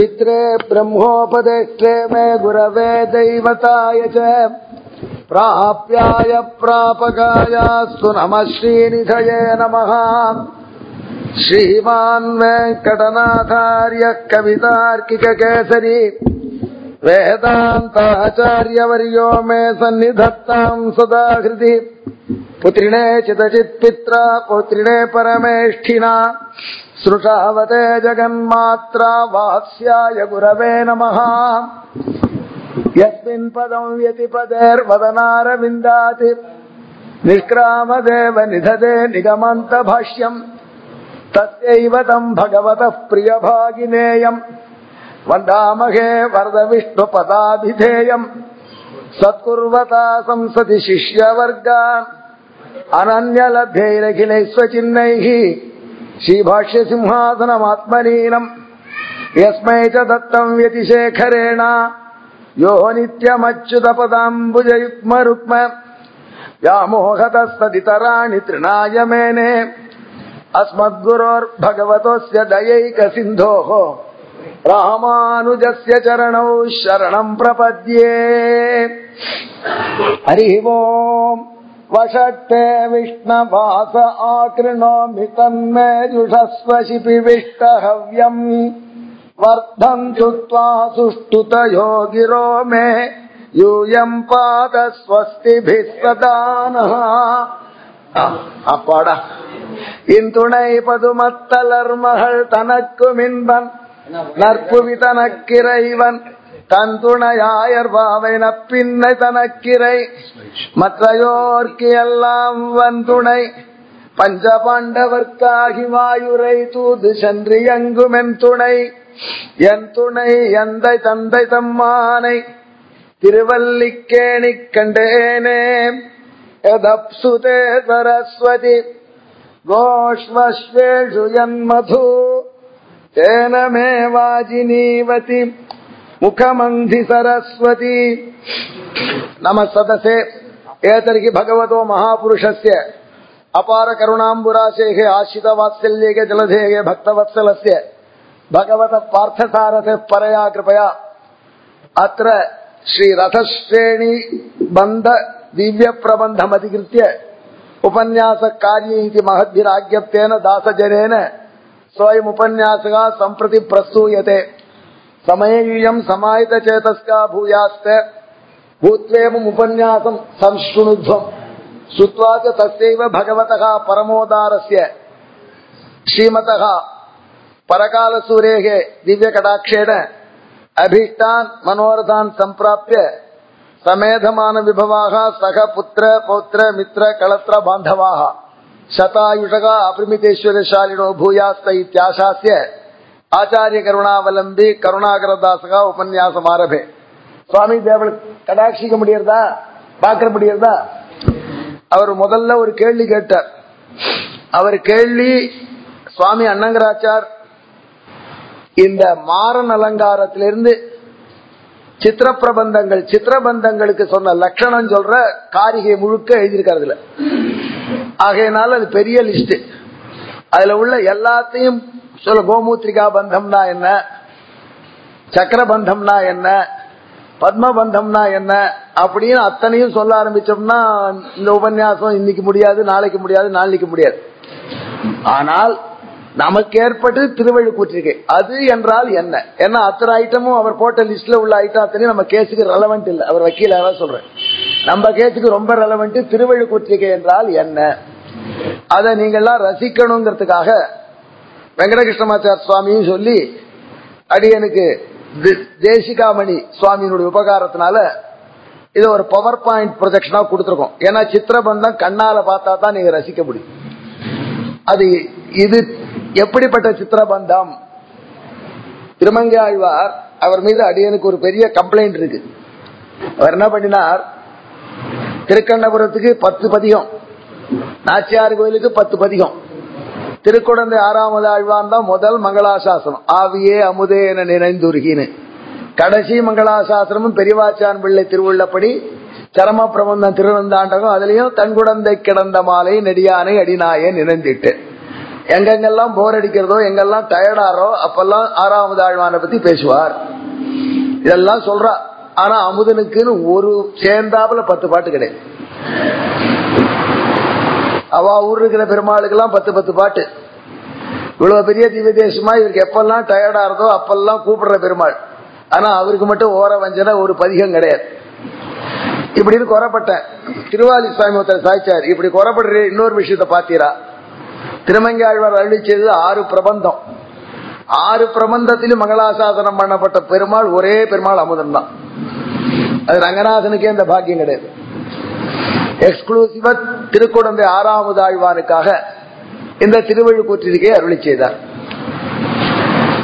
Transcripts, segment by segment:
पित्रे ब्रह्मोपदेष्ट्रे मे गुरवे दैवताय च। प्राप्याय प्रापकायास्तु नमः श्रीनिधये नमः। श्रीमान् वेङ्कटनाथार्यः कवितार्किककेसरी, वेदान्ताचार्यवर्यो मे सन्निधत्ताम् सदा हृदि पुत्रिणे चितचित्पित्रा पुत्रिणे परमेष्ठिना। सृषावते जगन्मात्रा वात्स्याय गुरवे नमः। यस्मिन् पदम् व्यतिपदेर्वदनारविन्दाति। निष्क्रामदेव निधदे निगमन्तभाष्यम्। तस्यैव तम् भगवतः प्रियभागिनेयम्। वन्दामहे वरदविष्णुपदाभिधेयम्। सत्कुर्वता संसति शिष्यवर्गान् अनन्यलभ्यैरखिलैः स्वचिह्नैः श्रीभाष्यसिंहासनमात्मनीनम्। यस्मै च दत्तम् व्यतिशेखरेण। यो नित्यमच्युतपदाम्बुजयुग्मरुक्म। व्यामोहतस्तदितराणि तृणाय मेने अस्मद्गुरोर्भगवतोऽस्य दयैकसिन्धोः। रामानुजस्य चरणौ शरणम् प्रपद्ये। हरिः ओम्। वषट्टे विष्णवास आकृणोमि तन्मे जुषस्व शिपिविष्टहव्यम् वर्धन्तु त्वा सुष्ठुतयो गिरो मे यूयम् पाद स्वस्तिभिः सदानः அப்பாடா இந்துணை பதுமத்தலர்மகள் தனக்கு மின்பன் நற்புவி தனக்கிறைவன் தந்துணையாயர்பாவை நப்பின்னை தனக்கிரை. மற்றையோர்க்கு எல்லாம் வந்துணை. பஞ்ச பாண்டவர்க்காகி வாயுரை தூது சென்று எங்கும் என் துணை. என் துணை எந்தை தந்தை தம்மானை. திருவல்லிக்கேணி கண்டேனே. யதப்சுதே சரஸ்வதி கோஷ்வஸ்வேஷு யன்மது தேனமே வாஜினீவதி ముఖమంధి సరస్వతి నమ సదసే ఏతరికి భగవతో మహాపురుషస్య అపార కరుణాంబురాశే ఆశ్రిత వాత్సల్యేగే జలధేయే భక్తవత్సలస్య భగవత పార్థసారథ పరయా కృపయా అత్ర ಶ್ರೀ ರಥಶ್ರೇಣಿ ಬಂಧ ದಿವ್ಯ ಪ್ರಬಂಧಮಧಿಕೃತ್ಯ ಉಪನ್ಯಾಸ ಕಾರ್ಯ ಇತಿ ಮಹದ್ಭಿರಾಜ್ಞಪ್ತೇನ ದಾಸಜನೇನ ಸ್ವಯಂ ಉಪನ್ಯಾಸಗ ಸಂಪ್ರತಿ ಪ್ರಸ್ತೂಯತೆ సమయేయం సమాహిత చేతస్కా భూయాస్త భూత్వేమం ఉపన్యాసం సంశృణుధ్వం శ్రుత్వా తస్యైవ భగవతః పరమోదారస్య శ్రీమతః పరకాల సూరేహ దివ్య కటాక్షేణ అభీష్టాన్ మనోరథాన్ సంప్రాప్య సమేధమాన విభవాహ సహ పుత్ర పౌత్ర మిత్ర కళత్ర బాంధవాహ శతాయుషగా అపరిమితేశ్వరశాలినో భూయాస్త ఇత్యాశాస్య ஆச்சாரிய கருணாவலம்பி கருணாகரதாசகா உபன்யாசம் ஆரம்பே சுவாமி தேவன் கடாட்சிக்க முடியறதா பார்க்க முடியறதா அவர் முதல்ல ஒரு கேள்வி கேட்டார் அவர் கேள்வி சுவாமி அன்னங்கராச்சார் இந்த மாறன் அலங்காரத்திலிருந்து சித்திர பிரபந்தங்கள் சித்திரபந்தங்களுக்கு சொன்ன லட்சணம் சொல்ற காரிகை முழுக்க எழுதியிருக்கிறதுல ஆகையினால அது பெரிய லிஸ்ட் அதுல உள்ள எல்லாத்தையும் சொல்ல கோமூத்திரிகா பந்தம்னா என்ன? சக்கர பந்தம்னா என்ன? பத்மபந்தம்னா என்ன? அப்படின்னு அத்தனையும் சொல்ல ஆரம்பிச்சோம்னா இந்த உபன்யாசம் இன்னைக்கு முடியாது நாளைக்கு முடியாது நாளைக்கு முடியாது. ஆனால் நமக்கு ஏற்பட்டு திருவள்ளுக்கூற்றிருக்கை அது என்றால் என்ன? ஏன்னா அத்தனை ஐட்டமும் அவர் போட்ட லிஸ்ட்ல உள்ள ஐட்டம் அத்தனையும் நம்ம கேஸுக்கு ரெலவெண்ட் இல்லை. அவர் வக்கீலாக சொல்றேன் நம்ம கேஸுக்கு ரொம்ப ரெலவெண்ட் திருவள்ளுக்கூற்றிருக்கை என்றால் என்ன? அதை நீங்கள்லாம் ரசிக்கணுங்கிறதுக்காக வெங்கடகிருஷ்ணமாச்சார் சுவாமியும் சொல்லி அடியனுக்கு தேசிகாமணி சுவாமியினுடைய உபகாரத்தினால இது ஒரு பவர் பாயிண்ட் ப்ரொஜெக்ஷனா கொடுத்துருக்கோம். ஏன்னா சித்திரபந்தம் கண்ணால பார்த்தா தான் நீங்க ரசிக்க முடியும். அது இது எப்படிப்பட்ட சித்திரபந்தம்? திருமங்கை ஆழ்வார் அவர் மீது அடியனுக்கு ஒரு பெரிய கம்ப்ளைண்ட் இருக்கு. அவர் என்ன பண்ணினார்? திருக்கண்ணபுரத்துக்கு பத்து பதிகம் நாச்சியார் கோயிலுக்கு பத்து பதிகம். திருக்குழந்தை ஆறாவது ஆழ்வான் தான் முதல் மங்களாசாசனம். ஆவியே அமுதே என நினைந்துருகின்னு கடைசி மங்களாசாசனமும் பெரியவாச்சான் பிள்ளை திருவுள்ளப்படி சரம பிரபந்தம் திருவந்தாண்டகம் அதுலயும் தன் குழந்தை கிடந்த மாலை நெடியானை அடிநாய நினைந்திட்டு. எங்கெங்கெல்லாம் போர் அடிக்கிறதோ எங்கெல்லாம் டயர்டாரோ அப்பெல்லாம் ஆறாவது ஆழ்வானை பத்தி பேசுவார். இதெல்லாம் சொல்றா. ஆனா அமுதனுக்குன்னு ஒரு சேர்ந்தாப்புல பத்து பாட்டு கிடையாது. அவ ஊர் இருக்கிற பெருமாளுக்கெல்லாம் பத்து பத்து பாட்டு. இவ்வளவு பெரிய திவ்ய தேசமா இவருக்கு எப்பெல்லாம் டயர்டா இருந்தோ அப்பெல்லாம் கூப்பிடுற பெருமாள். ஆனா அவருக்கு மட்டும் ஓர வஞ்சன ஒரு பதிகம் கிடையாது. இப்படின்னு குறப்பட்டேன் திருவாலி சுவாமி ஒருத்தர் சாய்ச்சார் இப்படி குறப்படுற இன்னொரு விஷயத்த பாத்தீரா திருமங்காழ்வார் ஆழ்வார் செய்தது ஆறு பிரபந்தம். ஆறு பிரபந்தத்திலும் மங்களாசாசனம் பண்ணப்பட்ட பெருமாள் ஒரே பெருமாள் அமுதன் தான் அது ரங்கநாதனுக்கே அந்த பாக்கியம் கிடையாது. எக்ஸ்க்ளூசிவா திருக்குடந்தை ஆறாவது ஆழ்வானுக்காக இந்த திருவள்ளுக்கூற்றிற்கே அருளி செய்தார்.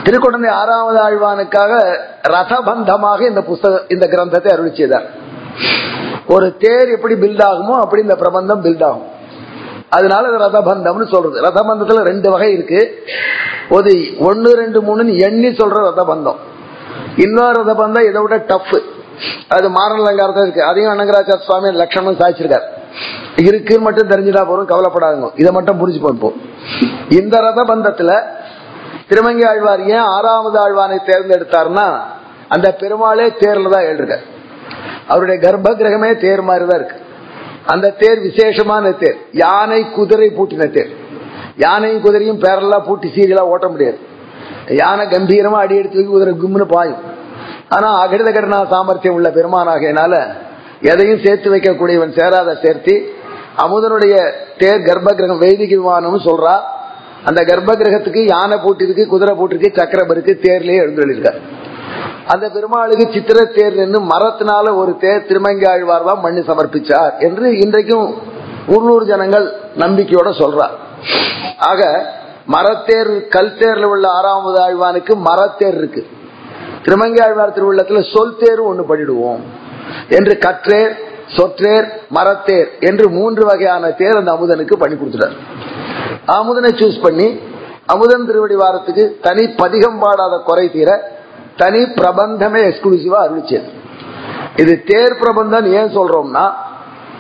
திருக்குடந்தை ஆறாவது ஆழ்வானுக்காக ரசபந்தமாக இந்த புஸ்தகம் இந்த கிரந்தத்தை அருளி செய்தார். ஒரு தேர் எப்படி பில்ட் ஆகுமோ அப்படி இந்த பிரபந்தம் பில்ட் ஆகும். அதனால ரதபந்தம்னு சொல்றது. ரதபந்தத்துல ரெண்டு வகை இருக்கு. ஒரு ஒன்னு ரெண்டு மூணுன்னு எண்ணி சொல்ற ரதபந்தம் இன்னொரு ரதபந்தம் இதை விட டஃப் அது மாறன் அலங்காரத்தில் இருக்கு. அதையும் அனங்கராச்சார சுவாமி லட்சணம் சாய்ச்சிருக்காரு இருக்குன்னு மட்டும் தெரிஞ்சுட்டா போறோம் கவலைப்படாதுங்க. இதை மட்டும் புரிஞ்சு பார்ப்போம் இந்த ரத பந்தத்துல திருமங்கி ஆழ்வார் ஏன் ஆறாவது ஆழ்வானை தேர்ந்தெடுத்தார்னா அந்த பெருமாளே தேர்ல தான் எழுதுறார் அவருடைய கர்ப்ப கிரகமே தேர் மாதிரிதான் இருக்கு. அந்த தேர் விசேஷமான தேர். யானை குதிரை பூட்டின தேர். யானையும் குதிரையும் பேரெல்லாம் பூட்டி சீரியலா ஓட்ட முடியாது. யானை கம்பீரமா அடி எடுத்து குதிரை கும்னு பாயும். ஆனா அகிருத கடனா சாமர்த்தியம் உள்ள பெருமானாகையினால எதையும் சேர்த்து வைக்கக்கூடியவன் சேராத சேர்த்தி அமுதனுடைய தேர் கர்ப்ப கிரகம் வைதிக விமானம் சொல்றா. அந்த கர்ப்ப கிரகத்துக்கு யானை பூட்டிருக்கு குதிரை பூட்டிருக்கு சக்கரம் இருக்கு தேர்லயே எழுந்திருக்கார் அந்த பெருமாளுக்கு சித்திர தேர் நின்று மரத்தினால ஒரு தேர் திருமங்கி ஆழ்வார் தான் மண்ணு சமர்ப்பிச்சார் என்று இன்றைக்கும் உள்ளூர் ஜனங்கள் நம்பிக்கையோட சொல்றார் ஆக மரத்தேர் கல் தேர்ல உள்ள ஆறாவது ஆழ்வானுக்கு மரத்தேர் இருக்கு. திருமங்கையாழ்வார் திருவிழத்துல சொல் தேர் ஒண்ணு பண்ணிடுவோம். என்று கற்றேர் சொற்றேர் மரத்தேர் என்று மூன்று வகையான தேர் அந்த அமுதனுக்கு பண்ணி கொடுத்துட்டார். அமுதனை சூஸ் பண்ணி அமுதன் திருவடி வாரத்துக்கு தனி பதிகம் பாடாத குறை தீர தனி பிரபந்தமே எக்ஸ்க்ளூசிவா அறிவிச்சது இது தேர் பிரபந்தம் ஏன் சொல்றோம்னா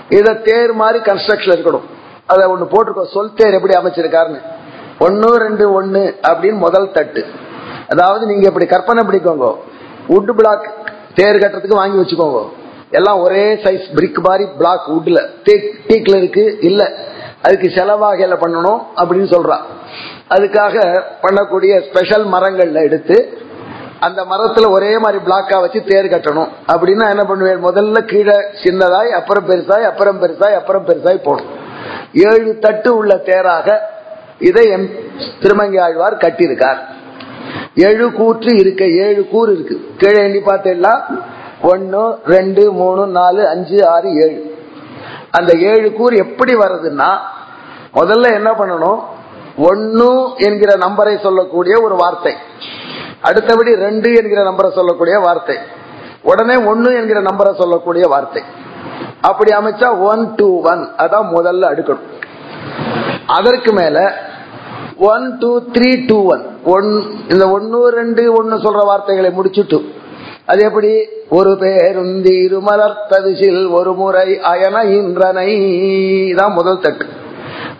இத தேர் மாதிரி கன்ஸ்ட்ரக்ஷன் இருக்கணும். அதை ஒண்ணு போட்டிருக்கோம். சொல் தேர் எப்படி அமைச்சிருக்காருன்னு. ஒன்னு ரெண்டு ஒன்னு அப்படின்னு முதல் தட்டு. அதாவது நீங்க இப்படி கற்பனை பிடிக்கோங்க. உட் பிளாக் தேர் கட்டுறதுக்கு வாங்கி வச்சுக்கோங்க. எல்லாம் ஒரே சைஸ் பிரிக் மாதிரி பிளாக் உட்ல டீக்ல இருக்கு? இல்ல. அதுக்கு செலவாகல பண்ணணும் அப்படின்னு சொல்றா. அதுக்காக பண்ணக்கூடிய ஸ்பெஷல் மரங்கள்ல எடுத்து அந்த மரத்துல ஒரே மாதிரி பிளாக்கா வச்சு தேர் கட்டணும். அப்படின்னா என்ன பண்ணுவேன்? முதல்ல கீழே சின்னதாய் அப்புறம் பெருசாய் அப்புறம் பெருசாய் அப்புறம் பெருசாய் போடும் ஏழு தட்டு உள்ள தேராக இதை எம் திருமங்கி ஆழ்வார் கட்டியிருக்கார். ஏழு கூற்று இருக்க ஏழு கூறு இருக்கு. கீழே எண்ணி பார்த்தேன்னா ஒன்னு ரெண்டு மூணு நாலு அஞ்சு ஆறு ஏழு. அந்த ஏழு கூறு எப்படி வருதுன்னா முதல்ல என்ன பண்ணணும்? ஒன்னு என்கிற நம்பரை சொல்லக்கூடிய ஒரு வார்த்தை. அடுத்தபடி ரெண்டு என்கிற நம்பரை சொல்லக்கூடிய வார்த்தை. உடனே ஒன்னு என்கிற நம்பரை சொல்லக்கூடிய வார்த்தை. அப்படி அமைச்சா ஒன் டூ ஒன் அதான் முதல்ல அடுக்கணும். அதற்கு மேல one two three two one one இந்த ஒன்னு ரெண்டு ஒன்னு சொல்ற வார்த்தைகளை முடிச்சுட்டு அது எப்படி? ஒரு பேருந்தி இருமலர்த்தவிசில் ஒரு முறை அயன இன்றனை. தான் முதல் தட்டு.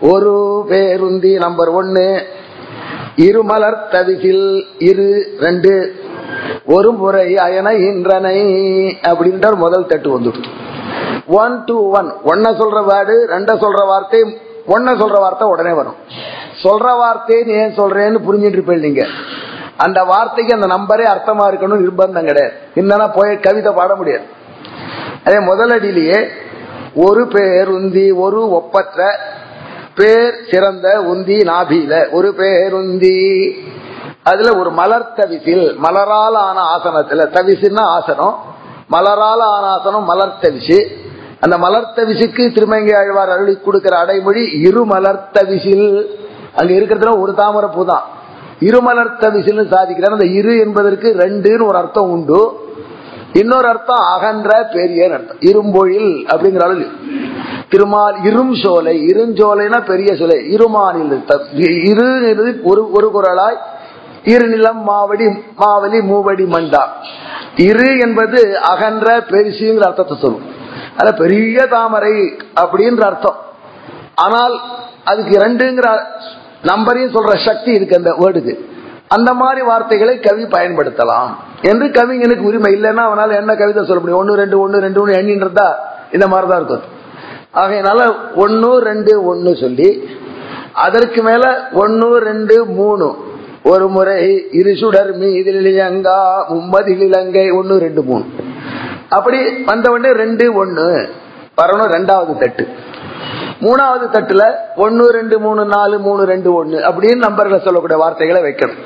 ஒரு பேருந்தி நம்பர் ஒன்னு இருமலர்த்தவிசில் இரு ரெண்டு ஒரு முறை அயன இன்றனை அப்படின்ற முதல் தட்டு வந்துடுச்சு ஒன் டூ ஒன் ஒன்ன சொல்ற வேர்டு ரெண்ட சொல்ற வார்த்தை ஒன்ன சொல்ற வார்த்தை உடனே வரும். சொல்ற வார்த்தையை ஏன் சொல்றேன்னு புரிஞ்சுட்டு இருப்பேன் நீங்க அந்த வார்த்தைக்கு அந்த நம்பரே அர்த்தமா இருக்கணும் நிர்பந்தம் கிடையாது. என்னன்னா போய் கவிதை பாட முடியாது. அதே முதலடியிலேயே ஒரு பேர் உந்தி ஒரு ஒப்பற்ற பேர் சிறந்த உந்தி நாபியில ஒரு பேருந்தி அதுல ஒரு மலர் தவிசில் மலரால் ஆன ஆசனத்துல தவிசுன்னா ஆசனம் மலரால் ஆன ஆசனம் மலர் தவிசு. அந்த மலர் தவிசுக்கு திருமங்கி ஆழ்வார் அருளி கொடுக்கிற அடைமொழி இரு மலர் தவிசில். அங்க இருக்கிறதுல ஒரு தாமரை பூ தான். இருமலர் தவிசில் சாதிக்கிறார். அந்த இரு என்பதற்கு ரெண்டுன்னு ஒரு அர்த்தம் உண்டு. இன்னொரு அர்த்தம் அகன்ற பெரிய அர்த்தம். இரும்பொழில் அப்படிங்கிற அளவு திருமால் இரும் சோலை இருஞ்சோலைனா பெரிய சோலை. இருமானில் இரு ஒரு ஒரு குரலாய். இருநிலம் மாவடி மாவலி மூவடி மண்டா. இரு என்பது அகன்ற பெருசுங்கிற அர்த்தத்தை சொல்லும். அத பெரிய தாமரை அப்படின்ற அர்த்தம். ஆனால் அதுக்கு ரெண்டுங்கிற நம்பரையும் சொல்ற சக்தி இருக்கு அந்த வேர்டுக்கு. அந்த மாதிரி வார்த்தைகளை கவி பயன்படுத்தலாம். என்று கவிஞனுக்கு உரிமை இல்லைன்னா அவனால என்ன கவிதை சொல்ல முடியும்? ஒன்னு ரெண்டு ஒன்னு ரெண்டு ஒன்று எண்ணின்றதா? இந்த மாதிரிதான் இருக்கும். ஆகையினால ஒன்னு ரெண்டு ஒன்னு சொல்லி அதற்கு மேல ஒன்னு ரெண்டு மூணு. ஒரு முறை இரு சுடர் மீதிலங்கா மும்மதில் இலங்கை ஒன்னு ரெண்டு மூணு. அப்படி வந்த உடனே ரெண்டு ஒன்னு வரணும் ரெண்டாவது தட்டு. மூணாவது தட்டுல ஒன்னு ரெண்டு மூணு நாலு மூணு ரெண்டு ஒன்னு அப்படின்னு நம்பர்களை சொல்லக்கூடிய வார்த்தைகளை வைக்கணும்.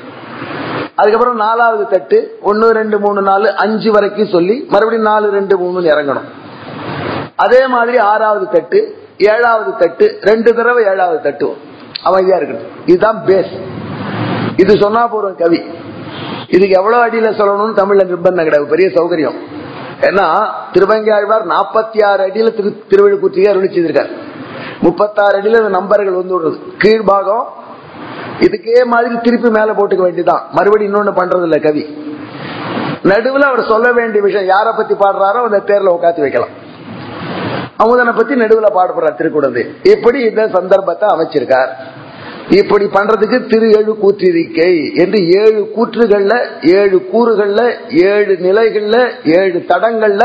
அதுக்கப்புறம் நாலாவது தட்டு ஒன்னு ரெண்டு மூணு நாலு அஞ்சு வரைக்கும் சொல்லி மறுபடியும் நாலு ரெண்டு மூணு இறங்கணும். அதே மாதிரி ஆறாவது தட்டு ஏழாவது தட்டு ரெண்டு தடவை ஏழாவது தட்டு. அமைதியா இருக்கணும். இதுதான் பேஸ் இது சொன்னா போறோம் கவி. இதுக்கு எவ்வளவு அடியில சொல்லணும்னு தமிழ்ல நிர்பந்தம் கிடையாது. பெரிய சௌகரியம். ஏன்னா திருவங்காழ்வார் நாற்பத்தி ஆறு அடியில திரு திருவிழுக்குற்றியை அருளி செய்திருக்கார். முப்பத்தாறு அடியில நம்பர்கள் வந்து விடுறது. கீழ்பாகம் இதுக்கே மாதிரி திருப்பி மேல போட்டுக்க வேண்டியதான் மறுபடியும் இன்னொன்னு பண்றது இல்ல கவி. நடுவுல அவர் சொல்ல வேண்டிய விஷயம் யார பத்தி பாடுறாரோ அந்த தேர்ல உட்காந்து வைக்கலாம். அமுதனை பத்தி நடுவுல பாடுபடுறார் திருக்குடந்து இப்படி இந்த சந்தர்ப்பத்தை அமைச்சிருக்கார். இப்படி பண்றதுக்கு திரு ஏழு கூற்றிருக்கை என்று ஏழு கூற்றுகள்ல ஏழு கூறுகள்ல ஏழு நிலைகள்ல ஏழு தடங்கள்ல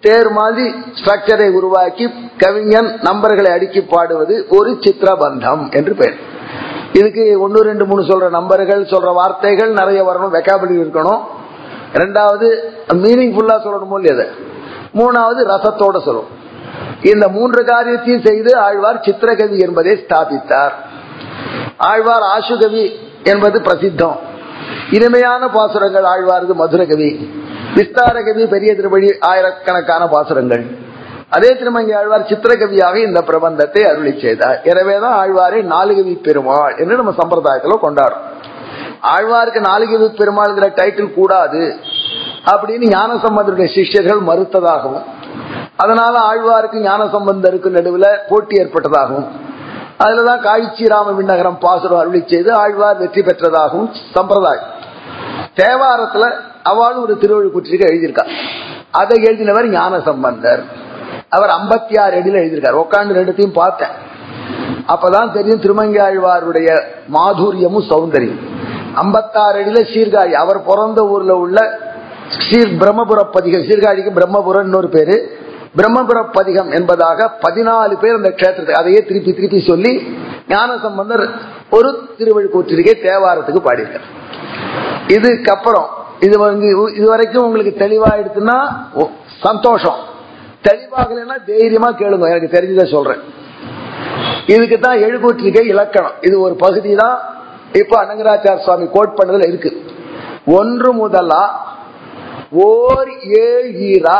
தேர் மாதிரி ஸ்ட்ரக்சரை உருவாக்கி கவிஞன் நம்பர்களை அடுக்கி பாடுவது ஒரு சித்திரபந்தம் என்று பெயர் இதுக்கு ஒன்னு ரெண்டு மூணு சொல்ற நம்பர்கள் சொல்ற வார்த்தைகள் நிறைய வரணும் வெக்காபிலி இருக்கணும். ரெண்டாவது மீனிங்ஃபுல்லா சொல்லணுமோ இல்லையா மூணாவது ரசத்தோட சொல்லணும். இந்த மூன்று காரியத்தையும் செய்து ஆழ்வார் சித்திரகவி என்பதை ஸ்தாபித்தார். ஆழ்வார் ஆசுகவி என்பது பிரசித்தம். இனிமையான பாசுரங்கள் ஆழ்வாரது மதுரகவி. விஸ்தாரகவி பெரிய திருவழி ஆயிரக்கணக்கான பாசுரங்கள். அதே திருமங்கி ஆழ்வார் சித்திரகவியாக இந்த பிரபந்தத்தை அருளி செய்தார். எனவேதான் ஆழ்வாரை நாலுகவி பெருமாள் என்று நம்ம சம்பிரதாயத்துல கொண்டாடும் ஆழ்வாருக்கு நாலுகவி பெருமாள்ங்கிற டைட்டில் கூடாது. அப்படின்னு ஞானசம்பந்தருடைய சிஷ்யர்கள் மறுத்ததாகவும் அதனால ஆழ்வாருக்கு ஞான சம்பந்தருக்கு நடுவில் போட்டி ஏற்பட்டதாகவும் அதுலதான் காய்ச்சி ராம விண்ணகரம் பாசுரம் அருளி செய்து ஆழ்வார் வெற்றி பெற்றதாகவும் சம்பிரதாயம். தேவாரத்துல அவளும் ஒரு திருவள்ளுக்குற்றிக்கு எழுதியிருக்கா அதை எழுதினவர் ஞான சம்பந்தர் அவர் ஐம்பத்தி ஆறு அடியில் எழுதியிருக்காரு. உட்காந்து ரெண்டுத்தையும் பார்த்தேன். அப்பதான் தெரியும் திருமங்கி ஆழ்வாருடைய மாதுரியமும் சௌந்தரியம் ஐம்பத்தாறு அடியில சீர்காழி. அவர் பிறந்த ஊர்ல உள்ள ஸ்ரீ பிரம்மபுர பதிகம். சீர்காழிக்கு பிரம்மபுரம் ஒரு பேரு. பிரம்மபுர பதிகம் என்பதாக பதினாலு பேர் அந்த கஷேத்திரத்தை அதையே திருப்பி திருப்பி சொல்லி ஞான சம்பந்தர் ஒரு திருவள்ளுக்கூற்றிருக்கை தேவாரத்துக்கு பாடியிருக்கார். இதுக்கப்புறம் இது வந்து இதுவரைக்கும் உங்களுக்கு தெளிவாயிடுச்சுன்னா சந்தோஷம். தெளிவாகலைன்னா தைரியமா கேளுங்க எனக்கு தெரிஞ்சதை சொல்றேன். இதுக்கு தான் எழுக்கூற்றிருக்கை இலக்கணம். இது ஒரு பகுதி தான் இப்ப அனங்கராச்சார சுவாமி கோட் பண்ணதுல இருக்கு. ஒன்று முதலா ஓர் ஏழ் ஈரா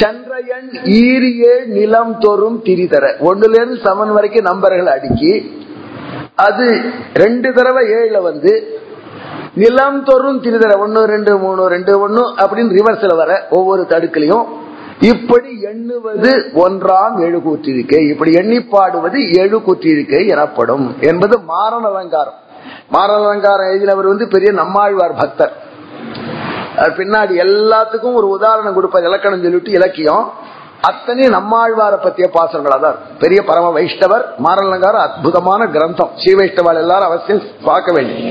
சந்திரயன் ஈரியே நிலம் தோறும் திரிதர ஒண்ணுல இருந்து சமன் வரைக்கும் நம்பர்கள் அடுக்கி அது ரெண்டு தடவை ஏழுல வந்து நிலம் தோறும் திரிதர ஒன்னு ரெண்டு மூணு ரெண்டு ஒன்னு அப்படின்னு ரிவர்ஸ்ல வர ஒவ்வொரு தடுக்கலையும். இப்படி எண்ணுவது ஒன்றாம் எழுகூற்றிருக்கை இப்படி எண்ணி பாடுவது எழுகூற்றிருக்கை எனப்படும். என்பது மாரண அலங்காரம். மாரண அலங்காரம் எழுதினவர் வந்து பெரிய நம்மாழ்வார் பக்தர். பின்னாடி எல்லாத்துக்கும் ஒரு உதாரணம் கொடுப்பது இலக்கணம் சொல்லிட்டு இலக்கியம். அத்தனை நம்மாழ்வார பத்திய பாசங்களா தான் பெரிய பரம வைஷ்ணவர் மாரலங்கார அற்புதமான கிரந்தம். ஸ்ரீ வைஷ்ணவால் எல்லாரும் அவசியம் பார்க்க வேண்டும்.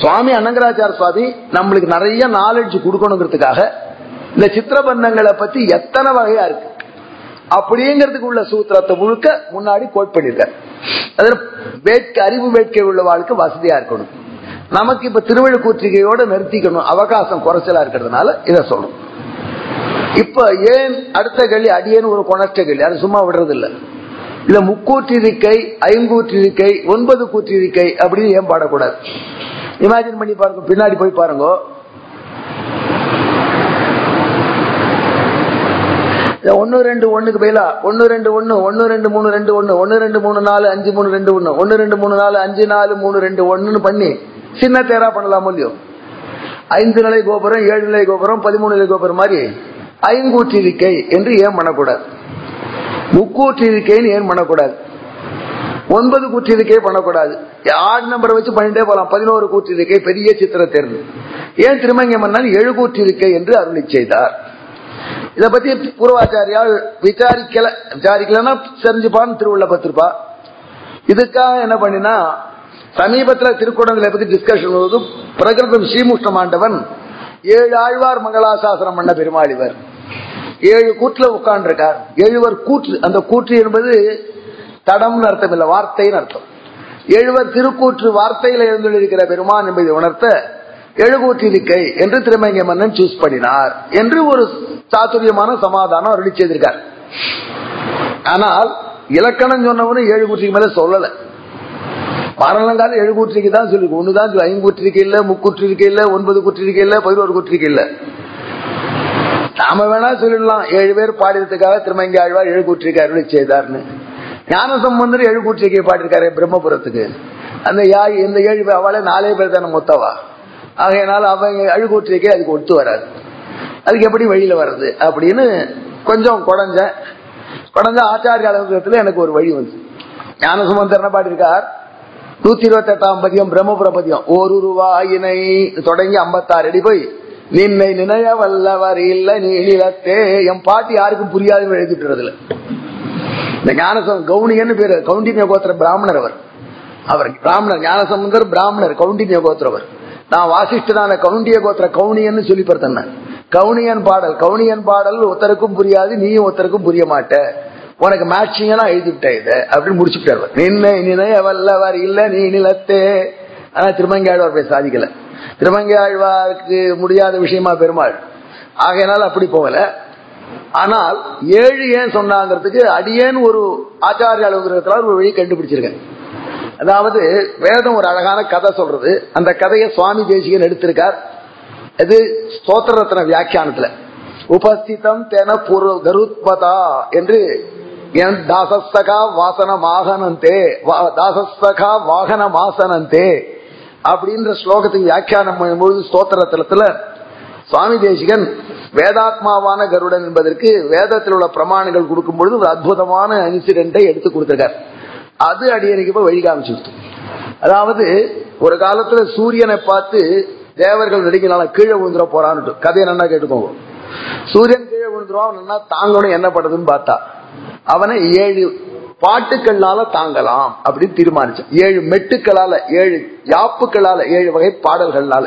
சுவாமி அனங்கராச்சார சுவாமி நம்மளுக்கு நிறைய நாலேஜ் கொடுக்கணுங்கிறதுக்காக இந்த சித்திரபந்தங்களை பத்தி எத்தனை வகையா இருக்கு? அப்படிங்கிறதுக்கு உள்ள சூத்திரத்தை முழுக்க முன்னாடி கோட் பண்ணிருக்க அதுல வேட்கை அறிவு வேட்கை உள்ள வாழ்க்கை வசதியா இருக்கணும். நமக்கு இப்ப திருவிழுக்கூற்றிகையோட நிறுத்திக்கணும். அவகாசம் குறைச்சலா இருக்கிறதுனால இத சொல்லணும். இப்ப ஏன் அடுத்த கேள்வி அடியேன்னு ஒரு கொணர்ச்ச கேள்வி? அது சும்மா விடுறது இல்ல இத முக்கூற்றிருக்கை ஐங்கூற்றிருக்கை ஒன்பது கூற்றிருக்கை அப்படின்னு ஏன் பாடக்கூடாது? இமேஜின் பண்ணி பாருங்க பின்னாடி போய் பாருங்க. ஒன்னு ரெண்டு ஒண்ணுக்கு பதிலா ஒன்னு ரெண்டு ஒன்னு ஒன்னு ரெண்டு மூணு ரெண்டு ஒன்னு ஒன்னு ரெண்டு மூணு நாலு அஞ்சு மூணு ரெண்டு ஒன்னு ஒன்னு ரெண்டு மூணு நாலு அஞ்சு நாலு மூணு ரெண்டு ஒன்னு பண்ணி சின்ன தேரா பண்ணலாமோ இல்லையோ? ஐந்து நிலை கோபுரம் ஏழு நிலை கோபுரம் பதிமூணு நிலை கோபுரம் மாதிரி ஐங்கூற்றிருக்கை என்று ஏன் பண்ணக்கூடாது? முக்கூற்றிருக்கைன்னு ஏன் பண்ணக்கூடாது? ஒன்பது கூற்றிருக்கை பண்ணக்கூடாது. ஆறு நம்பர் வச்சு பண்ணிட்டே போலாம். பதினோரு கூற்றிருக்கை பெரிய சித்திர தேர்வு ஏன் திருமங்க மன்னன் எழு கூற்றிருக்கை என்று அருளி செய்தார்? இத பத்தி பூர்வாச்சாரியால் விசாரிக்கல விசாரிக்கலன்னா செஞ்சுப்பான்னு திருவுள்ள பத்திருப்பா இதுக்காக என்ன பண்ணினா சமீபத்துல திருக்குடங்களை பத்தி டிஸ்கஷன் போது பிரகிருதம் ஸ்ரீமுஷ்ணமாண்டவன் ஏழு ஆழ்வார் மங்களாசாசனம் பண்ண பெருமாள் இவர். ஏழு கூற்றுல உட்கார்ந்துருக்கார். எழுவர் கூற்று. அந்த கூற்று என்பது தடம்னு அர்த்தம் இல்லை வார்த்தைன்னு அர்த்தம். எழுவர் திருக்கூற்று வார்த்தையில எழுந்திருக்கிற பெருமான் என்பதை உணர்த்த எழுகூற்றிருக்கை என்று திருமங்கை மன்னன் சூஸ் பண்ணினார் என்று ஒரு சாத்துரியமான சமாதானம் அருளி செய்திருக்கார். ஆனால் இலக்கணம் சொன்னவனு ஏழு கூற்றிக்கு மேல சொல்லல. மரணங்கால ஏழு கூற்றிக்கு தான் சொல்லி ஒண்ணுதான் சொல்லு. ஐங்கூற்றிருக்கை இல்ல முக்கூற்றிருக்கை இல்ல ஒன்பது கூற்றிருக்கை இல்ல பதினோரு கூற்றிருக்கை இல்ல. நாம வேணா சொல்லிடலாம். ஏழு பேர் பாடியதுக்காக திருமங்கி ஆழ்வார் ஏழு கூற்றிருக்கை அருளி செய்தார்னு. ஞான சம்பந்தர் ஏழு கூற்றிருக்கை பாடிருக்காரு பிரம்மபுரத்துக்கு. அந்த யாய் இந்த ஏழு பேர் அவளை நாலே பேர் தானே மொத்தவா? ஆகையினால அவங்க அழுகூற்றிருக்கே அதுக்கு ஒத்து வராது. அதுக்கு எப்படி வெளியில வர்றது? அப்படின்னு கொஞ்சம் குடஞ்ச குடஞ்ச ஆச்சாரிய அலுவலகத்துல எனக்கு ஒரு வழி வந்து. ஞானசுமந்தர் என்ன பாடியிருக்கார். நூத்தி இருபத்தி எட்டாம் பதியம் பிரம்மபுர பதியம் ஒரு ரூபாயினை தொடங்கி ஐம்பத்தாறு அடி போய் நின்னை நினைய வல்லவர் இல்ல நீளத்தே என் பாட்டு யாருக்கும் புரியாதுன்னு எழுதிட்டுறதுல இந்த ஞானசம் கவுனியன்னு பேரு. கவுண்டினிய கோத்திர பிராமணர் அவர். அவர் பிராமணர் ஞானசமுந்தர் பிராமணர் கவுண்டினிய கோத்திரவர் நான் வாசிஷ்டனான கவுண்டிய கோத்திர கவுனியன்னு சொல்லி பார்த்தேன் கவுனியன் பாடல் கவுனியன் பாடல் ஒருத்தருக்கும் புரியாது நீயும் ஒருத்தருக்கும் புரிய மாட்ட. உனக்கு மேட்சிங்கா எழுதிவிட்ட இதை? அப்படின்னு முடிச்சுட்டார் நின்ன நினைய வல்லவர் இல்ல நீ நிலத்தே. ஆனா திருமங்கை ஆழ்வார் போய் சாதிக்கல. திருமங்கை ஆழ்வாருக்கு முடியாத விஷயமா பெருமாள். ஆகையினால அப்படி போகல. ஆனால் ஏழு ஏன் சொன்னாங்கிறதுக்கு அடியேன் ஒரு ஆச்சாரிய அலுவலகத்தில் ஒரு வழி கண்டுபிடிச்சிருக்கேன். அதாவது வேதம் ஒரு அழகான கதை சொல்றது. அந்த கதையை சுவாமி தேசிகன் எடுத்திருக்கார். இது ஸ்தோத்திர ரத்ன வியாக்கியானத்துல. உபஸ்திதம் தென பூர்வ கருத்பதா என்று என் தாசஸ்தகா வாசனமாகனந்தே வா- தாசஸ்தகா வாகன மாசனந்தே அப்படின்ற ஸ்லோகத்துக்கு வியாக்கியானம் பண்ணும்போது ஸ்தோத்திர சுவாமி தேசிகன் வேதாத்மாவான கருடன் என்பதற்கு வேதத்தில் உள்ள பிரமாணங்கள் கொடுக்கும் பொழுது ஒரு அற்புதமான இன்சிடென்ட்டை எடுத்து கொடுத்திருக்கார். அது அடியனுக்கு இப்ப வழி அதாவது ஒரு காலத்துல சூரியனை பார்த்து தேவர்கள் நடிகனால கீழே விழுந்துட போறான்னு கதையை நல்லா கேட்டுக்கோங்க. சூரியன் கீழே விழுந்துருவான் நல்லா தாங்கணும் என்ன பண்றதுன்னு பார்த்தா. அவனை ஏழு பாட்டுக்கள்னால தாங்கலாம் அப்படின்னு தீர்மானிச்சான். ஏழு மெட்டுக்களால ஏழு யாப்புக்களால ஏழு வகை பாடல்கள்னால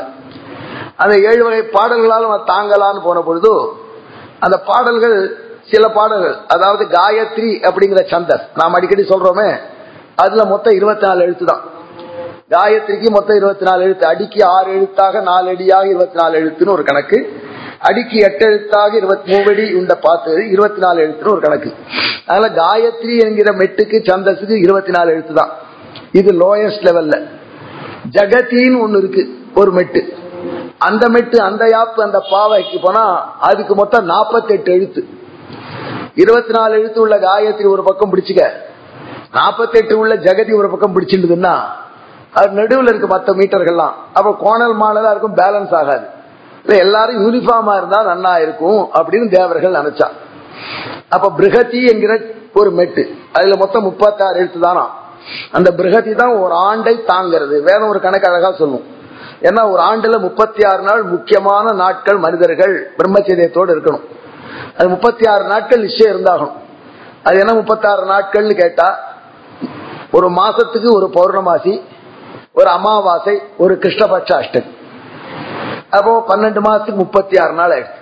அந்த ஏழு வகை பாடல்களால் அவன் தாங்கலான்னு போன பொழுது அந்த பாடல்கள் சில பாடல்கள் அதாவது காயத்ரி அப்படிங்கிற சந்தர் நாம் அடிக்கடி சொல்றோமே அதுல மொத்தம் இருபத்தி நாலு எழுத்து தான் காயத்ரிக்கு மொத்தம் இருபத்தி நாலு எழுத்து அடிக்கு ஆறு எழுத்தாக நாலு அடியாக இருபத்தி நாலு எழுத்துன்னு ஒரு கணக்கு. அடிக்கு எட்டு எழுத்தாக இருபத்தி மூணு அடி உண்ட பார்த்தது இருபத்தி நாலு எழுத்துன்னு ஒரு கணக்கு. அதனால காயத்ரி என்கிற மெட்டுக்கு சந்தஸுக்கு இருபத்தி நாலு எழுத்து தான். இது லோயஸ்ட் லெவல்ல ஜகத்தின்னு ஒண்ணு இருக்கு ஒரு மெட்டு. அந்த மெட்டு அந்த யாப்பு அந்த பாவைக்கு போனா அதுக்கு மொத்தம் 48 எழுத்து. இருபத்தி நாலு எழுத்து உள்ள காயத்ரி ஒரு பக்கம் பிடிச்சுக்க. 48 உள்ள ஜெகதி ஒரு பக்கம் பிடிச்சிருந்ததுன்னா அது நடுவில் இருக்கு மற்ற மீட்டர்கள்லாம். அப்ப கோணல் மாடலா இருக்கும் பேலன்ஸ் ஆகாது. எல்லாரும் யூனிஃபார்மா இருந்தா நன்னா இருக்கும் அப்படின்னு தேவர்கள் நினைச்சா. அப்ப பிருகதி என்கிற ஒரு மெட்டு. அதுல மொத்தம் முப்பத்தாறு எழுத்து தானா அந்த பிருகதி தான் ஒரு ஆண்டை தாங்கிறது. வேற ஒரு கணக்கு அழகா சொல்லும். ஏன்னா ஒரு ஆண்டுல முப்பத்தி ஆறு நாள் முக்கியமான நாட்கள் மனிதர்கள் பிரம்மச்சரியத்தோடு இருக்கணும். அது முப்பத்தி ஆறு நாட்கள் நிச்சயம் இருந்தாகணும். அது என்ன முப்பத்தாறு நாட்கள்னு கேட்டா ஒரு மாசத்துக்கு ஒரு பௌர்ணமாசி ஒரு அமாவாசை ஒரு கிருஷ்ணபட்ச அஷ்டமி அப்போ பன்னெண்டு மாசத்துக்கு முப்பத்தி ஆறு நாள் ஆயிடுச்சு.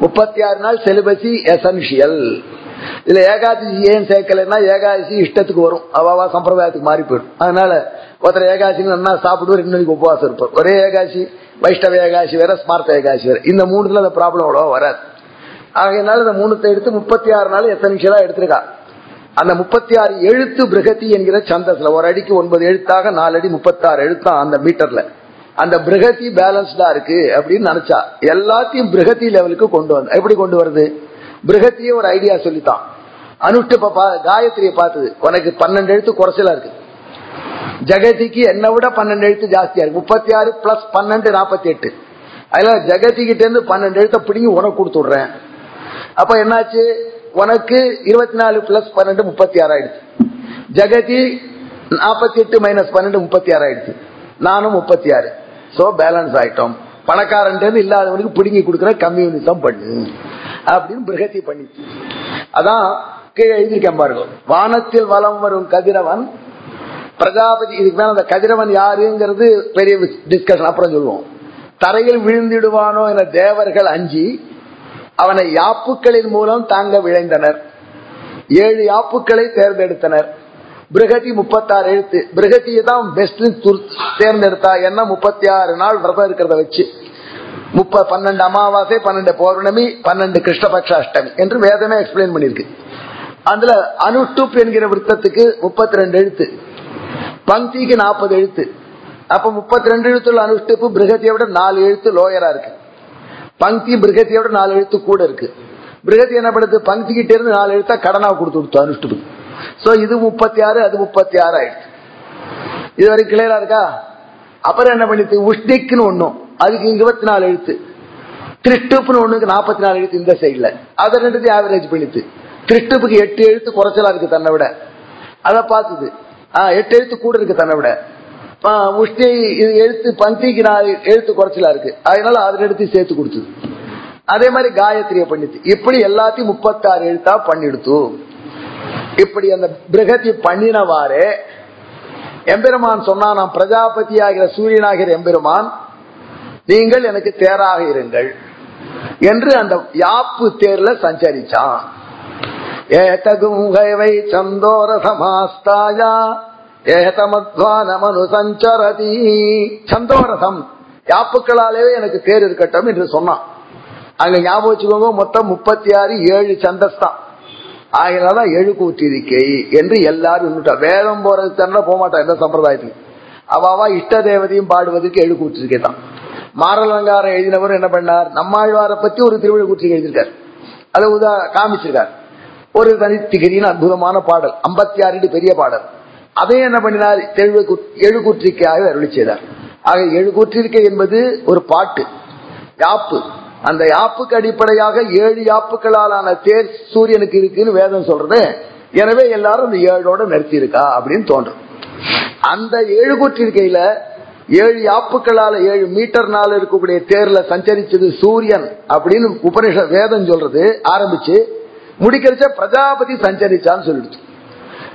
முப்பத்தி ஆறு நாள் செலிபசி எசன்சியல் இதுல ஏகாதசி ஏன் சேர்க்கலைன்னா ஏகாதசி இஷ்டத்துக்கு வரும். அவாவா சம்பிரதாயத்துக்கு மாறி போயிடும். அதனால ஒருத்தர் ஏகாசி நல்லா சாப்பிடுவார் இன்னைக்கு உபவாசம் இருப்பார் ஒரே ஏகாசி வைஷ்ணவ ஏகாசி வேற ஸ்மார்த்த ஏகாசி வேற. இந்த மூணுல அந்த ப்ராப்ளம் அவ்வளவா வராது. ஆகையினால இந்த மூணுத்தை எடுத்து முப்பத்தி ஆறு நாள் எசன்சியலா எடுத்திருக்கா. அந்த முப்பத்தி ஆறு எழுத்து பிரகதி என்கிற சந்தஸ்ல ஒரு அடிக்கு ஒன்பது எழுத்தாக நாலு அடி முப்பத்தாறு எழுத்தான் அந்த மீட்டர்ல அந்த பிரகதி பேலன்ஸ்டா இருக்கு அப்படின்னு நினைச்சா எல்லாத்தையும் பிரகதி லெவலுக்கு கொண்டு வந்து எப்படி கொண்டு வருது? பிரகத்தியே ஒரு ஐடியா சொல்லித்தான். அனுஷ்ட காயத்ரிய பார்த்தது. உனக்கு பன்னெண்டு எழுத்து குறைச்சலா இருக்கு. ஜெகதிக்கு என்னை விட பன்னெண்டு எழுத்து ஜாஸ்தியா இருக்கு. முப்பத்தி ஆறு பிளஸ் பன்னெண்டு நாற்பத்தி எட்டு. அதனால ஜெகதி கிட்ட இருந்து பன்னெண்டு எழுத்த பிடிங்கி உனக்கு கொடுத்துடுறேன் அப்ப என்னாச்சு? உனக்கு இருபத்தி நாலு பிளஸ் பன்னெண்டு முப்பத்தி ஆறு ஆயிடுச்சு. ஜெகதி நாற்பத்தி எட்டு மைனஸ் பன்னெண்டு முப்பத்தி ஆறு ஆயிடுச்சு. நானும் முப்பத்தி ஆறு. சோ பேலன்ஸ் ஆயிட்டோம். பணக்காரன் இல்லாதவனுக்கு பிடுங்கி கொடுக்குற கம்யூனிசம் பண்ணு. அப்படின்னு பிரகதி பண்ணிச்சு. அதான் கீழே எழுதியிருக்கேன் பாருங்க. வானத்தில் வலம் வரும் கதிரவன் பிரஜாபதி இதுக்கு மேல அந்த கதிரவன் யாருங்கிறது பெரிய டிஸ்கஷன் அப்புறம் சொல்லுவோம். தரையில் விழுந்திடுவானோ என தேவர்கள் அஞ்சி அவனை யாப்புக்களின் மூலம் தாங்க விளைந்தனர் ஏழு யாப்புக்களை தேர்ந்தெடுத்தனர். பிரகதி முப்பத்தாறு எழுத்து. பிரகதியை தான் பெஸ்ட் தேர்ந்தெடுத்தா என்ன? முப்பத்தி ஆறு நாள் விரதம் இருக்கிறத வச்சு. முப்ப பன்னெண்டு அமாவாசை பன்னெண்டு பௌர்ணமி பன்னெண்டு கிருஷ்ணபக்ஷ அஷ்டமி என்று வேதமே எக்ஸ்பிளைன் பண்ணிருக்கு அதுல அனுஷ்டுப் என்கிற விருத்தத்துக்கு முப்பத்தி ரெண்டு எழுத்து. பங்கிக்கு நாற்பது எழுத்து. அப்ப முப்பத்தி ரெண்டு எழுத்துள்ள அனுஷ்டுப்பு பிருகதியை விட நாலு எழுத்து லோயரா இருக்கு. பங்கி பிருகதியை விட நாலு எழுத்து கூட இருக்கு. பிரகதி என்ன பண்ணுது? பங்கிக்கிட்டே இருந்து நாலு எழுத்தா கடனா கொடுத்து கொடுத்தோம் அனுஷ்டுப்பு சோ இது முப்பத்தி ஆறு அது முப்பத்தி ஆறு ஆயிடுச்சு இது வரைக்கும் கிளியரா இருக்கா? அப்புறம் என்ன பண்ணிட்டு? உஷ்டிக்குன்னு ஒண்ணும். அதுக்கு இருபத்தி நாலு எழுத்து. திருஷ்டுப்புன்னு ஒண்ணுக்கு நாற்பத்தி நாலு எழுத்து இந்த சைட்ல அதை ரெண்டுத்தையும் ஆவரேஜ் பண்ணிட்டு. கிறிஸ்டுப்புக்கு எட்டு எழுத்து குறைச்சலா இருக்கு தன்னை விட. அதை பார்த்துது. ஆஹ் எட்டு எழுத்து கூட இருக்கு தன்னை விட. உஷ்ணி இது எழுத்து பந்திக்கு நாலு எழுத்து குறைச்சலா இருக்கு. அதனால அதை எடுத்து சேர்த்து கொடுத்தது. அதே மாதிரி காயத்ரிய பண்ணிட்டு. இப்படி எல்லாத்தையும் முப்பத்தாறு எழுத்தா பண்ணிடுத்து. இப்படி அந்த பிரகதி பண்ணினவாறு எம்பெருமான் சொன்னா நான் பிரஜாபதி ஆகிற சூரியனாகிற எம்பெருமான் நீங்கள் எனக்கு தேராக இருங்கள். என்று அந்த யாப்பு தேர்ல சஞ்சரிச்சான். ஏதகுங்கை சந்தோரசமாஸ்தாயா ஏதமத்வானமனு சஞ்சரதி. சந்தோரசம் யாப்புக்களாலேயே எனக்கு தேர் இருக்கட்டும் என்று சொன்னான். அங்க ஞாபகம் வச்சுக்கோங்க மொத்தம் முப்பத்தி ஆறு ஏழு சந்தஸ்தான் எழு எழுக்கூற்றிருக்கை என்று எல்லாரும் வேதம் போறது தானே போக மாட்டான் எந்த சம்பிரதாயத்துக்கு அவாவா இஷ்ட தேவதையும் பாடுவதற்கு எழுக்கூற்றிருக்கை தான். மாரலங்காரம் எழுதினவர் என்ன பண்ணார்? நம்மாழ்வாரை பத்தி ஒரு திருவிழக்கூற்றி எழுதியிருக்கார். அதை உதா காமிச்சிருக்கார். ஒரு தனித்திகிரின்னு அற்புதமான பாடல் ஐம்பத்தி ஆறு பெரிய பாடல். அதையும் என்ன பண்ணினார்? எழுக்கூற்றிக்கையாக அருளி செய்தார். ஆக எழு கூற்றிருக்கை என்பது ஒரு பாட்டு யாப்பு. அந்த யாப்புக்கு அடிப்படையாக ஏழு யாப்புகளாலான தேர் சூரியனுக்கு இருக்குன்னு வேதம் சொல்றது. எனவே எல்லாரும் அந்த ஏழோட நிறுத்தி இருக்கா அப்படின்னு தோன்றும். அந்த ஏழு கூற்றிருக்கையில ஏழு யாப்புகளால ஏழு மீட்டர் நாள் இருக்கக்கூடிய தேர்ல சஞ்சரிச்சது சூரியன் அப்படின்னு உபனிஷ வேதம் சொல்றது ஆரம்பிச்சு முடிக்கிறச்ச பிரஜாபதி சஞ்சரிச்சான்னு சொல்லிடுச்சு.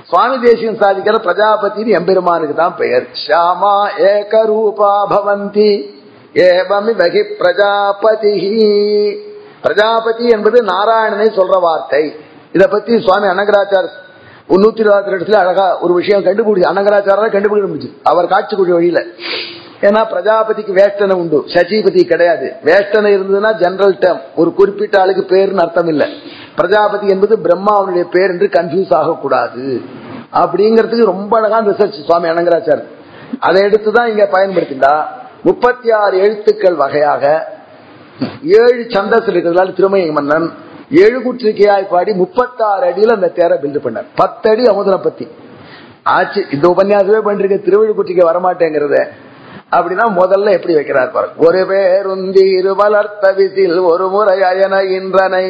சுவாமி தேசியம் சாதிக்கிற பிரஜாபதினு எம்பெருமானுக்கு தான் பெயர். ஷாமா ஏகரூபா பவந்தி. ஏவமி வகி பிரஜாபதி பிரஜாபதி என்பது நாராயணனை சொல்ற வார்த்தை. இதை பத்தி சுவாமி அனகராச்சார் நூத்தி இருபத்தி இடத்துல அழகா ஒரு விஷயம் கண்டுபிடிச்சு அனகராச்சார கண்டுபிடிக்க அவர் அவர் காட்சிக்குடி வழியில. ஏன்னா பிரஜாபதிக்கு வேஷ்டனை உண்டு. சச்சிபதி கிடையாது. வேஷ்டனை இருந்ததுன்னா ஜெனரல் டேம் ஒரு குறிப்பிட்ட ஆளுக்கு பேருன்னு அர்த்தம் இல்ல. பிரஜாபதி என்பது பிரம்மாவனுடைய பேர் என்று கன்ஃபியூஸ் ஆகக்கூடாது. அப்படிங்கறதுக்கு ரொம்ப அழகான ரிசர்ச் சுவாமி அனங்கராச்சார் அதை எடுத்துதான் இங்க பயன்படுத்தினா முப்பத்தி ஆறு எழுத்துக்கள் வகையாக ஏழு சந்தஸ் இருக்கிறதால திருமய மன்னன் ஏழு பாடி முப்பத்தாறு அடியில் அந்த தேரை பில்டு பண்ணார். பத்து அடி அமுதனை பத்தி. ஆச்சு இந்த உபன்யாசமே பண்ணிருக்க திருவிழுக்குற்றிக்கை வரமாட்டேங்கிறத. அப்படின்னா முதல்ல எப்படி வைக்கிறார் பாருங்க ஒரு பேருந்தி இரு வளர்த்த விசில் ஒரு முறை அயன இன்றனை.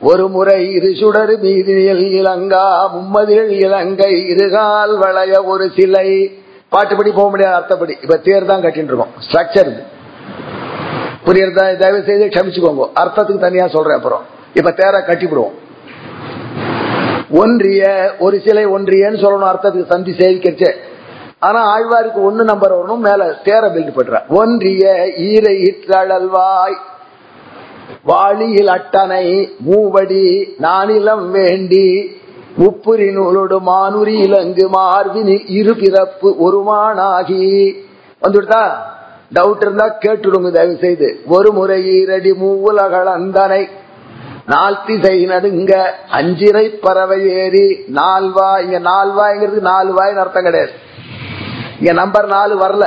ஒரு முறை இரு சுடர் மீதியில் இலங்கா மும்மதில் இலங்கை இருகால் வளைய ஒரு சிலை. பாட்டுப்படி போக முடியாது அர்த்தப்படி. இப்ப தேர் தான் கட்டிட்டு இருக்கோம் ஸ்ட்ரக்சர் புரியறதா? தயவு செய்து க்ஷமிச்சுக்கோங்க. அர்த்தத்துக்கு தனியா சொல்றேன் அப்புறம். இப்ப தேர கட்டிவிடுவோம் ஒன்றிய ஒரு சிலை ஒன்றியன்னு சொல்லணும் அர்த்தத்துக்கு சந்தி சேவிக்கிறச்சே. ஆனா ஆழ்வாருக்கு ஒண்ணு நம்பர் வரணும் மேல தேர பில்ட் பண்ற. ஒன்றிய ஈரை இற்றழல்வாய் வாளியில் அட்டனை மூவடி நானிலம் வேண்டி முப்புரி நூலோடு மானுரி இலங்கு மார்பினி இரு பிறப்பு ஒருமானாகி. வந்துடுதா? டவுட் இருந்தா கேட்டுடுங்க தயவு செய்து ஒரு முறை ஈரடி மூவுலகள் அந்தனை. நால் நடுங்க அஞ்சிரை பறவை ஏறி நால்வா இங்க நால்வாய்ங்கிறது நாலு வாய்னு அர்த்தம் கிடையாது. இங்க நம்பர் நாலு வரல.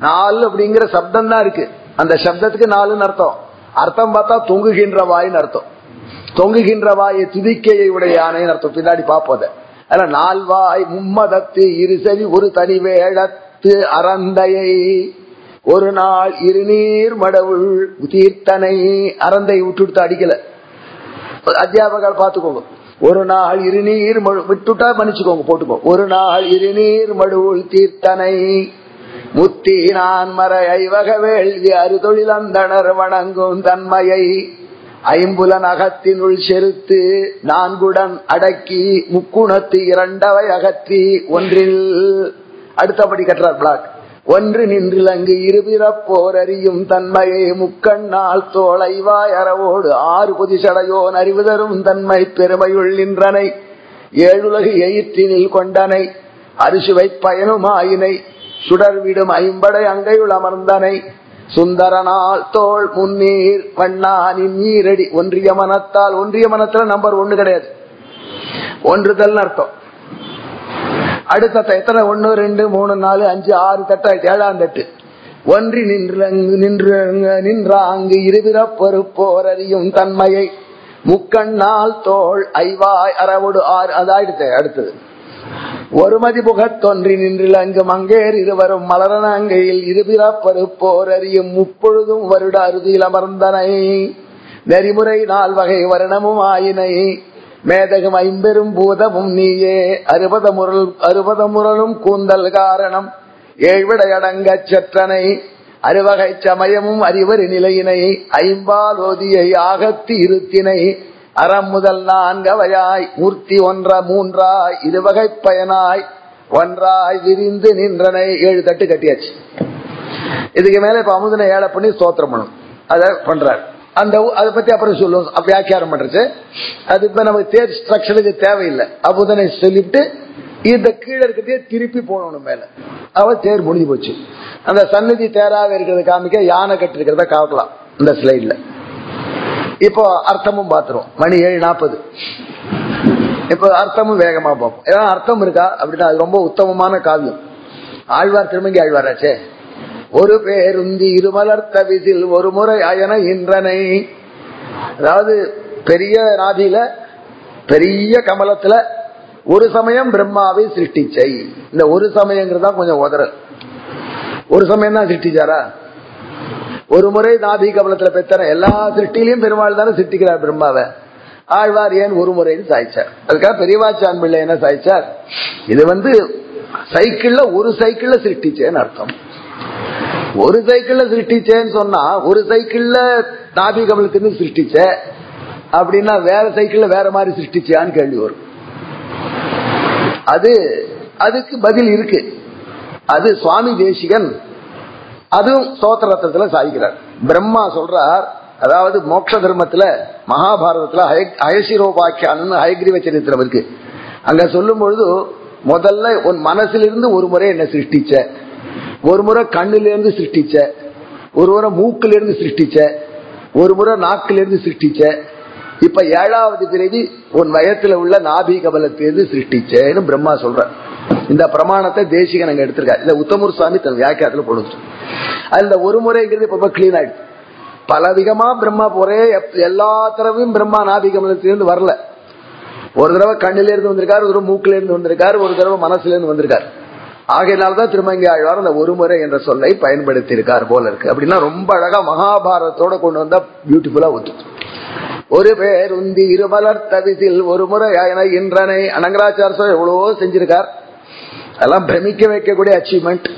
நாலு அப்படிங்கிற சப்தம் தான் இருக்கு. அந்த சப்தத்துக்கு நாலுன்னு அர்த்தம். அர்த்தம் பார்த்தா தொங்குகின்ற வாயின்னு அர்த்தம். தொங்குகின்ற வாயை துதிக்கையை உடையானே அர்த்தம். பின்னாடி பார்ப்போத அதுல நால்வாய் மும்மதத்து இருசரி ஒரு தனிவேழத்து அறந்தையை. ஒரு நாள் இருநீர் மடவுள் தீர்த்தனை அறந்தை விட்டுடுத்து அடிக்கல. அத்தியாபகர் பார்த்துக்கோங்க. ஒரு நாள் இருநீர் விட்டுட்டா மன்னிச்சுக்கோங்க போட்டுக்கோ. ஒரு நாள் இருநீர் மடுவுள் தீர்த்தனை. முத்தி நான் மறை ஐவக வேள்வி அறுதொழில் அந்தனர் வணங்கும் தன்மையை. ஐம்புலன் அகத்தினுள் செருத்து நான்குடன் அடக்கி முக்குணத்து இரண்டவை அகற்றி ஒன்றில். அடுத்தபடி கட்டுறார் பிளாக். ஒன்று நின்றில் அங்கு இருபிறப்போர் அறியும் தன்மையை முக்கண்ணால் தோளைவாய் அறவோடு ஆறு புதிசடையோன் அறிவுதரும் தன்மை பெருமையுள் நின்றனை. ஏழுலகு எயிற்றினில் கொண்டனை. அரிசுவை பயனுமாயினை. சுடர்விடும் ஐம்படை அங்கையுள் அமர்ந்தனை. சுந்தரனால் தோல் முன்னீர் வண்ணானின் நீரடி ஒன்றிய மனத்தால் ஒன்றிய மனத்துல நம்பர் ஒன்று கிடையாது. ஒன்றுதல் அர்த்தம். அடுத்த எத்தனை? ஒன்னு ரெண்டு மூணு நாலு அஞ்சு ஆறு தட்டாயிட்டு ஏழாம் தட்டு. ஒன்றி நின்று நின்று நின்ற அங்கு பொறுப்போர் அறியும் தன்மையை. முக்கண்ணால் தோல் ஐவாய் அறவோடு ஆறு அதாயிடுச்சு அடுத்தது. ஒரு மதிபுகத் தோன்றி நின்றில் அங்கு மங்கேர் இருவரும் மலரனங்கையில் இருபிறப்பருப்போர் அறியும் முப்பொழுதும் வருட அறுதியில் அமர்ந்தனை. நெறிமுறை நால்வகை வருணமும் ஆயினை. மேதகம் ஐம்பெரும் பூதமும் நீயே. அறுபத முரல் அறுபத முரலும் கூந்தல் காரணம். ஏழ்விடையடங்க சற்றனை செற்றனை. அறுவகை சமயமும் அறிவரு நிலையினை. ஐம்பால் ஓதியை ஆகத்தி இருத்தினை. அறம் முதல் நான்கவையாய் மூர்த்தி ஒன்ற மூன்றாய் இருவகை பயனாய் ஒன்றாய் விரிந்து நின்றனை ஏழு தட்டு கட்டியாச்சு. இதுக்கு மேல இப்ப அமுதனை ஏழை பண்ணி ஸ்தோத்திரம் பண்ணும் அத பண்றாரு. அந்த அதை பத்தி அப்புறம் சொல்லுவோம். வியாக்கியாரம் பண்றது அது இப்ப நமக்கு தேர் ஸ்ட்ரக்சருக்கு தேவையில்லை. அமுதனை சொல்லிட்டு இந்த கீழே இருக்கிறதே திருப்பி போகணும் மேல. அவ தேர் முடிஞ்சு போச்சு. அந்த சன்னதி தேராக இருக்கிறத காமிக்க யானை கட்டிருக்கிறத காக்கலாம் இந்த ஸ்லைட்ல இப்போ அர்த்தமும் பாத்துரும். மணி ஏழு நாற்பது இப்போ அர்த்தமும் வேகமா பார்ப்போம். ஏதாவது அர்த்தம் இருக்கா? அப்படின்னா அது ரொம்ப உத்தமமான காவியம். ஆழ்வார் திருமங்கி ஆழ்வாராச்சே. ஒரு பேருந்தி இருமலர்த்த விசில் ஒரு முறை அயன இன்றனை. அதாவது பெரிய நாதியில பெரிய கமலத்துல ஒரு சமயம் பிரம்மாவை சிருஷ்டிச்சை. இந்த ஒரு சமயங்கிறதா கொஞ்சம் உதறல். ஒரு சமயம் தான் சிருஷ்டிச்சாரா? ஒரு முறை நாபி கமலத்துல பெத்தன எல்லா சிருஷ்டிலையும் பெருமாள் தானே சிருஷ்டிக்கிறார் பிரம்மாவை. ஆழ்வார் ஏன் ஒரு முறைன்னு சாய்ச்சார். அதுக்காக பெரியவாச்சான் பிள்ளை என்ன சாய்ச்சார்? இது வந்து சைக்கிள்ல ஒரு சைக்கிள்ல சிருஷ்டிச்சேன்னு அர்த்தம். ஒரு சைக்கிள்ல சிருஷ்டிச்சேன்னு சொன்னா ஒரு சைக்கிள்ல நாபி கமலத்தின்னு சிருஷ்டிச்ச அப்படின்னா வேற சைக்கிள்ல வேற மாதிரி சிருஷ்டிச்சியான்னு கேள்வி வரும். அது அதுக்கு பதில் இருக்கு. அது சுவாமி தேசிகன் அதுவும் சோத்திரத்துல சாய்க்கிறார். பிரம்மா சொல்றார் அதாவது மோட்ச தர்மத்துல மகாபாரதத்துல அயசிரோபாக்கியானு ஹயக்ரீவ சரித்திரம் இருக்கு. அங்க சொல்லும் பொழுது முதல்ல உன் மனசிலிருந்து ஒரு முறை என்ன சிருஷ்டிச்ச. ஒரு முறை கண்ணிலிருந்து சிருஷ்டிச்ச. ஒரு முறை மூக்கிலிருந்து சிருஷ்டிச்ச. ஒரு முறை நாக்கிலிருந்து சிருஷ்டிச்ச. இப்ப ஏழாவது பிறகு உன் வயத்துல உள்ள நாபி கபலத்திலிருந்து சிருஷ்டிச்சேன்னு பிரம்மா சொல்ற இந்த பிரமாணத்தை தேசிக நாங்க எடுத்திருக்காரு. இந்த உத்தமூர் சுவாமி தன் வியாக்கியத்துல போடுச்சு. அதுல ஒரு முறைங்கிறது இப்ப கிளீன் ஆயிடுச்சு. பலவிகமா பிரம்மா ஒரே எல்லா தடவையும் பிரம்மா நாபிகமலத்திலிருந்து வரல. ஒரு தடவை கண்ணில இருந்து வந்திருக்காரு ஒரு தடவை மூக்குல இருந்து வந்திருக்காரு ஒரு தடவை மனசுல இருந்து வந்திருக்காரு. ஆகையினால்தான் திருமங்கி ஆழ்வார் அந்த ஒரு முறை என்ற சொல்லை பயன்படுத்தி இருக்கார் போல இருக்கு. அப்படின்னா ரொம்ப அழகா மகாபாரதத்தோட கொண்டு வந்தா பியூட்டிஃபுல்லா ஒத்து ஒரு பேர் உந்தி இருமலர் தவிசில் ஒரு முறை இன்றனை அனங்கராச்சார எவ்வளவோ செஞ்சிருக்கார். அதெல்லாம் பிரமிக்க வைக்கக்கூடிய அச்சீவ்மெண்ட்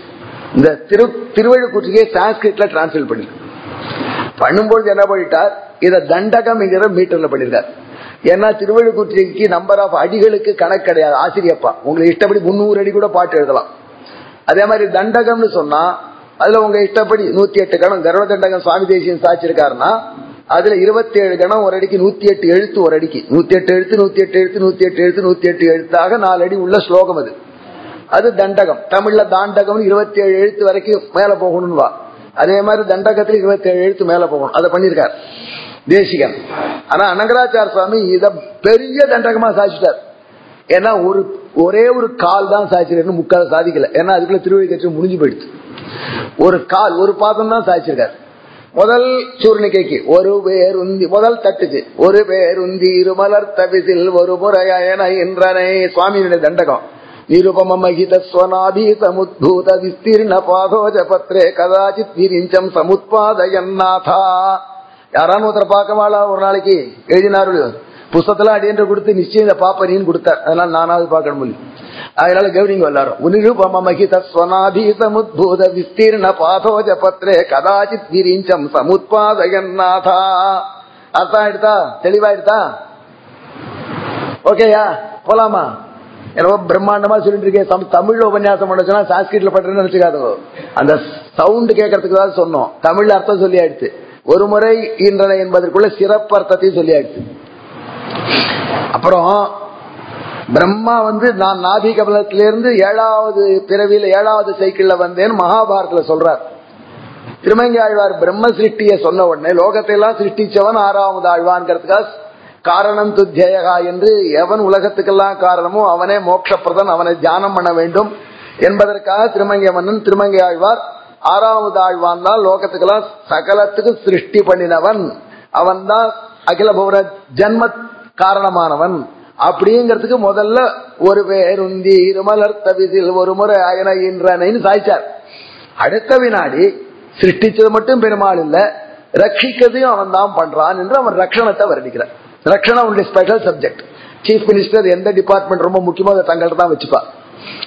இந்த திரு திருவள்ளுக்குற்றியை சான்ஸ்கிரிட்ல டிரான்ஸ்லேட் பண்ணி பண்ணும்போது என்ன பண்ணிட்டார்? இத தண்டகம்ங்கிற மீட்டர்ல பண்ணிருக்கார். ஏன்னா திருவள்ளுக்குற்றிக்கு நம்பர் ஆஃப் அடிகளுக்கு கணக்கு கிடையாது. ஆசிரியப்பா உங்களுக்கு இஷ்டப்படி முன்னூறு அடி கூட பாட்டு எழுதலாம். அதே மாதிரி தண்டகம்னு சொன்னா அதுல உங்க இஷ்டப்படி நூத்தி எட்டு கணம் கர்வ தண்டகம் சுவாமி தேசியம் சாச்சிருக்காருன்னா அதுல இருபத்தி ஏழு கணம் ஒரு அடிக்கு நூத்தி எட்டு எழுத்து ஒரு அடிக்கு. நூத்தி எட்டு எழுத்து நூத்தி எட்டு எழுத்து நூத்தி எட்டு எழுத்து நூத்தி எட்டு எழுத்தாக நாலு அடி உள்ள ஸ்லோகம் அது. அது தண்டகம். தமிழ்ல தாண்டகம் இருபத்தி ஏழு எழுத்து வரைக்கும் மேல போகணும் வா. அதே மாதிரி தண்டகத்துல இருபத்தி ஏழு எழுத்து மேல போகணும். அதை பண்ணிருக்காரு தேசிகன். ஆனா அனங்கராச்சார சுவாமி இத பெரிய தண்டகமா சாதிச்சிட்டார். ஏன்னா ஒரு ஒரே ஒரு கால் தான் சாதிச்சிருக்காரு முக்கால் சாதிக்கல. ஏன்னா அதுக்குள்ள திருவள்ளி கட்சி முடிஞ்சு போயிடுச்சு. ஒரு கால் ஒரு பாதம் தான் சாய்ச்சிருக்காரு முதல் சூர்ணிக்கைக்கு ஒரு பேர் உந்தி முதல் தட்டுச்சு ஒரு பேர் உந்தி இருமலர் தவிசில் ஒரு முறையன என்றனை சுவாமியினுடைய தண்டகம். நிருபமகித ஸ்வநாபி சமுத்பூத விஸ்தீர்ண பாதோஜ பத்ரே கதாச்சித் விரிஞ்சம் சமுத்பாதயன்னாதா யாரான ஒருத்தர் பார்க்கவாளா ஒரு நாளைக்கு எழுதினாரு புஸ்தத்துல அடியன்று கொடுத்து நிச்சயம் இந்த பாப்பரின்னு கொடுத்தார் அதனால நானாவது பார்க்கணும் முடியும் அதனால கவனிங்க எல்லாரும் உனிருபமகித ஸ்வநாபி விஸ்தீர்ண பாதோஜ பத்ரே கதாச்சித் விரிஞ்சம் சமுத்பாதயன்னாதா அர்த்தம் ஆயிடுதா தெளிவாயிடுதா ஓகேயா போலாமா என்னவோ பிரம்மாண்டமா சொல்லிட்டு இருக்கேன் சம்- தமிழ்ல உபன்யாசம் பண்ண சாஸ்கிரிட்ல பண்றேன்னு நினைச்சுக்காதோ அந்த சவுண்ட் கேட்கறதுக்கு தான் சொன்னோம். தமிழ்ல அர்த்தம் சொல்லி ஆயிடுச்சு ஒரு முறை இன்றன என்பதற்குள்ள சிறப்பு அர்த்தத்தையும் சொல்லி ஆயிடுச்சு அப்புறம் பிரம்மா வந்து நான் நாபி கபலத்திலிருந்து ஏழாவது பிறவியில ஏழாவது சைக்கிள்ல வந்தேன்னு மகாபாரத்துல சொல்றார். திருமங்கி ஆழ்வார் பிரம்ம சிருஷ்டிய சொன்ன உடனே லோகத்தை எல்லாம் சிருஷ்டிச்சவன் ஆறாவது ஆழ்வான்ங்கிறதுக்காக காரணம் துத்தியகா என்று எவன் உலகத்துக்கெல்லாம் காரணமோ அவனே மோட்சப்பிரதன் அவனை தியானம் பண்ண வேண்டும் என்பதற்காக திருமங்கை மன்னன் திருமங்கை ஆழ்வார் ஆறாவது ஆழ்வான் தான் லோகத்துக்கெல்லாம் சகலத்துக்கு சிருஷ்டி பண்ணினவன். அவன் தான் அகில பௌர ஜன்ம காரணமானவன். அப்படிங்கிறதுக்கு முதல்ல ஒரு பேருந்தி இருமலர் தவிசில் ஒரு முறை அயன இன்றனைன்னு சாய்ச்சார். அடுத்த வினாடி சிருஷ்டிச்சது மட்டும் பெருமாள் இல்ல ரட்சிக்கிறதையும் அவன் தான் பண்றான் என்று அவன் ரட்சணத்தை வர்ணிக்கிறார் ரட்சணம் உங்களுடைய ஸ்பெஷல் சப்ஜெக்ட் சீஃப் மினிஸ்டர் எந்த டிபார்ட்மெண்ட் ரொம்ப முக்கியமோ அதை தங்கள்ட்ட தான் வச்சுப்பா.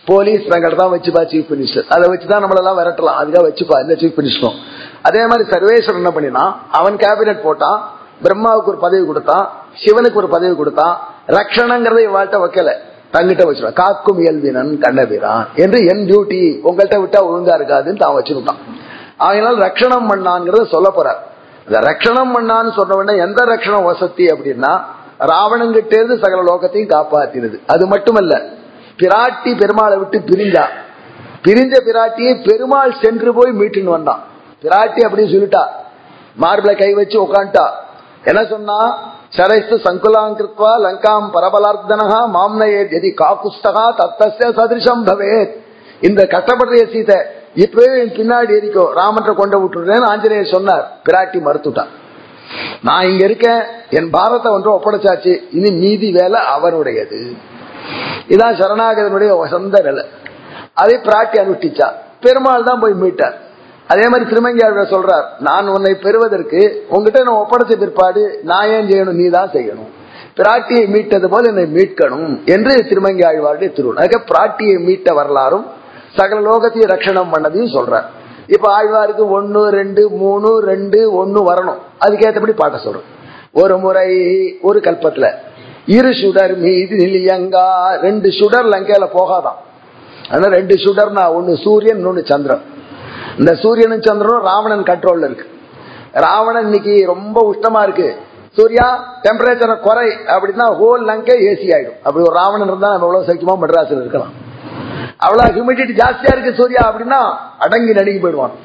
போலீஸ் தங்கள்கிட்ட தான் வச்சுப்பா சீஃப் மினிஸ்டர் அதை வச்சுதான் நம்மளெல்லாம் விரட்டலாம். அதுக்காக வச்சுப்பா இந்த சீஃப் மினிஸ்டரும் அதே மாதிரி சர்வேஸ்வர் என்ன பண்ணினா அவன் கேபினெட் போட்டான் பிரம்மாவுக்கு ஒரு பதவி கொடுத்தான் சிவனுக்கு ஒரு பதவி கொடுத்தான் ரக்ஷணங்கிறத இவாழ்கிட்ட வைக்கல. தங்கிட்ட வச்சிருவான் காக்கும் இயல்பினன் கண்ணபிரான் என்று என் டியூட்டி உங்கள்கிட்ட விட்டா ஒழுங்கா இருக்காதுன்னு தான் வச்சிருக்கான் அதனால ரக்ஷணம் பண்ணாங்கிறத சொல்ல போறார். இந்த ரக்ஷணம் பண்ணான்னு சொன்ன உடனே எந்த ரக்ஷணம் வசதி அப்படின்னா ராவணங்கிட்ட இருந்து சகல லோகத்தையும் காப்பாத்தினது. அது மட்டுமல்ல பிராட்டி பெருமாளை விட்டு பிரிஞ்சா பிரிஞ்ச பிராட்டியை பெருமாள் சென்று போய் மீட்டுன்னு வந்தான். பிராட்டி அப்படின்னு சொல்லிட்டா. மார்பிள கை வச்சு உட்காந்துட்டா என்ன சொன்னா? சரஸ்து சங்குலாங்கிருத்வா லங்காம் பரபலார்த்தனகா மாம்னயே எதி காக்குஸ்தகா தத்தசிய சதிருஷம் பவேத். இந்த கஷ்டப்படுற சீதை இப்பவே என் பின்னாடி எரிக்கோ ராமன்ற கொண்ட விட்டுறேன்னு ஆஞ்சநேயர் சொன்னார். பிராட்டி மறுத்துட்டான். நான் இங்க இருக்கேன். என் பாரத்தை ஒன்று ஒப்படைச்சாச்சு. இனி மீதி வேலை அவருடையது. இதான் சரணாகதனுடைய வசந்த நிலை. அதை பிராட்டி அனுஷ்டிச்சா. பெருமாள் தான் போய் மீட்டார். அதே மாதிரி திருமங்கியாழ்வார் சொல்றார் நான் உன்னை பெறுவதற்கு உங்ககிட்ட நான் ஒப்படைச்ச பிற்பாடு நான் ஏன் செய்யணும்? நீ தான் செய்யணும். பிராட்டியை மீட்டது போல என்னை மீட்கணும் என்று திருமங்கி ஆழ்வாருடைய திருவள்ளுவர் பிராட்டியை மீட்ட வரலாறும் சகல லோகத்தையும் ரட்சணம் பண்ணதையும் சொல்றார் இப்ப ஆழ்வாருக்கு ஒன்னு ரெண்டு மூணு ரெண்டு ஒன்னு வரணும். அதுக்கேற்றபடி பாட்ட சொல்றோம். ஒரு முறை ஒரு கல்பத்துல இரு சுடர் மீது நிலியங்கா ரெண்டு சுடர் லங்கையில போகாதான். ஆனா ரெண்டு சுடர்னா ஒன்னு சூரியன் இன்னொன்னு சந்திரன். இந்த சூரியனும் சந்திரனும் ராவணன் கண்ட்ரோல்ல இருக்கு. ராவணன் இன்னைக்கு ரொம்ப உஷ்டமா இருக்கு. சூர்யா டெம்பரேச்சரை குறை அப்படின்னா ஹோல் லங்கை ஏசி ஆயிடும். அப்படி ஒரு ராவணன் இருந்தா நம்ம எவ்வளவு சக்கியமா மெட்ராஸ்ல இருக்கலாம். அவ்வளவு ஹியூமிடிட்டி ஜாஸ்தியா இருக்கு சூர்யா அப்படின்னா அடங்கி நடுங்கி போயிடுவான்.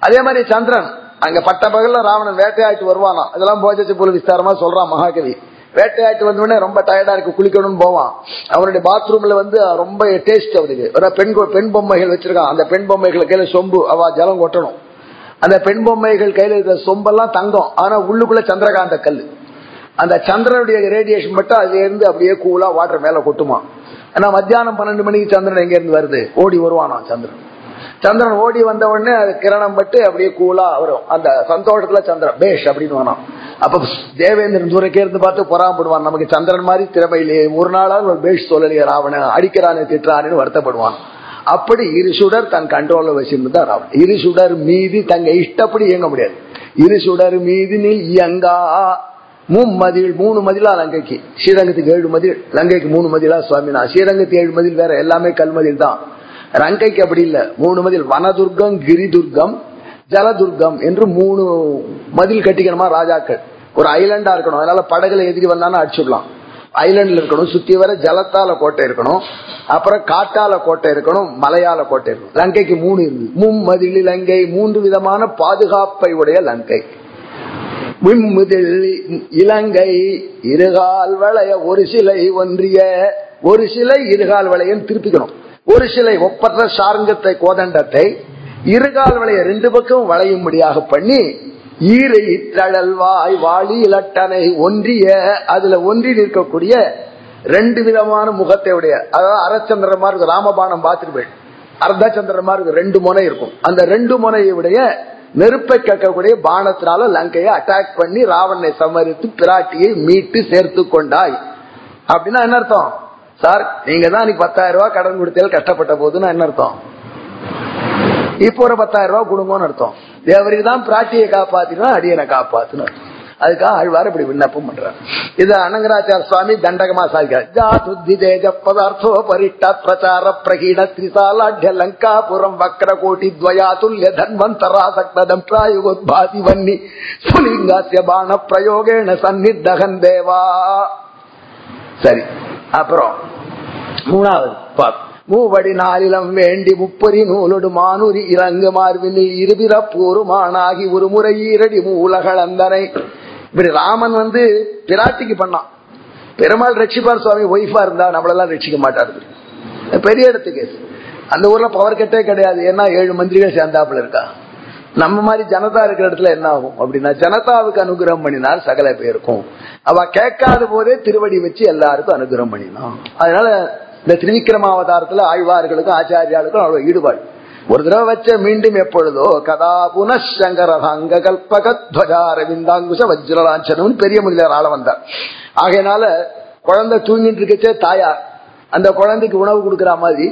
அதே மாதிரி சந்திரன் அங்க பட்ட பகல்ல ராவணன் வேட்டையாட்டு வருவானா? அதெல்லாம் போஜச்சு போல விஸ்தாரமா சொல்றான் மகாகவி. வேட்டையாட்டு வந்த உடனே ரொம்ப டயர்டா இருக்கு குளிக்கணும்னு போவான். அவனுடைய பாத்ரூம்ல வந்து ரொம்ப டேஸ்ட் அவனுக்கு. ஒரு பெண் பெண் பொம்மைகள் வச்சிருக்கான். அந்த பெண் பொம்மைகள் கையில சொம்பு அவ ஜலம் கொட்டணும். அந்த பெண் பொம்மைகள் கையில இருக்கிற சொம்பெல்லாம் தங்கம். ஆனா உள்ளுக்குள்ள சந்திரகாந்த கல் அந்த சந்திரனுடைய ரேடியேஷன் மட்டும் அதுல இருந்து அப்படியே கூலா வாட்டர் மேல கொட்டுமா. ஆனா மத்தியானம் பன்னெண்டு மணிக்கு சந்திரன் எங்க இருந்து வருது? ஓடி வருவானா சந்திரன். சந்திரன் ஓடி வந்த உடனே அது கிரணம் பட்டு அப்படியே கூலா வரும். அந்த சந்தோஷத்துல சந்திரன் பேஷ் அப்படின்னு வரும் அப்ப தேவேந்திரன் தூரக்கே இருந்து பார்த்து பொறாமப்படுவான். நமக்கு சந்திரன் மாதிரி திறமையிலே ஒரு நாளாவது ஒரு பேஷ் சொல்லலையே ராவணன் அடிக்கிறானே திட்டுறானு வருத்தப்படுவான். அப்படி இரு சுடர் தன் கண்ட்ரோல்ல வச்சிருந்தா ராவணன். இரு சுடர் மீது தங்க இஷ்டப்படி இயங்க முடியாது. இரு சுடர் மீது நீ இயங்கா. மும்மதில் மூணு மதிலா லங்கைக்கு. ஸ்ரீரங்கத்துக்கு ஏழு மதில் லங்கைக்கு மூணு மதிலா சுவாமினா ஸ்ரீரங்கத்துக்கு ஏழு மதில் வேற எல்லாமே கல்மதில் தான். லங்கைக்கு அப்படி இல்ல. மூணு மதில் வனதுர்க்கம் கிரிதுர்க்கம் ஜலதுர்க்கம் என்று மூணு மதில் கட்டிக்கணுமா ராஜாக்கள். ஒரு ஐலண்டா இருக்கணும். அதனால படகுல எதிரி வந்தாலும் அடிச்சுடலாம். ஐலண்ட்ல இருக்கணும். சுத்தி வர ஜலத்தால கோட்டை இருக்கணும். அப்புறம் காட்டால கோட்டை இருக்கணும். மலையால கோட்டை இருக்கணும். லங்கைக்கு மூணு இருந்து மும்மதில் லங்கை மூன்று விதமான பாதுகாப்பை உடைய லங்கை. விம்முதில் இலங்கை இருகால் வளைய ஒரு சிலை ஒன்றிய ஒரு சிலை இருகால் வளையம் திருப்பிக்கணும். ஒரு சிலை ஒப்பற்ற சாரங்கத்தை கோதண்டத்தை இருகால் வளைய ரெண்டு பக்கம் வளையும்படியாக பண்ணி ஈரை தழல் வாய் வாளி இலட்டனை ஒன்றிய அதுல ஒன்றி நிற்கக்கூடிய ரெண்டு விதமான முகத்தை உடைய அதாவது அரைச்சந்திரமா இருக்கு ராமபானம் பார்த்துருப்பேன் அர்த்தச்சந்திரமா இருக்கு ரெண்டு முனை இருக்கும். அந்த ரெண்டு முனையை உடைய நெருப்பை கக்கக்கூடிய பானத்தினால லங்கையை அட்டாக் பண்ணி ராவணனை சமரித்து பிராட்டியை மீட்டு சேர்த்து கொண்டாய். அப்படின்னா என்ன அர்த்தம்? சார் நீங்க தான் நீ பத்தாயிரம் ரூபாய் கடன் கொடுத்தால் கஷ்டப்பட்ட போதுன்னா என்ன அர்த்தம்? இப்போ ஒரு பத்தாயிரம் ரூபாய் கொடுங்கன்னு அர்த்தம். தேவருக்கு தான் பிராட்டியை காப்பாத்தினா அடியனை காப்பாத்துன்னு அதுக்காக ஆழ்வார் இப்படி விண்ணப்பம் பண்றார். இது அனங்கராச்சார சுவாமி தண்டகமா சாதிக்கிறார். ஜாதுத்தி தேஜ பதார்த்தோ பரிட்ட பிரச்சார பிரகீட திரிசாலாட்ய லங்காபுரம் வக்ர கோட்டி துவயா துல்லிய தன்வந்தராசக்தம் பிராயுகோத்பாதி வன்னி சுலிங்காசிய பான பிரயோகேண சந்நித்தகன் தேவா. சரி அப்புறம் மூணாவது பாப் மூவடி நாளிலம் வேண்டி முப்பரி நூலொடு மானுரி இறங்கு மார்பினில் இருபிறப்பூருமானாகி ஒரு முறை ஈரடி மூலகளந்தனை. இப்படி ராமன் வந்து பிராட்டிக்கு பண்ணான். பெருமாள் ரட்சிப்பார் சுவாமி ஒய்ஃபா இருந்தா நம்மளெல்லாம் ரட்சிக்க மாட்டாரு. பெரிய இடத்துக்கு. அந்த ஊர்ல பவர் கட்டே கிடையாது. ஏன்னா ஏழு மந்திரிகள் சேர்ந்தாப்புல இருக்கா. நம்ம மாதிரி ஜனதா இருக்கிற இடத்துல என்ன ஆகும்? அப்படின்னா ஜனதாவுக்கு அனுகிரகம் பண்ணினார் சகல பேருக்கும். அவ கேட்காத போதே திருவடி வச்சு எல்லாருக்கும் அனுகிரகம் பண்ணினான். அதனால இந்த திரிவிக்ரமாவதாரத்துல ஆழ்வார்களுக்கும் ஆச்சாரியாளுக்கும் அவ்வளவு ஈடுபாடு. ஒரு தடவை வச்ச மீண்டும் எப்பொழுதோ கதா புனசங்கரதாங்க கல்பகத்வஜாரவிந்தாங்குஷ வஜ்ரலாஞ்சனம் பெரிய முதலியார் ஆள வந்தார். ஆகையினால குழந்தை தூங்கிட்டு இருக்கச்சே தாயார் அந்த குழந்தைக்கு உணவு கொடுக்கற மாதிரி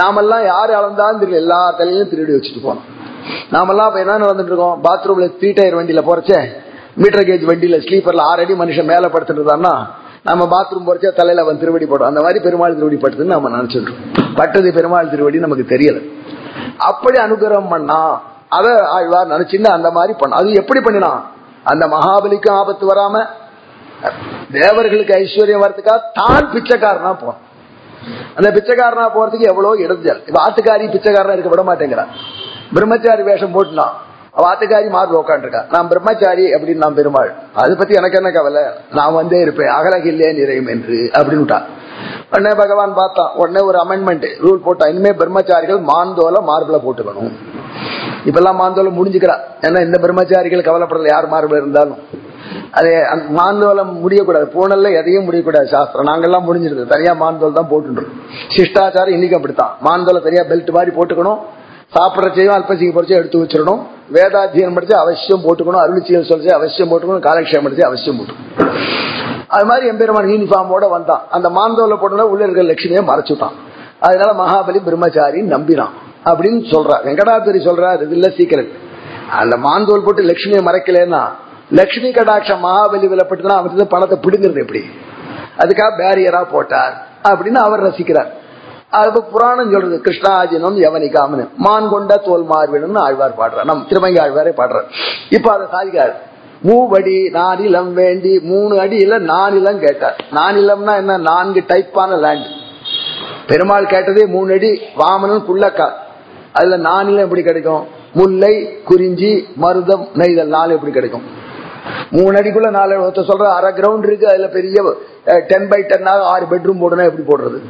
நாமெல்லாம் யாரு அளந்தாலும் தெரியல எல்லா தலையிலும் திருடி வச்சுட்டு போனோம் நாமெல்லாம் அப்ப என்ன நடந்துட்டு இருக்கோம்? பாத்ரூம்ல த்ரீ டயர் வண்டியில போறச்சே மீட்டர் கேஜ் வண்டியில ஸ்லீப்பர்ல ஆல்ரெடி மனுஷன் மேல படுத்துட்டு இருந்தான்னா நம்ம பாத்ரூம் போறச்சே தலையில அவன் திருவடி போடும் அந்த மாதிரி பெருமாள் திருவடி பட்டதுன்னு நம்ம நினைச்சிட்டு பட்டது பெருமாள் திருவடி நமக்கு தெரியல. அப்படி அனுகிரகம் பண்ணா அத ஆழ்வார் நினைச்சுன்னு அந்த மாதிரி பண்ண. அது எப்படி பண்ணினான் அந்த மகாபலிக்கும் ஆபத்து வராம தேவர்களுக்கு ஐஸ்வர்யம் வரதுக்காக தான் பிச்சைக்காரனா போனான் அந்த பிச்சைக்காரனா போறதுக்கு எவ்வளவு இடைஞ்சல். வாத்துக்காரி பிச்சைக்காரனா இருக்க விட மாட்டேங்கிறான் பிரம்மச்சாரி வேஷம் போட்டுனான் வாத்துக்காரி ஆத்துக்காரி மார்பு உட்காந்துருக்கா நான் பிரம்மச்சாரி அப்படின்னு நான் பெருமாள். அதை பத்தி எனக்கு என்ன கவலை? நான் வந்தே இருப்பேன். அகலகில்லே நிறையும் என்று அப்படின்னு உடனே பகவான் பார்த்தான் உடனே ஒரு அமெண்ட்மெண்ட் ரூல் போட்டா இனிமே பிரம்மச்சாரிகள் மாந்தோல மார்பிள போட்டுக்கணும். இப்பெல்லாம் மாந்தோல முடிஞ்சுக்கிறா. ஏன்னா இந்த பிரம்மச்சாரிகள் கவலைப்படல யார் மார்பிள் இருந்தாலும். அதே மாந்தோலம் முடியக்கூடாது. பூனல்ல எதையும் முடியக்கூடாது சாஸ்திரம். நாங்கெல்லாம் முடிஞ்சிருக்கு தனியா மாந்தோல் தான் போட்டுருக்கோம் சிஷ்டாச்சாரம் இன்னைக்கு அப்படித்தான். மாந்தோல தனியா பெல்ட் மாதிரி போட்டுக்கணும். சாப்பிடறச்சையும் அல்பசிக்கு படிச்சு எடுத்து வச்சிடணும். வேதாத்தியனம் படிச்சு அவசியம் போட்டுக்கணும் அருளிச்சியல் சொல்லிச்சு அவசியம் போட்டுக்கணும் காலக்ஷேம் படிச்சு அவசியம் போட்டுக்கணும். அது மாதிரி எம்பெருமான் யூனிஃபார்மோட வந்தான். அந்த மாந்தோல போட்டோம்னா உள்ள இருக்கிற லட்சுமியை மறைச்சுட்டான். அதனால மகாபலி பிரம்மச்சாரி நம்பினான் அப்படின்னு சொல்றா வெங்கடாத்திரி சொல்றாரு இது இல்ல சீக்கிரம் அந்த மாந்தோல் போட்டு லட்சுமியை மறைக்கலன்னா லட்சுமி கடாட்சம் மகாபலி விலப்பட்டுதான் அவருக்கு பணத்தை பிடுங்கிறது எப்படி? அதுக்காக பேரியரா போட்டார் அப்படின்னு அவர் ரசிக்கிறார். அது புராணம் சொல்றது கிருஷ்ணாஜினம் யவனிகாமனு மான் கொண்ட தோல் மார்பினும் ஆழ்வார் பாடுறார். நம் திருமங்கி ஆழ்வாரே பாடுறார். இப்ப அதை சாதிக்காரு. மூவடி நானிலம் வேண்டி மூணு அடியில நானிலம் கேட்டார். நானிலம்னா என்ன? நான்கு டைப்பான லேண்ட் பெருமாள் கேட்டதே மூணு அடி வாமனன் குள்ளக்கா அதுல நானிலம் எப்படி கிடைக்கும்? முல்லை குறிஞ்சி மருதம் நெய்தல் நாலு எப்படி கிடைக்கும்? மூணு அடிக்குள்ள நாலு ஒருத்தர் சொல்ற அரை கிரவுண்ட் இருக்கு அதுல பெரிய டென் பை டென் ஆறு பெட்ரூம் போடுனா எப்படி போடுறது?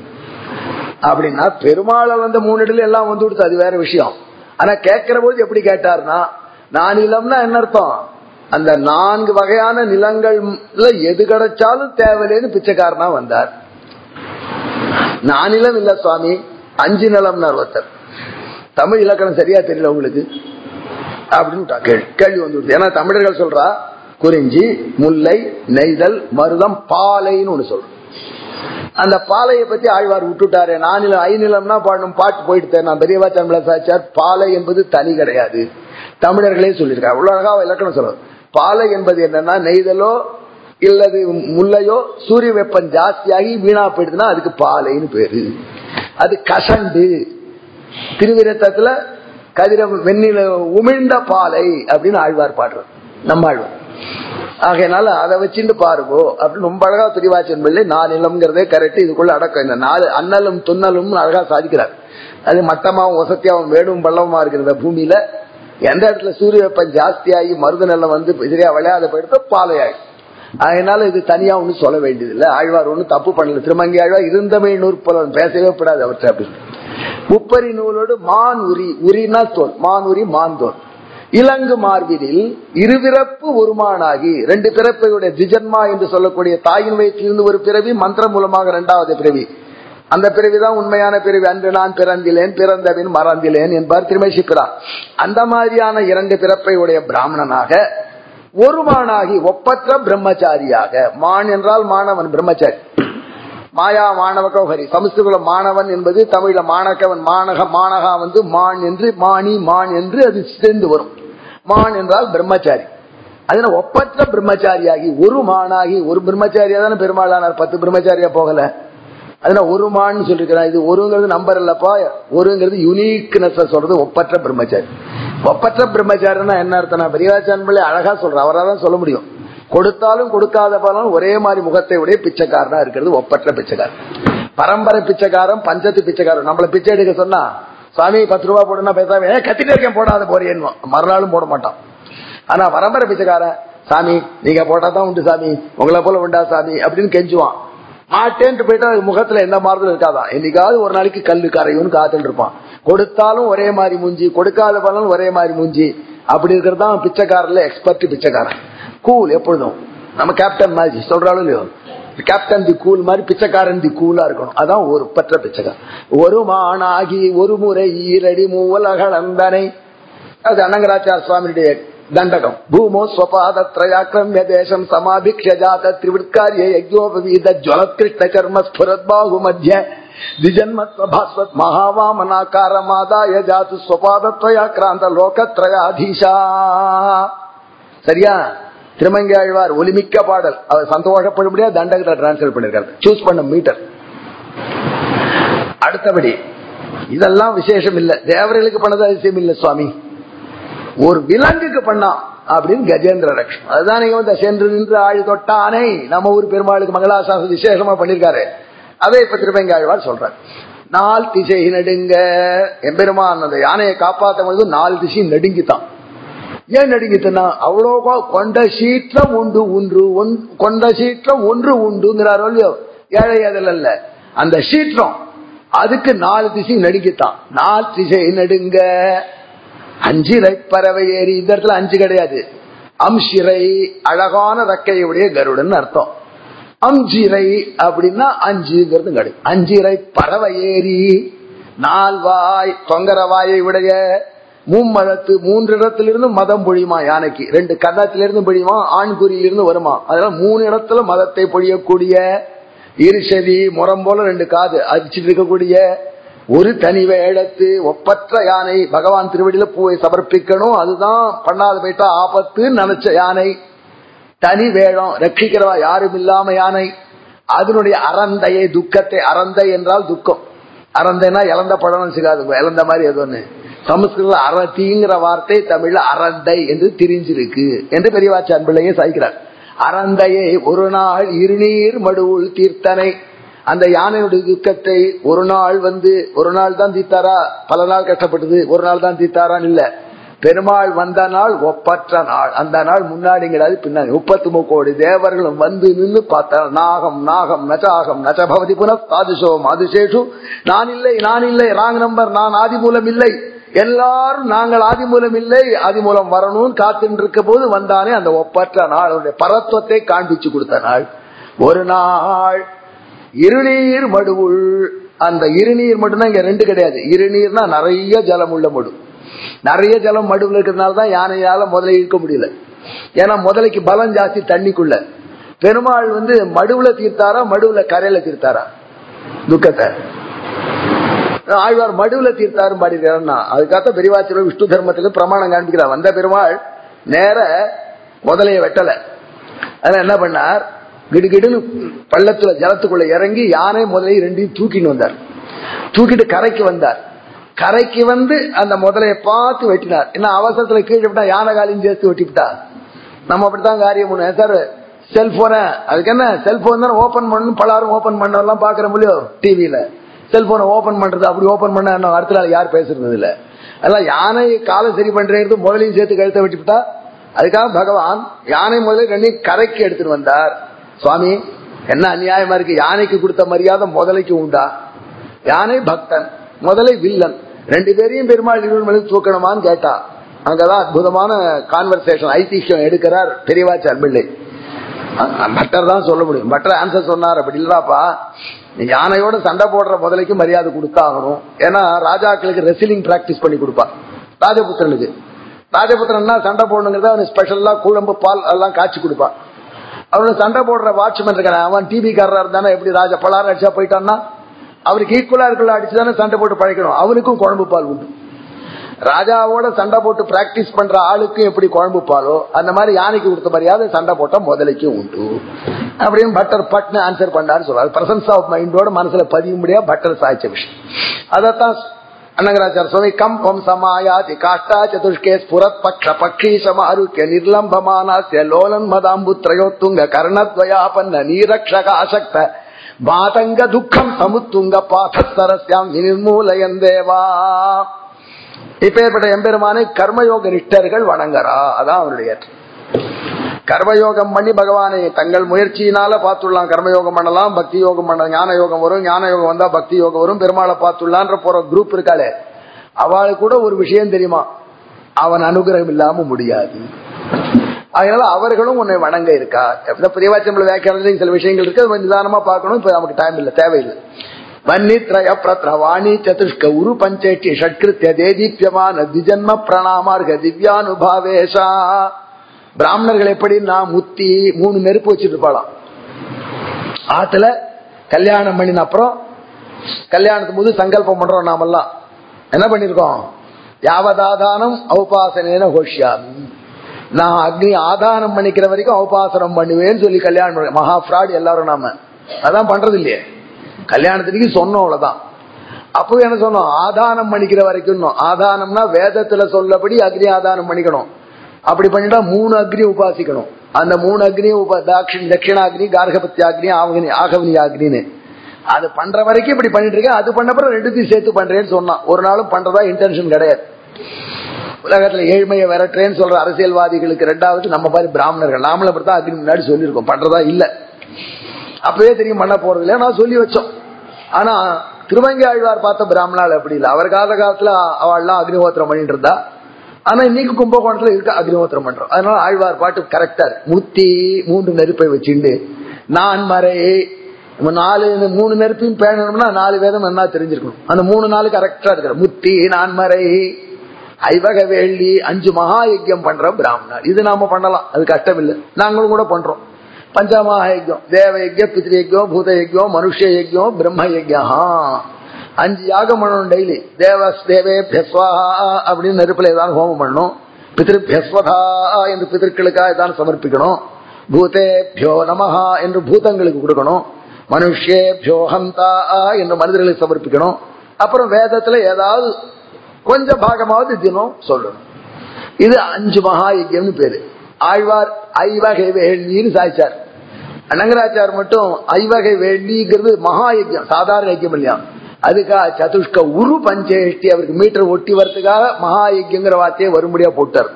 அப்படின்னா பெருமாளை வந்து மூணு இடத்துல எல்லாம் வந்து கொடுத்து அது வேற விஷயம். ஆனா கேட்கிற போது எப்படி கேட்டார்னா நானிலம்னா என்ன அர்த்தம்? அந்த நான்கு வகையான நிலங்கள்ல எது கிடைச்சாலும் தேவையில்லைன்னு பிச்சைக்காரனா வந்தார். நானிலம் இல்ல சுவாமி அஞ்சு நிலம்னு ஒருத்தர் தமிழ் இலக்கணம் சரியா தெரியல உங்களுக்கு? அப்படின்னு கேள்வி கேள்வி வந்து ஏன்னா தமிழர்கள் சொல்றா குறிஞ்சி முல்லை நெய்தல் மருதம் பாலைன்னு ஒண்ணு சொல்றோம் அந்த பாலையை பத்தி ஆழ்வார் விட்டுட்டாரு. நானிலம் ஐநிலம்னா பாடணும் பாட்டு போயிட்டு நான் பெரியவா தமிழ சாச்சார் பாலை என்பது தனி கிடையாது. தமிழர்களே சொல்லியிருக்காரு அவ்வளவு அழகா இலக்கணம் சொல்றது பாலை என்பது என்னன்னா நெய்தலோ இல்லது முல்லையோ சூரிய வெப்பம் ஜாஸ்தியாகி வீணா போயிடுதுன்னா அதுக்கு பாலைன்னு பேரு. அது கசண்டு. திருவிரத்தத்துல கதிர வெண்ணில உமிழ்ந்த பாலை அப்படின்னு ஆழ்வார் பாடுறது நம்ம ஆழ்வார். ஆகையினால அதை வச்சுட்டு பாருங்கோ. அப்படின்னு ரொம்ப அழகா பிரிவாச்சன் பிள்ளை நான் நிலம்ங்கிறதே கரெக்ட் இதுக்குள்ள அடக்கம். இந்த நாலு அண்ணலும் துண்ணலும் அழகா சாதிக்கிறார். அது மட்டமாவும் வசத்தியாவும் வேடும் பள்ளமா இருக்கிற பூமியில எந்த இடத்துல சூரிய வெப்பம் ஜாஸ்தியாகி மருத நிலம் வந்து சரியா விளையாத போயிடுதோ பாலையாகி அதனால இது தனியா ஒண்ணு சொல்ல வேண்டியது இல்ல ஆழ்வார் ஒண்ணு தப்பு பண்ணல. திருமங்கி ஆழ்வார் இருந்தமை நூற்பலன் பேசவே கூடாது அவற்றை அப்படின்னு முப்பரி நூலோடு மான் உரி உரினா தோல். மான் உரி மான் தோல். இலங்கு மார்பிலில் இருபிறப்பு ஒருமானாகி ரெண்டு பிறப்பையுடைய திஜன்மா என்று சொல்லக்கூடிய தாயின் வயிற்றிலிருந்து ஒரு பிறவி மந்திரம் மூலமாக இரண்டாவது பிறவி. அந்த பிறவிதான் உண்மையான பிறவி. அன்று நான் பிறந்திலேன் பிறந்தவின் மறந்திலேன் என்பார் திருமசிக்கிறார் அந்த மாதிரியான இரண்டு பிறப்பையுடைய பிராமணனாக ஒருமானாகி ஒப்பற்ற பிரம்மச்சாரியாக. மான் என்றால் மாணவன் பிரம்மச்சாரி. மாயா மாணவக ஹரி சமஸ்கிருத மாணவன் என்பது தமிழ மாணக்கவன் மாணக மாணகா வந்து மான் என்று மாணி மான் என்று அது சேர்ந்து வரும். மான் என்றால் பிரம்மச்சாரி. அதனால ஒப்பற்ற பிரம்மச்சாரியாகி ஒரு மானாகி ஒரு பிரம்மச்சாரியா தானே பெருமாளானார் பத்து பிரம்மச்சாரியா போகல. அதனால ஒரு மான்னு சொல்லிருக்கிறான் இது ஒருங்கிறது நம்பர் இல்லப்பா ஒருங்கிறது யூனிக்னஸ் சொல்றது ஒப்பற்ற பிரம்மச்சாரி. ஒப்பற்ற பிரம்மச்சாரின்னா என்ன அர்த்தம் பெரியவாச்சான் பிள்ளை அழகா சொல்ற அவரால் தான் சொல்ல முடியும். கொடுத்தாலும் கொடுக்காத பாலும் ஒரே மாதிரி முகத்தை உடைய பிச்சைக்காரனா இருக்கிறது ஒப்பற்ற பிச்சைக்காரன். பரம்பரை பிச்சைக்காரன் பஞ்சத்து பிச்சைக்காரன். நம்மள பிச்சை எடுக்க சொன்னா சாமி பத்து ரூபா போடுனா பேசாம ஏன் கத்திட்டு இருக்கேன் போடாத போறேன் மறுநாளும் போட மாட்டான். ஆனா வரம்பரை பிச்சைக்காரன் சாமி நீங்க போட்டாதான் உண்டு சாமி. உங்களை போல உண்டா சாமி அப்படின்னு கெஞ்சுவான். மாட்டேன்ட்டு போயிட்டா முகத்துல எந்த மாறுதல் இருக்காதான் என்னைக்காவது ஒரு நாளைக்கு கல்லு கரையும்னு காத்துட்டு இருப்பான். கொடுத்தாலும் ஒரே மாதிரி மூஞ்சி கொடுக்காத பண்ணாலும் ஒரே மாதிரி மூஞ்சி. அப்படி இருக்கிறது தான் பிச்சைக்காரர்ல எக்ஸ்பர்ட் பிச்சைக்காரன். கூல் எப்பொழுதும். நம்ம கேப்டன் மாதிரி சொல்றாலும் இல்லையோ? கேப்டன் தி கூல் மாதிரி பிச்சைக்காரன் தி கூலா இருக்கணும். அதான் ஒரு பற்ற பிச்சைக்காரன். ஒரு மானாகி ஒரு முறை ஈரடி மூவலகளந்தனை அது அனங்கராச்சார சுவாமியுடைய தண்டகம். பூமோ ஸ்வபாதத்ரயாக்கிரமிய தேசம் சமாபிக்ஷ ஜாத திரிவிற்காரிய யஜ்யோபவீத ஜ்வலத்கிருஷ்ண கர்ம ஸ்புரத் பாகு மத்திய திஜன்மத்வபாஸ்வத் மகாவாமனாக்கார மாதாய ஜாத்து ஸ்வபாதத்ரயாக்கிராந்த லோகத்ரயாதீஷா. சரியா? திருமங்காழ்வார் ஒலிமிக்க பாடல். அவர் சந்தோஷப்படும்படியா தண்டகத்தை டிரான்ஸ்பர் பண்ணிருக்காரு. சூஸ் பண்ண மீட்டர் அடுத்தபடி இதெல்லாம் விசேஷம் இல்ல. தேவர்களுக்கு பண்ணது அதிசயம் இல்ல சுவாமி. ஒரு விலங்குக்கு பண்ணான் அப்படின்னு கஜேந்திர லட்சம் அதுதான் நீங்க வந்து சென்று நின்று ஆழி தொட்டானே. நம்ம ஊர் பெருமாளுக்கு மங்களாசாசம் விசேஷமா பண்ணிருக்காரு. அதை இப்ப திருப்பங்காழ்வார் சொல்றாரு. நாள் திசை நடுங்க. எம்பெருமான் அந்த யானையை காப்பாற்றும் பொழுது நாலு திசை நடுங்கித்தான். ஏன் நடுங்கிட்டுனா அவ்வளோ கொண்ட சீற்றம் உண்டு ஒன்று கொண்ட சீற்றம் ஒன்று உண்டுங்கிறாரோ இல்லையோ? ஏழை அதில் அல்ல. அந்த சீற்றம் அதுக்கு நாலு திசை நடுங்கித்தான் நாலு திசை நடுங்க. அஞ்சு பறவை ஏறி இந்த இடத்துல அஞ்சு கிடையாது. அம்சிரை அழகான ரக்கையுடைய கருடன் அர்த்தம். அம்சிறை அப்படின்னா அஞ்சுங்கிறது கிடையாது அஞ்சிறை பறவை ஏறி நால்வாய் தொங்கரவாயை உடைய மும்மதத்து மூன்று இடத்திலிருந்து மதம் பொழியுமா யானைக்கு? ரெண்டு கன்னத்திலிருந்து பொழியுமா ஆண்குறியிலிருந்து வருமா? அதனால மூணு இடத்துல மதத்தை பொழியக்கூடிய இருசதி முறம் போல ரெண்டு காது அடிச்சுட்டு இருக்கக்கூடிய ஒரு தனி வேடத்து ஒப்பற்ற யானை பகவான் திருவடியில பூவை சமர்ப்பிக்கணும். அதுதான் பண்ணாத போயிட்டா ஆபத்துன்னு நினைச்ச யானை. தனி வேடம் ரட்சிக்கிறவா யாரும் இல்லாம யானை. அதனுடைய அறந்தையை துக்கத்தை அறந்தை என்றால் துக்கம். அறந்தைனா இழந்த படம் சிகாது இழந்த மாதிரி எதுன்னு சமஸ்கிருத அறத்திங்கிற வார்த்தை தமிழ்ல அரந்தை என்று திரிஞ்சிருக்கு என்று பெரியவாச்சி அன்பிள்ளையே சாய்க்கிறார். அரந்தையை ஒரு நாள் இருநீர் மடுவுள் தீர்த்தனை. அந்த யானையுடைய துக்கத்தை ஒரு நாள் வந்து ஒரு நாள் தான் தீர்த்தாரா? பல நாள் கஷ்டப்பட்டது ஒரு நாள் தான் தீர்த்தாரான்னு இல்ல. பெருமாள் வந்த நாள் ஒப்பற்ற நாள். அந்த நாள் முன்னாடி பின்னாடி முப்பத்தி முக்கோடி தேவர்களும் வந்து நின்று பார்த்தார். நாகம் நாகம் நச்சாகம் நச்சபவதி புன தாதுஷோ மாதுசேஷு நான் இல்லை நான் இல்லை ராங் நம்பர் நான் ஆதி மூலம் இல்லை. எல்லாரும் நாங்கள் ஆதி மூலம் இல்லை ஆதி மூலம் வரணும்னு காத்துட்டு இருக்க போது வந்தானே அந்த ஒப்பற்ற நாள் அவருடைய பரத்துவத்தை காண்பிச்சு கொடுத்த நாள். ஒரு நாள் இருநீர் மடுவுள். அந்த இருநீர் மட்டும்தான் இங்க ரெண்டு கிடையாது. இருநீர்னா நிறைய ஜலம் உள்ள மடு. நிறைய ஜலம் மடுவில் இருக்கிறதுனால தான் யானையால முதலை இழுக்க முடியல. ஏன்னா முதலைக்கு பலம் ஜாஸ்தி தண்ணிக்குள்ள. பெருமாள் வந்து மடுவுல தீர்த்தாரா மடுவுல கரையில தீர்த்தாரா? துக்கத்தை. ஆழ்வார் மடுவுல தீர்த்தாரும் பாடிருக்காருன்னா அதுக்காக பெரியவாச்சிரம் விஷ்ணு தர்மத்துக்கு பிரமாணம் காண்பிக்கிறார். வந்த பெருமாள் நேர முதலைய வெட்டல. அதனால என்ன பண்ணார்? கிடுகிடுன்னு பள்ளத்துல ஜலத்துக்குள்ள இறங்கி யானை முதலையை ரெண்டையும் தூக்கின்னு வந்தார். தூக்கிட்டு கரைக்கு வந்தார். கரைக்கு வந்து அந்த முதலைய பார்த்து வெட்டினார். என்ன அவசரத்துல கீழே விட்டா யானை காலையும் சேர்த்து வெட்டிவிட்டா? நம்ம அப்படித்தான் காரியம் பண்ணுவோம் சார் செல்போனை அதுக்கு என்ன செல்போன் தானே ஓபன் பண்ணணும் பலரும் ஓபன் பண்ணலாம் பாக்குற முடியும் டிவியில செல்போனை ஓபன் பண்றது அப்படி ஓபன் பண்ண இன்னும் அடுத்த யார் பேசுறது இல்ல. அதெல்லாம் யானை காலை சரி பண்றது முதலையும் சேர்த்து கழுத்தை வெட்டிவிட்டா அதுக்காக பகவான் யானை முதல்ல கண்ணி கரைக்கு எடுத்துட்டு வந்தார். சுவாமி என்ன அநியாயமா இருக்கு? யானைக்கு கொடுத்த மரியாதை முதலைக்கு உண்டா? யானை பக்தன் முதலை வில்லன். ரெண்டு பேரையும் பெருமாள் இருவன் தூக்கணுமான்னு கேட்டா. அங்கதான் அற்புதமான கான்வர்சேஷன் ஐதிஹ்யம் எடுக்கிறார் பெரியவாச்சி அன்பிள்ளை பட்டர் தான் சொல்ல முடியும். பட்டர் ஆன்சர் சொன்னார் அப்படி இல்லாப்பா யானையோட சண்டை போடுற முதலைக்கு மரியாதை கொடுத்தாகணும். ஏன்னா ராஜாக்களுக்கு ரெசிலிங் பிராக்டிஸ் பண்ணி கொடுப்பா. ராஜபுத்திரனுக்கு. ராஜபுத்திரன்னா சண்டை போடணுங்கிறத அவனுக்கு ஸ்பெஷலா குழம்பு பால் எல்லாம் காய்ச்சி கொடுப்பான் அவனுக்கு சண்டை போடுற வாட்ச்மேன் இருக்கான அவன் டிவி காரரா எப்படி ராஜா பலாரம் அடிச்சா போயிட்டான்னா? அவருக்கு ஈக்குவலா இருக்குள்ள அடிச்சுதானே சண்டை போட்டு பழைக்கணும். அவனுக்கும் குழம்பு பால் உண்டு. ராஜாவோட சண்டை போட்டு பிராக்டிஸ் பண்ற ஆளுக்கு எப்படி குழம்பு பாலோ அந்த மாதிரி யானைக்கு கொடுத்த மரியாதை சண்டை போட்டா முதலைக்கு உண்டு. அப்படின்னு பட்டர் பட்னு ஆன்சர் பண்ணான்னு சொல்றாரு. பிரசன்ஸ் ஆஃப் மைண்டோட மனசுல பதிய முடியாது பட்டர் சாய்ச்ச விஷயம். அதத்தான் அன்னகராச்சார சுவாமி கம்பம் சமாயாதி காஷ்டா சதுஷ்கே ஸ்புரத் பக்ஷ பக்ஷி சமாருக்கிய நிர்லம்பமானாசிய லோலன் மதாம்பு திரயோத்துங்க கர்ணத்வயாபன்ன நீரக்ஷக அசக்த மாதங்க துக்கம் சமுத்துங்க பாதஸ்தரஸ்யாம் நிர்மூலயன் தேவா. இப்பேற்பட்ட எம்பெருமானை கர்மயோக நிஷ்டர்கள் வணங்குறா. அதான் அவருடைய கர்மயோகம் பண்ணி பகவானை தங்கள் முயற்சியினால பார்த்துடலாம். கர்மயோகம் பண்ணலாம் பக்தி யோகம் பண்ண ஞான யோகம் வரும் ஞான யோகம் வந்தா பக்தி யோகம் வரும். பெருமாளை பார்த்துடலான்ற போற குரூப் இருக்காளே. அவளுக்கு கூட ஒரு விஷயம் தெரியுமா? அவன் அனுகிரகம் இல்லாம முடியாது. அதனால அவர்களும் உன்னை வணங்க இருக்கா? பிரியவாச்சம்பள வியாக்கியானத்துல சில விஷயங்கள் இருக்கு. நிதானமா பார்க்கணும். இப்ப நமக்கு டைம் இல்லை தேவையில்லை. வன்னித்ரய பிரத்ரவாணி சதுஷ்க உரு பஞ்சேட்டி ஷட்கிருத்திய தேதிப்பியமான திஜன்ம பிரணாமார்க திவ்யானுபாவேஷா பிராமணர்கள் எப்படி நான் முத்தி மூணு நெருப்பு வச்சுட்டு போலாம். ஆத்துல கல்யாணம் பண்ணின அப்புறம் கல்யாணத்துக்கு போது சங்கல்பம் பண்றோம் நாமெல்லாம். என்ன பண்ணிருக்கோம்? யாவதாதானம் அவுபாசனேன ஹோஷ்யாமி நான் அக்னி ஆதானம் பண்ணிக்கிற வரைக்கும் அவுபாசனம் பண்ணுவேன்னு சொல்லி கல்யாணம் மகா ஃப்ராட் எல்லாரும் நாம. அதான் பண்றது இல்லையே கல்யாணத்துக்கு சொன்னோம் அவ்வளவுதான். அப்போ என்ன சொன்னோம்? ஆதானம் பண்ணிக்கிற வரைக்கும் ஆதானம்னா வேதத்துல சொல்லபடி அக்னி ஆதானம் பண்ணிக்கணும் அப்படி பண்ணிட்டா மூணு அக்னி உபாசிக்கணும். அந்த மூணு அக்னி உப தாட்சி தட்சிணாக்னி கார்கபத்தியாக்னி ஆவகனி ஆகவனி அக்னின்னு அது பண்ற வரைக்கும் இப்படி பண்ணிட்டு இருக்கேன். அது பண்ணப்பறம் ரெண்டுத்தையும் சேர்த்து பண்றேன்னு சொன்னான். ஒரு நாளும் பண்றதா இன்டென்ஷன் கிடையாது. உலகத்துல ஏழ்மையை விரட்டுறேன்னு சொல்ற அரசியல்வாதிகளுக்கு ரெண்டாவது நம்ம மாதிரி பிராமணர்கள். நாமளும் அப்படித்தான் அக்னி முன்னாடி சொல்லியிருக்கோம். பண்றதா இல்ல. அப்பவே தெரியும் பண்ண போறது இல்லை நான் சொல்லி வச்சோம். ஆனா திருவங்கி ஆழ்வார் பார்த்த பிராமணால் அப்படி இல்லை. அவர் கால காலத்துல அவள்லாம் அக்னிஹோத்திரம் பண்ணிட்டு இருந்தா. ஆனா இன்னைக்கு கும்பகோணத்துல இருக்க அக்னிஹோத்திரம் பண்றோம். அதனால ஆழ்வார் பாட்டு கரெக்டா முத்தி மூன்று நெருப்பை வச்சுண்டு நான் மறை நாலு மூணு நெருப்பையும் பேணணும்னா நாலு வேதம் என்ன தெரிஞ்சிருக்கணும். அந்த மூணு நாள் கரெக்டா இருக்கிற முத்தி நான் மறை ஐவக வேள்வி அஞ்சு மகா யஜ்யம் பண்ற பிராமணர். இது நாம பண்ணலாம். அது கஷ்டம் இல்லை நாங்களும் கூட பண்றோம். பஞ்சமாக யஜ்யம் தேவ யஜ்யம் பித்ரு யஜ்யம் பூத யஜ்யம் மனுஷ யஜ்யம் பிரம்ம யஜ்யம் அஞ்சு யாகம் பண்ணணும் டெய்லி தேவஸ் தேவே பெஸ்வாஹா அப்படின்னு நெருப்புல ஏதாவது ஹோமம் பண்ணணும். பிதிரு பெஸ்வதா என்று பித்திருக்களுக்காக ஏதாவது சமர்ப்பிக்கணும். பூதேபியோ நமஹா என்று பூதங்களுக்கு கொடுக்கணும். மனுஷேபியோ ஹந்தா என்று மனிதர்களுக்கு சமர்ப்பிக்கணும். அப்புறம் வேதத்துல ஏதாவது கொஞ்சம் பாகமாவது தினம் சொல்லணும். இது அஞ்சு மகா யஜ்யம்னு பேரு. ஆழ்வார் ஐவகை வேள்வின்னு சாய்ச்சார் அனங்கராச்சார் மட்டும் ஐவகை வேள்விங்கிறது மகா யஜ்யம் சாதாரண யஜ்யம் இல்லையா? அதுக்காக சதுஷ்க உரு பஞ்சேஷ்டி அவருக்கு மீட்டர் ஒட்டி வரதுக்காக மகா யஜ்யங்கிற வார்த்தையை வரும்படியா போட்டார்.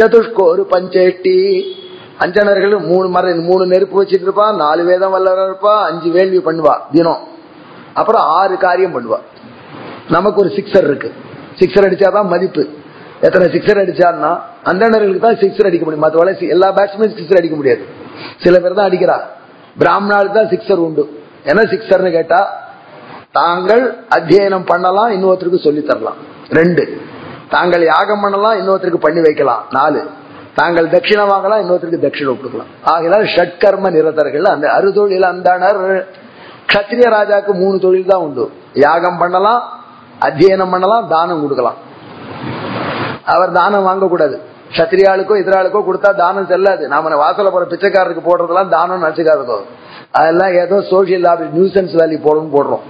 சதுஷ்கோ ஒரு பஞ்சேஷ்டி. அஞ்சனர்கள் மூணு மர மூணு நெருப்பு வச்சுட்டு இருப்பா நாலு வேதம் வல்லற இருப்பா அஞ்சு வேள்வி பண்ணுவா தினம். அப்புறம் ஆறு காரியம் பண்ணுவா. நமக்கு ஒரு சிக்ஸர் இருக்கு. சிக்ஸர் அடிச்சாதான் மதிப்பு. எத்தனை சிக்ஸர் அடிச்சான்னா அந்தனர்களுக்கு தான் சிக்ஸர் அடிக்க முடியும். மற்ற எல்லா பேட்ஸ்மேன் சிக்ஸர் அடிக்க முடியாது. சில பேர் தான் அடிக்கிறா. பிராமணாளுக்கு தான் சிக்ஸர் உண்டு. என்ன சிக்ஸர்னு கேட்டா தாங்கள் அத்தியனம் பண்ணலாம் இன்னொருத்தருக்கு சொல்லி தரலாம். ரெண்டு தாங்கள் யாகம் பண்ணலாம் இன்னொருத்தருக்கு பண்ணி வைக்கலாம். நாலு தாங்கள் தட்சிணம் வாங்கலாம் இன்னொருத்தருக்கு தட்சிணம் கொடுக்கலாம். ஆகையால் ஷட்கர்ம நிரதர்கள் அந்த அறுதொழில் அந்தனர். கத்திரிய ராஜாக்கு மூணு தொழில் தான் உண்டு. யாகம் பண்ணலாம் அத்தியனம் பண்ணலாம் தானம் கொடுக்கலாம். அவர் தானம் வாங்கக்கூடாது. சத்திரியாளுக்கோ எதிராளுக்கோ கொடுத்தா தானம் செல்லாது. நாம வாசல போற பிச்சைக்காரருக்கு போடுறதெல்லாம் தானம் நினைச்சுக்காதோ அதெல்லாம் ஏதோ சோசியல் லாபி நியூசன்ஸ் வேல்யூ போடணும் போடுறோம்.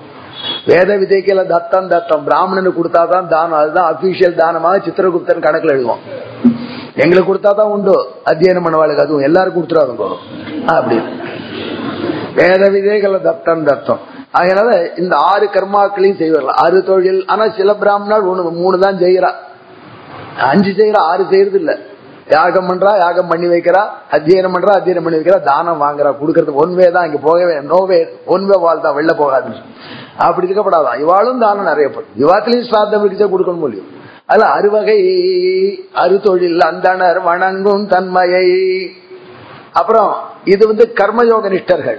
வேத விதைக்கல தத்தம் தத்தம். பிராமணனுக்கு கொடுத்தாதான் தானம். அதுதான் அபிஷியல் தானமாக சித்திரகுப்தன் கணக்குல எழுதுவோம். எங்களுக்கு கொடுத்தாதான் உண்டு. அத்தியனம் பண்ணவாளுக்கு அதுவும். எல்லாரும் கொடுத்துருவாங்க அப்படி. வேத விதைகள தத்தம் தத்தம். அதனால இந்த ஆறு கர்மாக்களையும் செய்வார்கள். ஆறு தொழில். ஆனா சில பிராமணர் ஒண்ணு மூணு தான் செய்யறா. அஞ்சு செய்யறா ஆறு செய்யறது இல்ல. யாகம் பண்றா யாகம் பண்ணி வைக்கிறா அத்தியனம் பண்றா அத்தியனம் பண்ணி வைக்கிறா தானம் வாங்குறா கொடுக்கறது. ஒன்வே தான் இங்க போகவே நோவே ஒன்வே வாழ் தான் வெளில போகாது அப்படி இருக்கப்படாதான் இவாளும் தானம் நிறைய படும் இவாத்திலையும் சாத்தம் பிடிச்சா கொடுக்கணும் முடியும் அதுல அறுவகை அறுதொழில் அந்தனர் வணங்கும் தன்மையை. அப்புறம் இது வந்து கர்மயோக நிஷ்டர்கள்.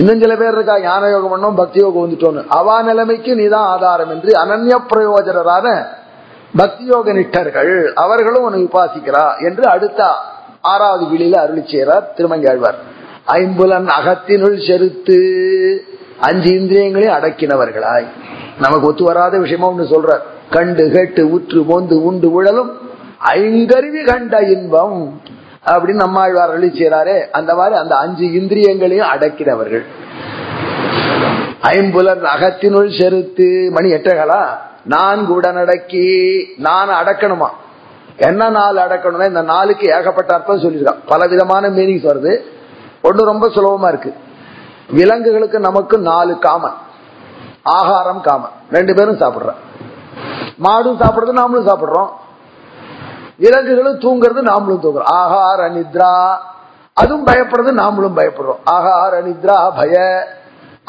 இன்னும் சில பேர் இருக்கா ஞான யோகம் பண்ணோம் பக்தி யோகம் வந்துட்டோன்னு அவா நிலைமைக்கு நீதான் ஆதாரம் என்று அனன்ய பிரயோஜனரான பக்தி நிட்டர்கள் அவர்களும் உன்னை உபாசிக்கிறா என்று அடுத்த ஆறாவது விழியில அருளி செய்கிறார் திருமங்காழ்வார் ஐம்புலன் அகத்தினுள் செருத்து அஞ்சு இந்திரியங்களையும் அடக்கினவர்களாய். நமக்கு ஒத்து வராத விஷயமா ஒண்ணு சொல்ற கண்டு கேட்டு உற்று மோந்து உண்டு உழலும் ஐங்கருவி கண்ட இன்பம் அப்படின்னு நம்மாழ்வார் அருளி செய்யறாரே அந்த மாதிரி அந்த அஞ்சு இந்திரியங்களையும் அடக்கினவர்கள். ஐம்புலன் அகத்தினுள் செருத்து மணி எட்டகளா நான் உடனடக்கி நான் அடக்கணுமா? என்ன நாள் அடக்கணும்னா இந்த நாளுக்கு ஏகப்பட்ட அர்த்தம் சொல்லியிருக்கான். பல விதமான மீனிங்ஸ் வருது. ஒன்று ரொம்ப சுலபமா இருக்கு. விலங்குகளுக்கு நமக்கு நாலு காமன். ஆகாரம் காமன். ரெண்டு பேரும் சாப்பிடுறோம். மாடும் சாப்பிடுறது நாமளும் சாப்பிடுறோம். விலங்குகளும் தூங்குறது நாமளும் தூங்குறோம். ஆகார நித்ரா அதுவும் பயப்படுறது நாமளும் பயப்படுறோம். ஆகார நித்ரா பய.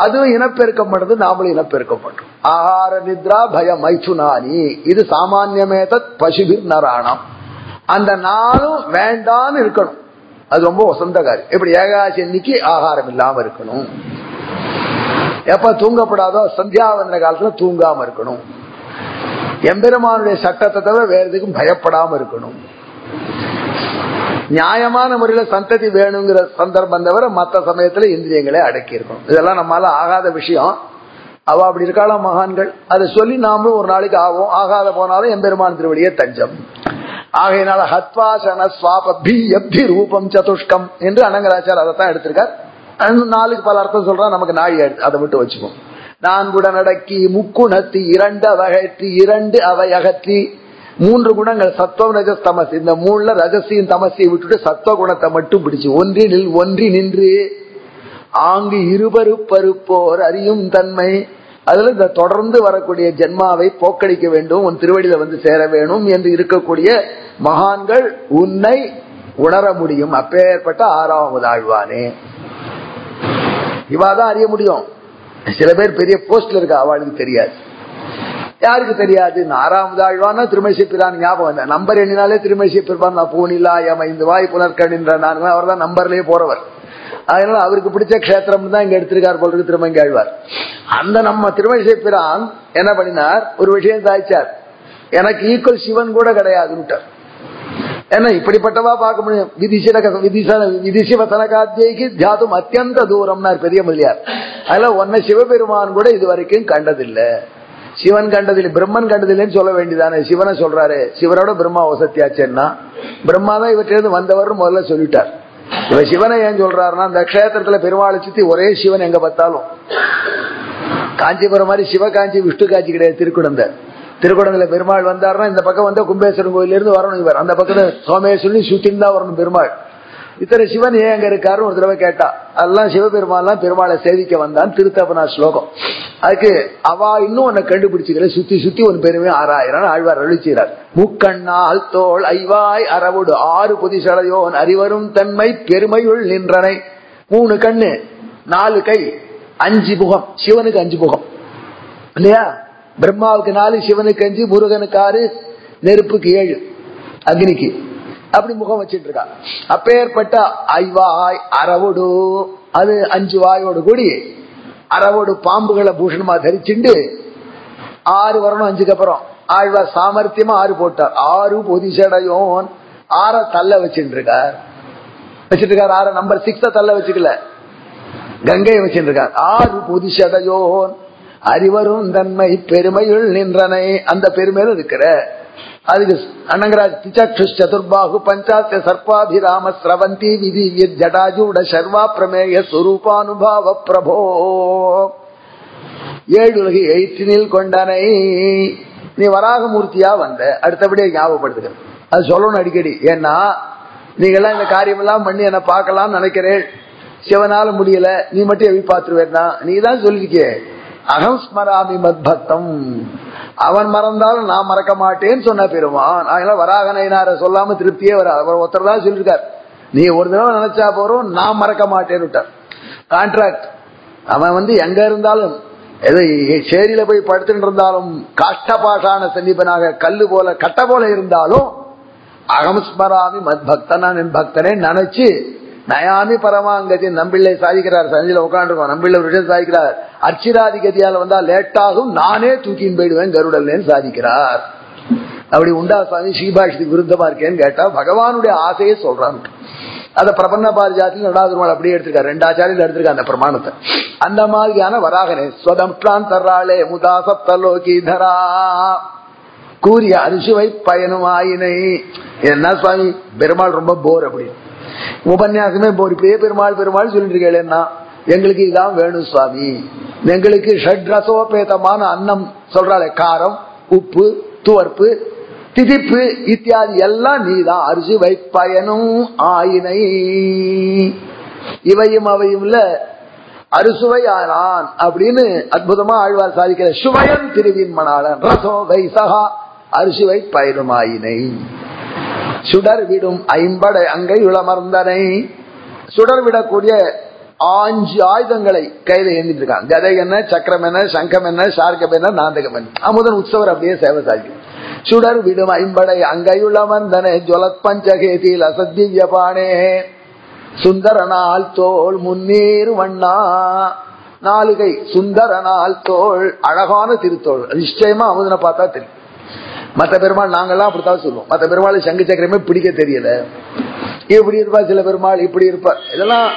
அதுவும் இனப்பெருக்கம் பண்ணுறது நாமளும் இனப்பெருக்கம் பண்றோம் ஆகார நித்ரா பய மைசுனானி இது சாமானியமேத பசுபிர் நராணம். அந்த நாளும் வேண்டான்னு இருக்கணும். அது ரொம்ப வசந்த காரியம். இப்படி ஏகாசி இன்னைக்கு ஆகாரம் இல்லாம இருக்கணும். எப்ப தூங்கப்படாதோ சந்தியாவந்த காலத்துல தூங்காம இருக்கணும். எம்பெருமானுடைய சட்டத்தை தவிர வேற எதுக்கும் பயப்படாம இருக்கணும். நியாயமான முறையில சந்ததி வேணுங்கிற சந்தர்ப்பம் தவிர மற்ற சமயத்துல இந்திரியங்களை அடக்கி இருக்கணும் இதெல்லாம் நம்மளால ஆகாத விஷயம். அவ அப்படி இருக்காளாம் மகான்கள்? அதை சொல்லி நாமளும் ஒரு நாளைக்கு ஆகும் ஆகாத போனாலும் எம்பெருமான் திருவடியே தஞ்சம். ஆகையினால ஹத்வாசன சுவாபி எப்தி ரூபம் சதுஷ்கம் என்று அனங்கராச்சார் அதை தான் எடுத்திருக்கார் நாளுக்கு பல அர்த்தம் சொல்றான் நமக்கு நாழி அதை விட்டு வச்சுப்போம் நான் கூட நடக்கி முக்குணத்தி இரண்டு அவகற்றி இரண்டு அவை அகற்றி மூன்று குணங்கள் சத்துவம் ரஜஸ் தமஸ். இந்த மூணுல ரஜசியும் தமசையும் விட்டுட்டு சத்துவ குணத்தை மட்டும் பிடிச்சு. ஒன்றினில் ஒன்றி நின்று. ஆங்கு இருபரு பருப்போர் அறியும் தன்மை. அதுல இந்த தொடர்ந்து வரக்கூடிய ஜென்மாவை போக்கடிக்க வேண்டும் உன் திருவடியில வந்து சேர வேணும் என்று இருக்கக்கூடிய மகான்கள் உன்னை உணர முடியும். அப்பேற்பட்ட ஆறாவது ஆழ்வானே. இவாதான் அறிய முடியும். சில பேர் பெரிய போஸ்ட்ல இருக்கா அவளுக்கு தெரியாது. யாருக்கு தெரியாது? ஆறாவது ஆழ்வானா திருமசி பிரான் ஞாபகம் வந்த நம்பர் எண்ணினாலே திருமசி பிரான் நான் பூனிலா எம் இந்த வாய் புனர்கண்ணின்ற நான் அவர் தான் நம்பர்லயே போறவர். அதனால அவருக்கு பிடிச்ச கஷேத்திரம் தான் இங்க எடுத்திருக்கார் போல் இருக்கு திருமங்கி ஆழ்வார் அந்த நம்ம திருமசி பிரான் என்ன பண்ணினார்? ஒரு விஷயம் சாய்ச்சார் எனக்கு ஈக்குவல் சிவன் கூட கிடையாதுன்ட்டார் ஏன்னா இப்படிப்பட்டவா பார்க்க முடியும். விதிசிவசனகாத்தியக்கு தியாதும் அத்தியந்த தூரம்னார் பெரிய மொழியார் அதுல ஒன்ன சிவபெருமான் கூட இது வரைக்கும் கண்டதில்லை. சிவன் கண்டதில் பிரம்மன் கண்டதில்லைன்னு சொல்ல வேண்டியதானே? சிவனை சொல்றாரு. சிவனோட பிரம்மா வசத்தியாச்சேன்னா பிரம்மா தான் இவற்றிலிருந்து வந்தவர் முதல்ல சொல்லிட்டார். இவ சிவனை ஏன் சொல்றாருன்னா அந்த கஷேத்திரத்துல பெருமாளை சுத்தி ஒரே சிவன் எங்க பார்த்தாலும். காஞ்சிபுரம் மாதிரி சிவகாஞ்சி விஷ்ணு காஞ்சி கிடையாது திருக்குடந்த திருக்குடத்துல பெருமாள் வந்தாருன்னா இந்த பக்கம் வந்தா கும்பேஸ்வரன் கோயில இருந்து வரணும் இவர். அந்த பக்கத்துல சோமேஸ்வரன் சுத்தின்னு தான் வரணும் பெருமாள். இத்தனை சிவன் ஏன் அங்க இருக்காரு ஒரு தடவை கேட்டா. அதெல்லாம் சிவபெருமான் பெருமாளை சேவிக்க வந்தான் திருத்தபனா ஸ்லோகம். அதுக்கு அவ இன்னும் உன்னை கண்டுபிடிச்சுக்கிற சுத்தி சுத்தி ஒன் பெருமை ஆறாயிரம் ஆழ்வார் அழிச்சார் முக்கண்ணால் தோல் ஐவாய் அறவுடு ஆறு புதிசடையோன் அறிவரும் தன்மை பெருமையுள் நின்றனை. மூணு கண்ணு நாலு கை அஞ்சு முகம். சிவனுக்கு அஞ்சு முகம். இல்லையா? பிரம்மாவுக்கு நாலு சிவனுக்கு அஞ்சு முருகனுக்கு ஆறு நெருப்புக்கு ஏழு அக்னிக்கு. அப்படி முகம் வச்சுட்டு இருக்கா. அப்பேற்பட்ட ஐவாய் அறவோடு அது அஞ்சு வாயோடு கூடி அறவோடு பாம்புகளை பூஷணமா தரிச்சுண்டு ஆறு வரணும் அஞ்சுக்கு அப்புறம். ஆழ்வார் சாமர்த்தியமா ஆறு போட்டார். ஆறு பொதிசடையோன் ஆற தள்ள வச்சுட்டு இருக்கார். வச்சுட்டு இருக்கார் ஆற நம்பர் சிக்ஸ தள்ள வச்சுக்கல. கங்கையை வச்சுட்டு இருக்கார். ஆறு பொதிசடையோன் அறிவரும் தன்மை பெருமையுள் நின்றனை. அந்த பெருமையில இருக்கிற அதுக்கு அனங்கராஜ் திச்சு சதுர்பாகு பஞ்சாத்த சர்பாபிராம ஸ்ரவந்தி விதி ஜடாஜூட சர்வா பிரமேய சுரூபானுபாவ பிரபோ. ஏழு உலகி எய்த்தினில் கொண்டனை. நீ வராகமூர்த்தியா வந்த? அடுத்தபடியே ஞாபகப்படுத்துகிறேன். அது சொல்லணும் அடிக்கடி. ஏன்னா நீங்கெல்லாம் இந்த காரியமெல்லாம் பண்ணி என்ன பார்க்கலாம்னு நினைக்கிறேன். சிவனால முடியல. நீ மட்டும் எப்படி பார்த்துருவேன்னா? நீ தான் சொல்லிருக்கே அகம் ஸ்மராமி மத் பக்தம் அவன் மறந்தாலும் நான் மறக்க மாட்டேன்னு சொன்ன பெருமான். அதனால வராகனைனார சொல்லாம திருப்தியே வர அவர் ஒருத்தர் தான் சொல்லியிருக்கார் நீ ஒரு தடவை நினைச்சா போறோம் நான் மறக்க மாட்டேன்னு விட்டார். கான்ட்ராக்ட் அவன் வந்து எங்க இருந்தாலும் எது சேரியில போய் படுத்துட்டு இருந்தாலும் காஷ்டபாஷான சந்தீபனாக கல்லு போல கட்ட போல இருந்தாலும் அகம்ஸ்மராமி மத் பக்தனா என் பக்தனே நினைச்சு நயாமி பரமாங்கதி நம்பிள்ளை சாதிக்கிறார் சஞ்சில உட்காந்துருக்கோம் நம்பிள்ளை ஒரு விஷயம் சாதிக்கிறார். அர்ச்சிராதி கதியால வந்தா லேட்டாகும் நானே தூக்கின்னு போயிடுவேன் கருடல்லேன்னு சாதிக்கிறார். அப்படி உண்டா சுவாமி? ஸ்ரீபாஷத்துக்கு விருத்தமா இருக்கேன்னு கேட்டா பகவானுடைய ஆசையை சொல்றான் அத பிரபன்ன பாரிஜாத்தில் ரெண்டாவது நாள் அப்படியே எடுத்திருக்காரு ரெண்டு ஆச்சாரியில் எடுத்திருக்காரு அந்த பிரமாணத்தை. அந்த மாதிரியான வராகனே ஸ்வதம் தர்றாளே முதா சப்தலோகி தரா. கூறிய அரிசுவை பயனும் ஆயினை என்ன சுவாமி? பெருமாள் ரொம்ப போர் அப்படின்னு உபன்யாசமே ஒரு இப்படியே பெருமாள் பெருமாள் சொல்லிட்டு இருக்கேன்னா எங்களுக்கு இதான் வேணும் சுவாமி. எங்களுக்கு ஷட் ரசோபேதமான அன்னம் சொல்றாளே காரம் உப்பு துவர்ப்பு திதிப்பு இத்தியாதி எல்லாம் நீதான். அரிசி வைப்பயனும் ஆயினை. இவையும் அவையும் இல்ல. அறுசுவை ஆனான் அப்படின்னு அற்புதமா ஆழ்வார் சாதிக்கிற சுவையன் திருவின் மணாளன் ரசோ வைசகா அரிசுவை பயனுமாயினை சுடர் விடும் ஐம்படை அங்கை உளமர்ந்தனை சுடர் விடக்கூடிய ஆஞ்சு ஆயுதங்களை கையில ஏந்திட்டு இருக்கான் கதை என்ன சக்கரம் என்ன சங்கம் என்ன சார்க்கம் என்ன நாந்தகம் என்ன. அமுதன் உற்சவர் அப்படியே சேவை சாதிக்கும் சுடர் விடும் ஐம்படை அங்கையுள்ளமர்ந்தனை ஜொலத் பஞ்சகேதியில் அசத்தியபானே சுந்தரனால் தோல் முன்னீர் வண்ணா. நாலுகை சுந்தரனால் தோல் அழகான திருத்தோள் நிச்சயமா அமுதனை பார்த்தா தெரியும். மற்ற பெருமாள் நாங்கெல்லாம் அப்படித்தான் சொல்லுவோம். மற்ற பெருமாள் சங்கு சக்கரமே பிடிக்க தெரியல. இப்படி இருப்பா சில பெருமாள் இப்படி இருப்பா இதெல்லாம்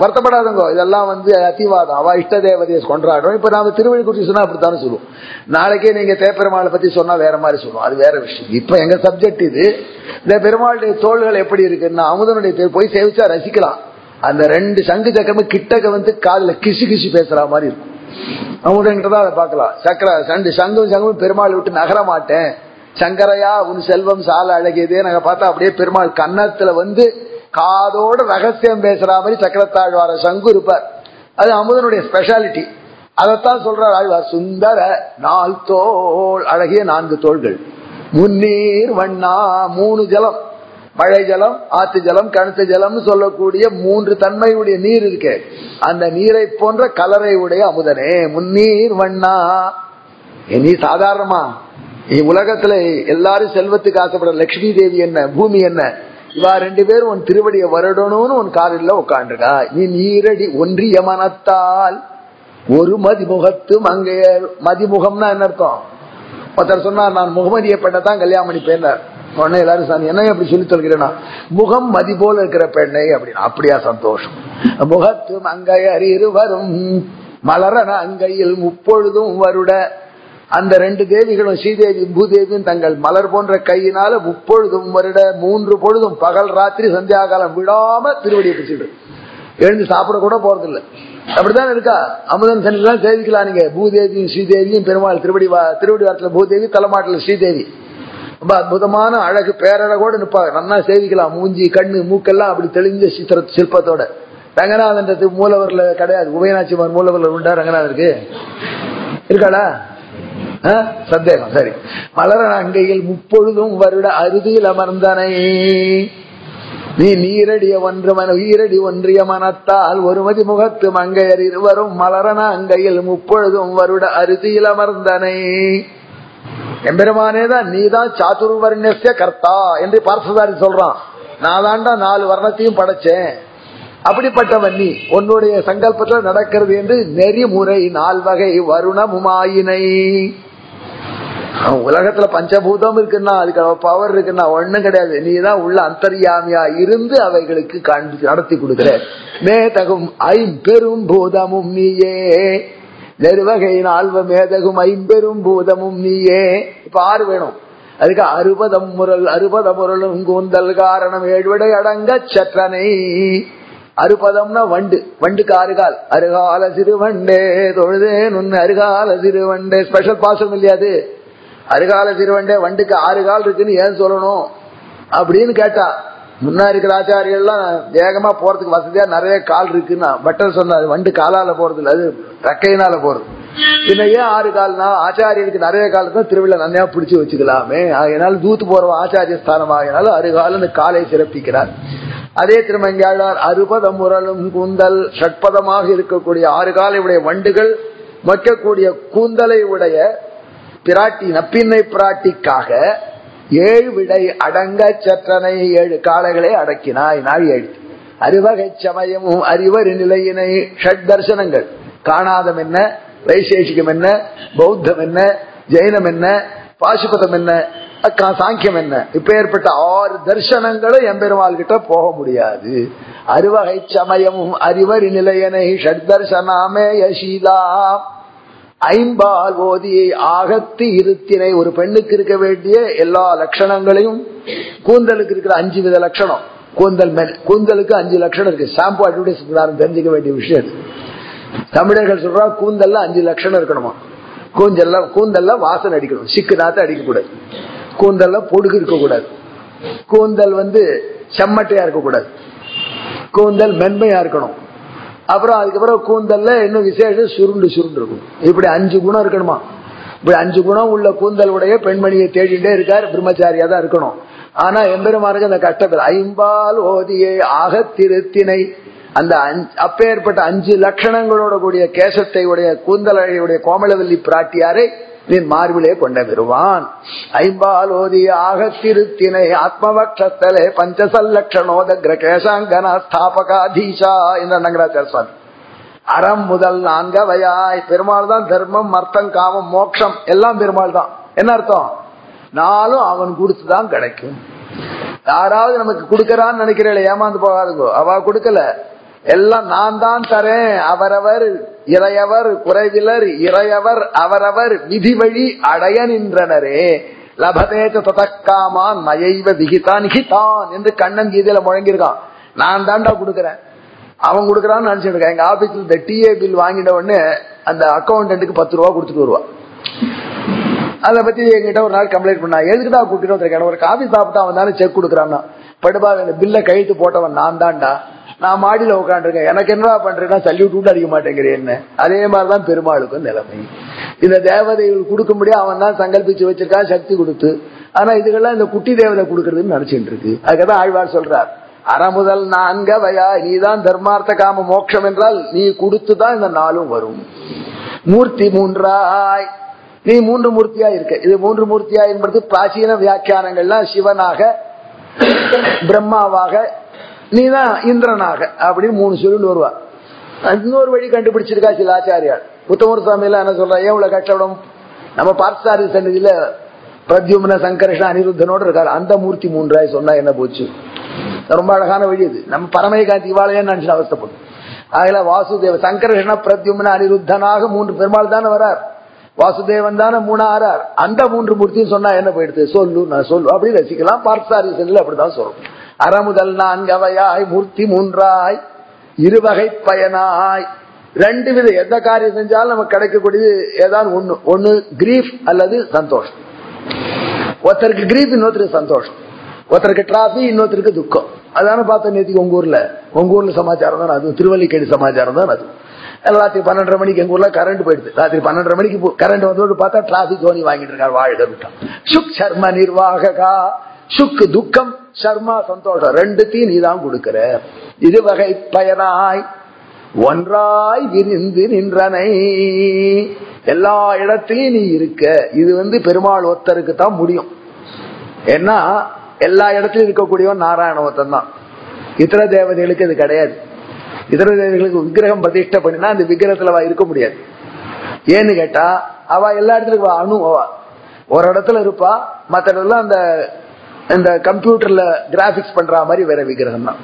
வருத்தப்படாதங்க. இதெல்லாம் வந்து அத்திவாதம். அவ இஷ்ட தேவதையை கொண்டாடுறோம் இப்ப நாம திருவள்ளி குறிச்சி சொன்னா அப்படித்தானே சொல்லுவோம். நாளைக்கே நீங்க தேப்பெருமாளை பத்தி சொன்னா வேற மாதிரி சொல்லுவோம். அது வேற விஷயம். இப்ப எங்க சப்ஜெக்ட் இது. இந்த பெருமாளுடைய தோள்கள் எப்படி இருக்குன்னா அமுதனுடைய போய் சேவிச்சா ரசிக்கலாம். அந்த ரெண்டு சங்கு சக்கரமும் கிட்டக்க வந்து காதுல கிசு கிசு பேசுற மாதிரி இருக்கும். அவங்ககிட்ட தான் அதை பார்க்கலாம். சக்கர சண்டு சங்கும் சங்கமும் பெருமாள் விட்டு நகர மாட்டேன். சங்கரையா உன் செல்வம் சால அழகியதே நாங்க பார்த்தா அப்படியே பெருமாள் கன்னத்துல வந்து காதோட ரகசியம் பேசுற மாதிரி சக்கரத்தாழ்வார சங்கு இருப்பார். அது அமுதனுடைய ஸ்பெஷாலிட்டி அதைத்தான் சொல்றார் ஆழ்வார் சுந்தர நால் தோல் அழகிய நான்கு தோள்கள். முன்னீர் வண்ணா மூணு ஜலம். மழை ஜலம் ஆத்து ஜலம் கணுத்த ஜலம்னு சொல்லக்கூடிய மூன்று தன்மையுடைய நீர் இருக்கு. அந்த நீரை போன்ற கலரை உடைய அமுதனே முன்னீர் வண்ணா. நீ சாதாரணமா? உலகத்துல எல்லாரும் செல்வத்துக்கு ஆசைப்படுற லட்சுமி தேவி என்ன பூமி என்ன? இவா ரெண்டு பேரும் உன் திருவடியை வருடணும்னு உன் காலில் உட்காந்துருக்கா நீ நீரடி ஒன்றிய மனத்தால் ஒரு மதிமுகத்து மங்கைய மதிமுகம்னா என்ன அர்த்தம்? ஒருத்தர் சொன்னார் நான் முகமதிய பெண்ணை தான் கல்யாணம் பண்ணிப்பேன் உடனே எல்லாரும் சார் என்ன அப்படி சொல்லி சொல்கிறேன்னா முகம் மதி போல இருக்கிற பெண்ணை அப்படின்னு அப்படியா சந்தோஷம். முகத்து மங்கையர் இருவரும் மலரன அங்கையில் முப்பொழுதும் வருட அந்த ரெண்டு தேவிகளும் ஸ்ரீதேவி பூதேவியும் தங்கள் மலர் போன்ற கையினால முப்பொழுதும் வருட மூன்று பொழுதும் பகல் ராத்திரி சந்தியாகாலம் விடாம திருவடியை பிடிச்சிடு எழுந்து சாப்பிட கூட போறதில்லை. அப்படித்தான் இருக்கா? அமுதன் சன்னிதான் சேவிக்கலாம் நீங்க? பூதேவியும் ஸ்ரீதேவியும் பெருமாள் திருவடி திருவடி வாரத்துல பூதேவி தலைமாட்டில் ஸ்ரீதேவி. ரொம்ப அற்புதமான அழகு பேரழகோடு நிற்பாங்க நல்லா சேவிக்கலாம் மூஞ்சி கண்ணு மூக்கெல்லாம் அப்படி தெளிஞ்ச சித்திர சிற்பத்தோட. ரங்கநாதன்றது மூலவர்ல கிடையாது. உபயநாச்சிமார் மூலவர்ல உண்டா ரங்கநாதருக்கு? இருக்காடா சந்தேகம் சரி. மலர அங்கையில் முப்பொழுதும் வருட அருதியில் அமர்ந்தனை. நீ நீரடிய ஒன்று மன உயிரடி ஒன்றிய மனத்தால் ஒருமதி முகத்து மங்கையர் இருவரும் மலரன அங்கையில் முப்பொழுதும் வருட அருதியில் அமர்ந்தனை. எம்பெருமானேதான் நீதான் சாத்துர்வர்ணிய கர்த்தா என்று பார்த்ததாரி சொல்றான். நான் தாண்டா நாலு வர்ணத்தையும் படைச்சேன். அப்படிப்பட்டவன் நீ உன்னுடைய சங்கல்பத்தில் நடக்கிறது என்று நெறிமுறை நால்வகை வருணமுமாயினை. உலகத்துல பஞ்சபூதம் இருக்குன்னா அதுக்கு பவர் இருக்குன்னா ஒண்ணும் கிடையாது. நீ தான் உள்ள அந்தர்யாமியா இருந்து அவைகளுக்கு காண்பி நடத்தி கொடுக்கிற. மேதகும் ஐம்பெரும் பூதமும் நீயே. நெருவகையின் ஆழ்வ மேதகும் ஐம்பெரும் பூதமும் நீயே. இப்ப ஆறு வேணும். அதுக்கு அறுபதம் முரல் அறுபத முரலும் கூந்தல் காரணம் ஏழ்விடை அடங்க சற்றனை. அறுபதம்னா வண்டு. வண்டுக்கு அருகால் அருகால சிறுவண்டே தொழுதே நுண் அருகால சிறுவண்டே. ஸ்பெஷல் பாசம் இல்லையாது அருகால சிறுவண்டே வண்டுக்கு ஆறு கால் இருக்குன்னு ஏன் சொல்லணும்? அப்படின்னு கேட்டா முன்னா இருக்கிற ஆச்சாரியெல்லாம் வேகமா போறதுக்கு வசதியா நிறைய கால் இருக்குன்னா பட்டர் சொன்னாரு வண்டு காலால போறது இல்ல அது ரெக்கையினால போறது. பின்ன ஏன் ஆறு கால்னா ஆச்சாரியனுக்கு நிறைய காலத்துல திருவிழா நன்மையா பிடிச்சு வச்சுக்கலாமே. அதனால தூத்து போற ஆச்சாரிய ஸ்தானம் ஆகினால அருகால காலை சிறப்பிக்கிறார். அதே திருமங்காழ்வார் அறுபதம் முரலும் கூந்தல் ஷட்பதமாக இருக்கக்கூடிய ஆறு காலை உடைய வண்டுகள் வைக்கக்கூடிய கூந்தலை உடைய பிராட்டி நப்பின்னை பிராட்டிக்காக ஏழு விடை அடங்க சற்றனை ஏழு காளைகளை அடக்கினாய் நாள் ஏழு. அறிவகை சமயமும் அறிவரு நிலையினை ஷட் தர்சனங்கள். காணாதம் என்ன? வைசேஷிகம் என்ன? பௌத்தம் என்ன? ஜெயினம் என்ன? பாசுபதம் என்ன? சாங்கியம் என்ன? இப்ப ஏற்பட்ட ஆறு தர்சனங்களும் எம்பெருமாள் கிட்ட போக முடியாது. அறுவகை சமயமும் அறிவரி நிலையனை ஷட் தர்சனாமே யசீதா ஐம்பால் ஓதியை ஆகத்து இருத்தினை ஒரு பெண்ணுக்கு இருக்க வேண்டிய எல்லா லட்சணங்களையும் கூந்தலுக்கு இருக்கிற அஞ்சு வித லட்சணம். கூந்தல் மேல் கூந்தலுக்கு அஞ்சு லட்சணம் இருக்கு. ஷாம்பு அட்வர்டைஸ் தெரிஞ்சுக்க வேண்டிய விஷயம் இது. தமிழர்கள் சொல்றா கூந்தல்ல அஞ்சு லட்சணம் இருக்கணுமா? கூந்தல்ல கூந்தல்ல வாசனை அடிக்கணும். சிக்கு நாத்த அடிக்கக்கூடாது. கூந்தல்ல பொடுகு இருக்கக்கூடாது. கூந்தல் வந்து செம்மட்டையா இருக்கக்கூடாது. கூந்தல் மென்மையா இருக்கணும். அப்புறம் அதுக்கப்புறம் கூந்தல்ல இன்னும் விசேஷம் சுருண்டு சுருண்டு இருக்கும். இப்படி அஞ்சு குணம் இருக்கணுமா? இப்படி அஞ்சு குணம் உள்ள கூந்தல் உடைய பெண்மணியை தேடிட்டே இருக்கார் பிரம்மச்சாரியா தான் இருக்கணும். ஆனா எம்பெருமானுக்கு அந்த கஷ்டத்தில் ஐம்பால் ஓதியை ஆக திருத்தினை. அந்த அப்பேற்பட்ட அஞ்சு லட்சணங்களோட கூடிய கேசத்தை உடைய கூந்தலையுடைய கோமலவல்லி பிராட்டியாரை நின் மார்பிலே கொண்ட பெறுவான் ஐம்பாலோதி ஆகத்திருத்தினை ஆத்மபக்ஷத்தலே பஞ்சசல்லட்சணோதக்ர கேசாங்கன ஸ்தாபகாதீஷா என்ற நங்கராச்சார சுவாமி. அறம் முதல் நான்கவையாய். பெருமாள் தான் தர்மம் அர்த்தம் காமம் மோட்சம் எல்லாம் பெருமாள் தான் என்ன அர்த்தம்? நாளும் அவன் கொடுத்துதான் கிடைக்கும். யாராவது நமக்கு கொடுக்கறான்னு நினைக்கிறேன் ஏமாந்து போகாதுங்கோ. அவ கொடுக்கல. எல்லாம் நான் தான் தரேன். அவரவர் இறையவர் குறைவிலர் இறையவர் அவரவர் விதி வழி அடைய நின்றனரே. லபதேச்ச ததக்காமான் மயைவ விகிதான் ஹிதான் என்று கண்ணன் கீதையில முழங்கியிருக்கான். நான் தாண்டா கொடுக்கறேன். அவன் கொடுக்கறான்னு நினைச்சிட்டு எங்க ஆபீஸ்ல இந்த டிஏ பில் வாங்கிட்ட உடனே அந்த அக்கௌண்டன்ட்டுக்கு பத்து ரூபா கொடுத்துட்டு வருவான் அதை பத்தி எங்கிட்ட ஒரு நாள் கம்ப்ளைண்ட் பண்ணா. எதுக்குடா கூட்டிட்டு ஒரு காபி சாப்பிட்டா அவன் தானே செக் கொடுக்குறான்னா. படுபா பில்ல கழித்து போட்டவன் நான் தான்டா. நான் மாடியில உட்காந்துருக்கேன் எனக்கு என்ன பண்றேன்னா சல்யூட் விட்டு அடிக்க மாட்டேங்கிறேன்னு அதே மாதிரிதான் பெருமாளுக்கும் நிலைமை. இந்த தேவதைகள் கொடுக்க முடியும் அவன் தான் சங்கல்பிச்சு வச்சிருக்கான் சக்தி கொடுத்து. ஆனா இதுக்கெல்லாம் இந்த குட்டி தேவதை கொடுக்கறதுன்னு நினைச்சிட்டு இருக்கு. அதுக்கதான் ஆழ்வார் சொல்றார் அறமுதல் நான்கவையா நீதான் தர்மார்த்த காம மோட்சம் என்றால் நீ கொடுத்துதான் இந்த நாளும் வரும். மூர்த்தி மூன்றாய். நீ மூன்று மூர்த்தியா இருக்க. இது மூன்று மூர்த்தியா என்பது பிராச்சீன வியாக்கியானங்கள்லாம் சிவனாக பிரம்மாவாக நீதான் இந்திரனாக அப்படின்னு மூணு சொல்லிட்டு வருவா. இன்னொரு வழி கண்டுபிடிச்சிருக்கா சில ஆச்சாரியார். புத்தமூர் சுவாமி எல்லாம் என்ன சொல்றா? எவ்வளவு கஷ்டம் நம்ம பார்த்தாரி சன்னதியில பிரத்யும்ன சங்கர்ஷன் அனிருத்தனோடு இருக்காரு. அந்த மூர்த்தி மூன்றாய் சொன்னா என்ன போச்சு? ரொம்ப அழகான வழி இது. நம்ம பரமயகாந்தி இவாளையன்னு நினைச்சு அவஸ்தப்படும். ஆகல வாசுதேவ சங்கர்ஷன பிரத்யும்ன அனிருத்தனாக மூன்று பெருமாள் தானே வரார். வாசுதேவன் தானே மூணாறார். அந்த மூன்று மூர்த்தியும் சொன்னா என்ன போயிடுது? சொல்லு நான் சொல்லு. அப்படி ரசிக்கலாம். பார்த்தாரி சன்னதியில் அப்படிதான் சொல்றோம். அறமுதல் நான்கவையாய் மூர்த்தி மூன்றாய் இருவகை பயனாய். ரெண்டு வித எந்த காரியம் செஞ்சாலும் நமக்கு கிடைக்கக்கூடியது ஏதாவது ஒண்ணு. ஒண்ணு கிரீஃப் அல்லது சந்தோஷம். ஒருத்தருக்கு கிரீஃப் இன்னொருத்தருக்கு சந்தோஷம். ஒருத்தருக்கு டிராபி இன்னொருத்தருக்கு துக்கம். அதான பார்த்தோம் நேற்றுக்கு உங்க ஊர்ல. உங்க ஊர்ல சமாச்சாரம் தான் அது. திருவல்லிக்கேடி சமாச்சாரம் தான் அது. ராத்திரி பன்னெண்டரை மணிக்கு எங்க ஊர்ல கரண்ட் போயிடுது. ராத்திரி பன்னெண்டரை மணிக்கு கரண்ட் வந்தோடு பார்த்தா டிராபிக் தோனி வாங்கிட்டு இருக்காரு வாழ்க விட்டான் சுக் சர்ம நிர்வாககா. சுக்கு துக்கம் சர்மா சந்தோஷம் ரெண்டுத்தையும் நீ தான் கொடுக்கிற. இது வகை பயனாய். ஒன்றாய் விரிந்து நின்றனை. எல்லா இடத்திலையும் நீ இருக்க. இது வந்து பெருமாள் ஒத்தருக்கு தான் முடியும். ஏன்னா எல்லா இடத்திலும் இருக்கக்கூடியவன் நாராயண ஒத்தன் தான். இதர தேவதைகளுக்கு இது கிடையாது. இதர தேவதைகளுக்கு விக்கிரகம் பிரதிஷ்டை பண்ணினா அந்த விக்கிரகத்துல அவ இருக்க முடியாது. ஏன்னு கேட்டா அவ எல்லா இடத்துலயும் அணு அவ. ஒரு இடத்துல இருப்பா மற்ற இடத்துல அந்த இந்த கம்ப்யூட்டர்ல கிராபிக்ஸ் பண்ற மாதிரி வேற விக்கிரகம் தான்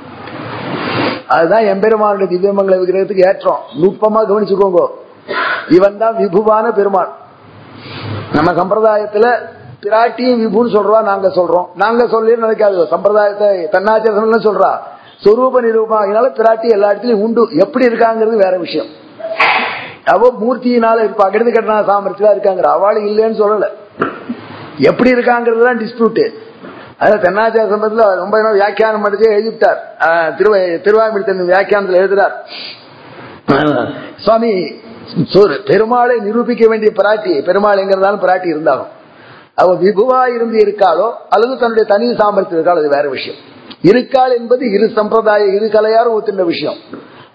அதுதான் எம்பெருமானுடைய திவ்யமங்கல விக்கிரகத்துக்கு ஏற்றம். நுட்பமா கவனிச்சுக்கோங்க. இவன் தான் விபுவான பெருமான். நம்ம சம்பிரதாயத்துல பிராட்டியும் விபுன்னு சொல்றா நாங்க சொல்றோம். நாங்க சொல்லி நினைக்காது சம்பிரதாயத்தை தன்னாச்சாரம் சொல்றா. சொரூப நிரூபமாகினால பிராட்டி எல்லா இடத்துலயும் உண்டு. எப்படி இருக்காங்கிறது வேற விஷயம். அவ மூர்த்தியினால இப்போ அகிர்ந்து கட்டினா சாமர்த்தியா இருக்காங்க அவளும் இல்லைன்னு சொல்லல. எப்படி இருக்காங்கிறது தான் அதான் தென்னாச்சார சம்பத்தில் ரொம்ப வியாக்கியானம் படிச்சு எழுதிட்டார் திருவ திருவாமித்தன் வியாக்கியானத்தில் எழுதுறார். சுவாமி பெருமாளை நிரூபிக்க வேண்டிய பிராட்டி பெருமாள் எங்கிறதாலும் பிராட்டி இருந்தாலும் அவ விபுவா இருந்து இருக்காளோ அல்லது தன்னுடைய தனி சாமர்த்தியம் இருக்காளோ அது வேற விஷயம். இருக்காள் என்பது இரு சம்பிரதாய இரு கலையாரும் ஒத்துண்ட விஷயம்.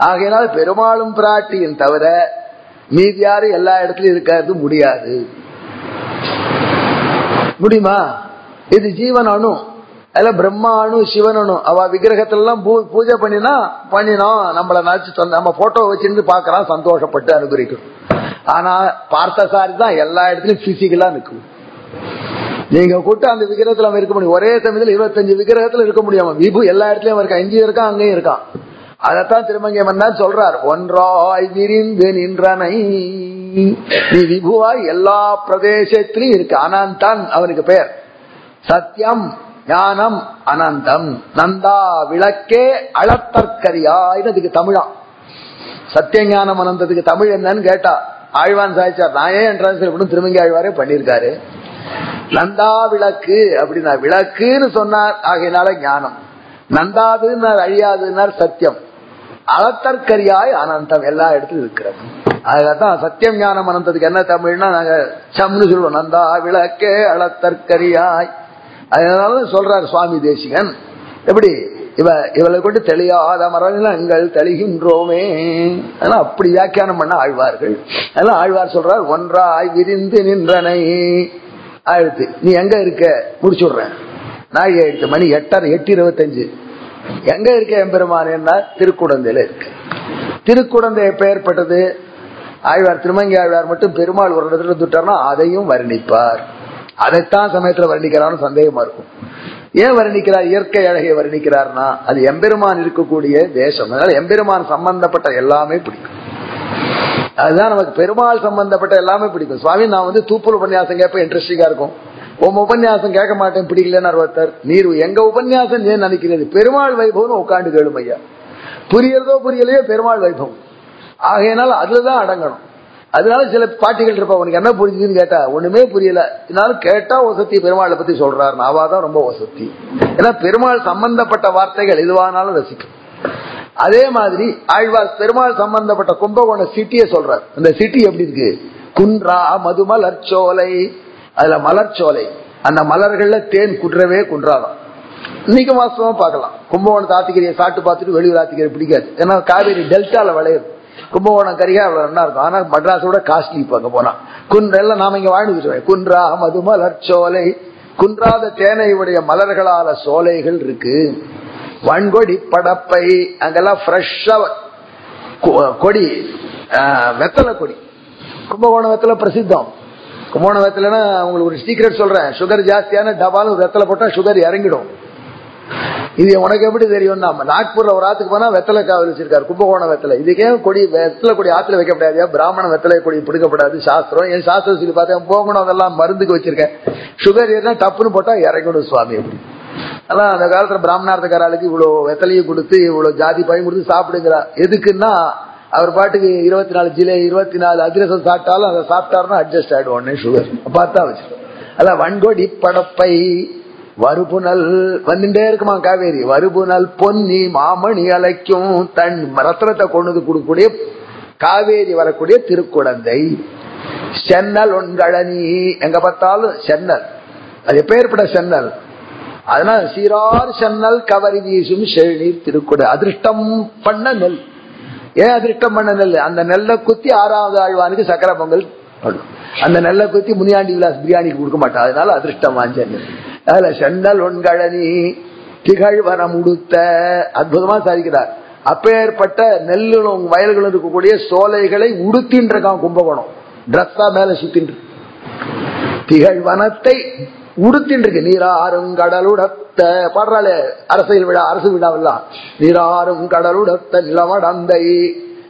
ஆகையினால் பெருமாளும் பிராட்டியும் தவிர மீதியாரும் எல்லா இடத்துலயும் இருக்கிறது முடியாது. முடியுமா? இது ஜீவன் அணு அதுல பிரம்மா அணு சிவன் அணு அவ விக்கிரகத்திலாம் பூஜை பண்ணினா பண்ணினோம் நம்மள நினைச்சு நம்ம போட்டோ வச்சிருந்து பாக்குறான் சந்தோஷப்பட்டு அனுபவிக்கும். ஆனா பார்த்தசாரி தான் எல்லா இடத்துலயும் பிசிக்கலா நிற்கும். நீங்க கூட்ட அந்த விக்கிரகத்துல அவன் இருக்க முடியும். ஒரே சமயத்துல இருபத்தஞ்சு விக்கிரகத்துல இருக்க முடியாம விபு எல்லா இடத்துலயும் இருக்கான். இங்கேயும் இருக்கான் அங்கேயும் இருக்கான். அதத்தான் திருமங்கை மன்னார் சொல்றார். ஒன்றாய் விரிந்து நின்றனை நீ விபுவாய் எல்லா பிரதேசத்திலும் இருக்கு. தான் அவனுக்கு பெயர். சத்தியம் ஞானம் அனந்தம். நந்தா விளக்கே அளத்தற்கரியாய் அதுக்கு தமிழாம் சத்திய ஞானம் அனந்தத்துக்கு தமிழ் என்னன்னு கேட்டா ஆழ்வான் சாய்ச்சார் நான் ஏன் டிரான்ஸ்லேட் திருமங்கி ஆழ்வாரே பண்ணியிருக்காரு? நந்தா விளக்கு அப்படின்னா விளக்குன்னு சொன்னார் ஆகையினால ஞானம். நந்தாதுன்னார் அழியாதுன்னார் சத்தியம் அளத்தற்கரியாய் அனந்தம் எல்லா இடத்துலும் இருக்கிறது. அதுதான் சத்தியம் ஞானம் அனந்தத்துக்கு என்ன தமிழ்னா நாங்க சம்னு சொல்லுவோம். நந்தா விளக்கே அளத்தற்கரியாய். அதனால சொல்றார் சுவாமி தேசிகன். எப்படி? இவ இவளை கொண்டு தெளியாத மரங்கள் தெளிகின்றோமே. அதெல்லாம் அப்படி வியாக்கியானம் பண்ண ஆழ்வார்கள். அதெல்லாம் ஆழ்வார் சொல்றார் ஒன்றாய் விரிந்து நின்றனை. அழுத்து நீ எங்க இருக்க? முடிச்சுடுறேன் நாழி ஆயிடுச்சு மணி எட்டரை எட்டு இருபத்தஞ்சு எங்க இருக்க எம்பெருமான்? என்ன திருக்குடந்தையில இருக்கு. திருக்குடந்தை எப்ப ஆழ்வார் திருமங்கி ஆழ்வார் மட்டும் பெருமாள் ஒரு இடத்துல துட்டார்னா அதையும் வர்ணிப்பார். அதைத்தான் சமயத்துல வர்ணிக்கிறான்னு சந்தேகமா இருக்கும். ஏன் வர்ணிக்கிறார்? இயற்கை அழகை வர்ணிக்கிறார்னா அது எம்பெருமான் இருக்கக்கூடிய தேசம். அதனால எம்பெருமான் சம்பந்தப்பட்ட எல்லாமே பிடிக்கும். அதுதான் நமக்கு பெருமாள் சம்பந்தப்பட்ட எல்லாமே பிடிக்கும். சுவாமி நான் வந்து தூப்புல உபன்யாசம் கேட்ப இன்ட்ரெஸ்டிங்கா இருக்கும். உன் உபன்யாசம் கேட்க மாட்டேன் பிடிக்கலன்னு ஒருத்தர் நீர் எங்க உபன்யாசம் ஏன் நினைக்கிறது? பெருமாள் வைபவம் உட்காந்து கேளுமையா ஐயா. புரியறதோ புரியலையோ பெருமாள் வைபவம். ஆகையினால அதுலதான் அடங்கணும். அதனால சில பாட்டிகள் இருப்பா உனக்கு என்ன புரிஞ்சுதுன்னு கேட்டா ஒண்ணுமே புரியல. இருந்தாலும் கேட்டா வசதி பெருமாளை பத்தி சொல்றாரு. அவாதான் ரொம்ப வசதி. ஏன்னா பெருமாள் சம்பந்தப்பட்ட வார்த்தைகள் எதுவானாலும் ரசிக்கும். அதே மாதிரி ஆழ்வார் பெருமாள் சம்பந்தப்பட்ட கும்பகோண சிட்டிய சொல்றார். அந்த சிட்டி எப்படி இருக்கு? குன்றா மதுமலர் சோலை. அதுல மலர்ச்சோலை அந்த மலர்கள்ல தேன் குன்றவே குன்றாதான். இன்னைக்கு மாசமா பார்க்கலாம். கும்பகோணம் ஆத்திக்கிரியை சாப்பிட்டு பார்த்துட்டு வெளியூர் ஆத்திக்கிரி பிடிக்காது. ஏன்னா காவேரி டெல்டால விளையுது. கும்பகோணம் கரியா அவ்வளவு நல்லா இருக்கும். ஆனா மட்ராஸோட காஸ்ட்லி இப்ப அங்க போனா. குன்றெல்லாம் நாம இங்க வாழ்ந்துட்டு குன்றா மதுமலர் சோலை. குன்றாத தேனையுடைய மலர்களால சோலைகள் இருக்கு. வன்கொடி படப்பை அங்கெல்லாம் ஃப்ரெஷ்ஷா கொடி வெத்தலை கொடி. கும்பகோணம் வெத்தலை பிரசித்தம். கும்பகோணம் வெத்தலைன்னா உங்களுக்கு ஒரு சீக்கிரட் சொல்றேன். சுகர் ஜாஸ்தியான டபாலும் வெத்தலை போட்டா சுகர் இறங்கிடும். இது உனக்கு எப்படி தெரியும்? நம்ம நாக்பூர்ல ஒரு ஆத்துக்கு போனா வெத்தலை காவல் வச்சிருக்காரு கும்பகோணம் வெத்தலை. இதுக்கே கொடி வெத்தலை கொடி ஆத்துல வைக்கப்படாது பிராமண வெத்தலை கொடி பிடிக்கப்படாது சாஸ்திரம். என் சாஸ்திரம் சொல்லி பார்த்தேன் போகணும் அதெல்லாம் மருந்துக்கு வச்சிருக்கேன். சுகர் ஏறினா டப்புன்னு போட்டா இறங்கணும் சுவாமி அப்படி. அதான் அந்த காலத்துல பிராமணார்த்தக்காராளுக்கு இவ்வளவு வெத்தலையும் கொடுத்து இவ்வளவு ஜாதி பயம் கொடுத்து சாப்பிடுங்கிறா. எதுக்குன்னா அவர் பாட்டுக்கு இருபத்தி நாலு ஜிலே இருபத்தி நாலு அதிரசம் சாப்பிட்டாலும் அதை சாப்பிட்டாருன்னா அட்ஜஸ்ட் ஆயிடும் உடனே சுகர் பார்த்தா வச்சிருக்கோம் அதான் வன்கொடி படப்பை. வருபுனல் வந்துட்டே இருக்குமா காவேரி? வருபுனல் பொன்னி மாமணி அலைக்கும் தன் ரத்னத்தை கொண்டு கொடுக்கக்கூடிய காவேரி வரக்கூடிய திருக்குழந்தை. சென்னல் ஒன்கழனி எங்க பார்த்தாலும் சென்னல். அது எப்பேற்பட்ட சென்னல்? அதனால சீரார் சென்னல் கவரி வீசும் செழுநீர் திருக்குட. அதிர்ஷ்டம் பண்ண நெல். ஏன் அதிர்ஷ்டம் பண்ண நெல்? அந்த நெல்லை குத்தி ஆறாவது ஆழ்வானுக்கு சக்கர பொங்கல் அந்த நெல்லை குத்தி முனியாண்டி விலாஸ் பிரியாணிக்கு கொடுக்க மாட்டான். அதனால அதிர்ஷ்டம் வாஞ்ச நெல். அதுல சென்னல் ஒன்கழனி திகழ்வனம் உடுத்த அற்புதமா சாதிக்கிறார். அப்பேற்பட்ட நெல்லும் வயல்களும் இருக்கக்கூடிய சோலைகளை உடுத்தின்னு இருக்கான் கும்பகோணம். டிரெஸ்ஸா மேல சுத்தின்னு திகழ்வனத்தை உடுத்தின்றிருக்கு. நீராறும் கடலுடத்த பாடுறாளே அரசியல் விழா அரசு விழாவெல்லாம். நீராறும் கடலுடத்த நிலவடந்தை.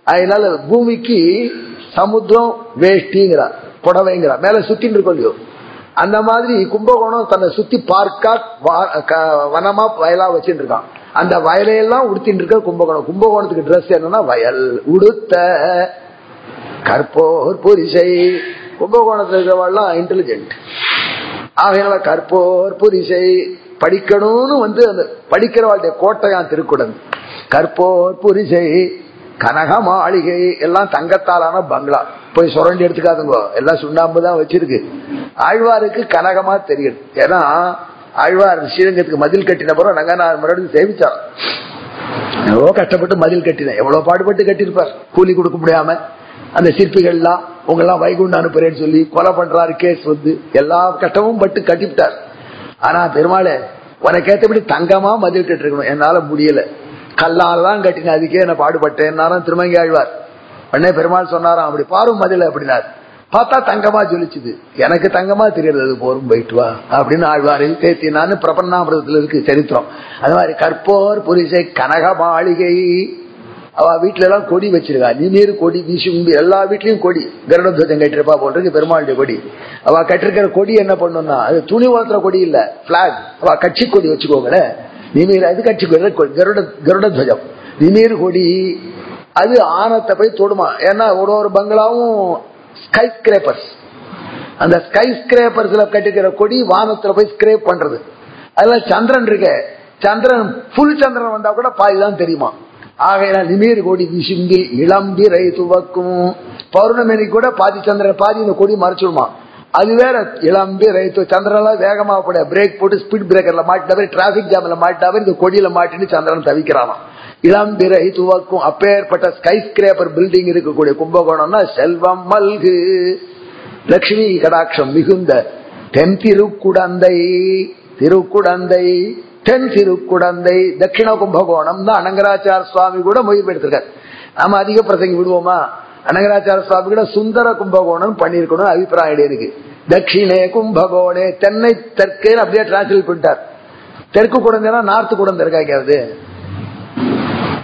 அதனால பூமிக்கு சமுத்திரம் வேஷ்டிங்கிறார் புடவைங்கிறார். மேல சுத்தின்னு இருக்கோம் அந்த மாதிரி கும்பகோணம் தன்னை சுத்தி பார்க்கா வனமா வயலா வச்சுட்டு இருக்கான் அந்த வயலையெல்லாம் உடுத்திட்டு இருக்க கும்பகோணம். கும்பகோணத்துக்கு ட்ரெஸ் என்னன்னா வயல். உடுத்த கற்போர் புரிசை. கும்பகோணத்துல இருக்கிறவெல்லாம் இன்டெலிஜென்ட் ஆகையினால கற்போர் புரிசை. படிக்கணும்னு வந்து அந்த படிக்கிறவாளுடைய கோட்டையான் திருக்குடன் கற்போர் புரிசை. கனக மாளிகை எல்லாம் தங்கத்தாலான பங்களா. போய் சுரண்டி எடுத்துக்காதுங்க. எல்லாம் சுண்ணாம்பு தான் வச்சிருக்கு. ஆழ்வாருக்கு கனகமா தெரியுது ஏன்னா ஆழ்வார் ஸ்ரீரங்கத்துக்கு மதில் கட்டின பிறகு ரங்கநாதர் மறுபடியும் சேவிச்சார். எவ்வளோ கஷ்டப்பட்டு மதில் கட்டினேன் எவ்வளவு பாடுபட்டு கட்டிருப்பார் கூலி கொடுக்க முடியாம. அந்த சிற்பிகள்லாம் உங்கெல்லாம் வைகுண்ட அனுப்புறேன்னு சொல்லி கொலை பண்றாரு கேஸ் வந்து. எல்லா கஷ்டமும் பட்டு கட்டிவிட்டார். ஆனா பெருமாளே உனக்கு ஏற்றபடி தங்கமா மதில் கட்டிருக்கணும். என்னால முடியல. கல்லால் தான் கட்டின அதுக்கே என்ன பாடுபட்டேன். திருமங்கி ஆழ்வார். உடனே பெருமாள் சொன்னாராம் அப்படி பாரும் மதில அப்படின்னார். பார்த்தா தங்கமா ஜொலிச்சுது. எனக்கு தங்கமா தெரியறது அது போரும் போயிட்டு வா அப்படின்னு ஆழ்வாரில் தேத்தினான்னு பிரபன்னாமிரதத்துல இருக்கு சரித்திரம். அது மாதிரி கற்போர் புரிசை கனக மாளிகை. அவ வீட்டுல எல்லாம் கொடி வச்சிருக்கா. நிமீர் கொடி வீசும்பி எல்லா வீட்லயும் கொடி. கருடத்வஜம் கட்டிருப்பா போன்றது பெருமாளுடைய கொடி. அவ கட்டிருக்கிற கொடி என்ன பண்ணும்னா அது துணி வளர்த்துற கொடி இல்ல பிளாக் அவ கட்சி கொடி வச்சுக்கோங்களேன். நிமீர் அது கட்சி கொடி கருட கருடத்வஜம். நிமீர் கொடி. அது ஆனத்தை போய் தொடுமா? ஏன்னா ஒரு ஒரு பங்களாவும் ஸ்கை ஸ்கிரேப்பர்ஸ் அந்த ஸ்கை ஸ்கிரேப்பர்ஸ்ல கட்டிக்கிற கொடி வானத்துல போய் ஸ்கிரேப் பண்றது. அதுல சந்திரன் இருக்க. சந்திரன் புல் சந்திரன் வந்தா கூட பாதிதான் தெரியுமா? ஆகையினால் நிமீர் கொடி விசும்பில் இளம்பிரை துவக்கும் பௌர்ணமி கூட பாதி சந்திரன் பாதி இந்த கொடி மறைச்சிடுமா? அது வேற இளம்பி ரைத்து. சந்திரன் வேகமா போட பிரேக் போட்டு ஸ்பீட் பிரேக்கர்ல மாட்டிட்டவர் டிராபிக் ஜாம்ல மாட்டிட்டவர் இந்த கொடியில மாட்டின்னு சந்திரன் இளம் பிறகு துவக்கும் அப்பேற்பட்ட ஸ்கை ஸ்கிரேப்பர் பில்டிங் இருக்கக்கூடிய கும்பகோணம்னா செல்வம் மல்கு. லட்சுமி கடாட்சம் மிகுந்த தென் திருக்குடந்தை திருக்குடந்தை தென் திருக்குடந்தை தட்சிண கும்பகோணம் தான் அனங்கராச்சார சுவாமி கூட மொழிபெயர்த்திருக்கார் எடுத்திருக்காரு நாம அதிக பிரசங்கி விடுவோமா? அனங்கராச்சார சுவாமி கூட சுந்தர கும்பகோணம் பண்ணிருக்கணும் அபிப்பிராயம் இருக்கு. தட்சிணே கும்பகோணே தென்னை தெற்கேன்னு அப்படியே டிரான்ஸ்லேட் பண்ணிட்டார். தெற்கு குழந்தைனா நார்த்து குழந்தை அது?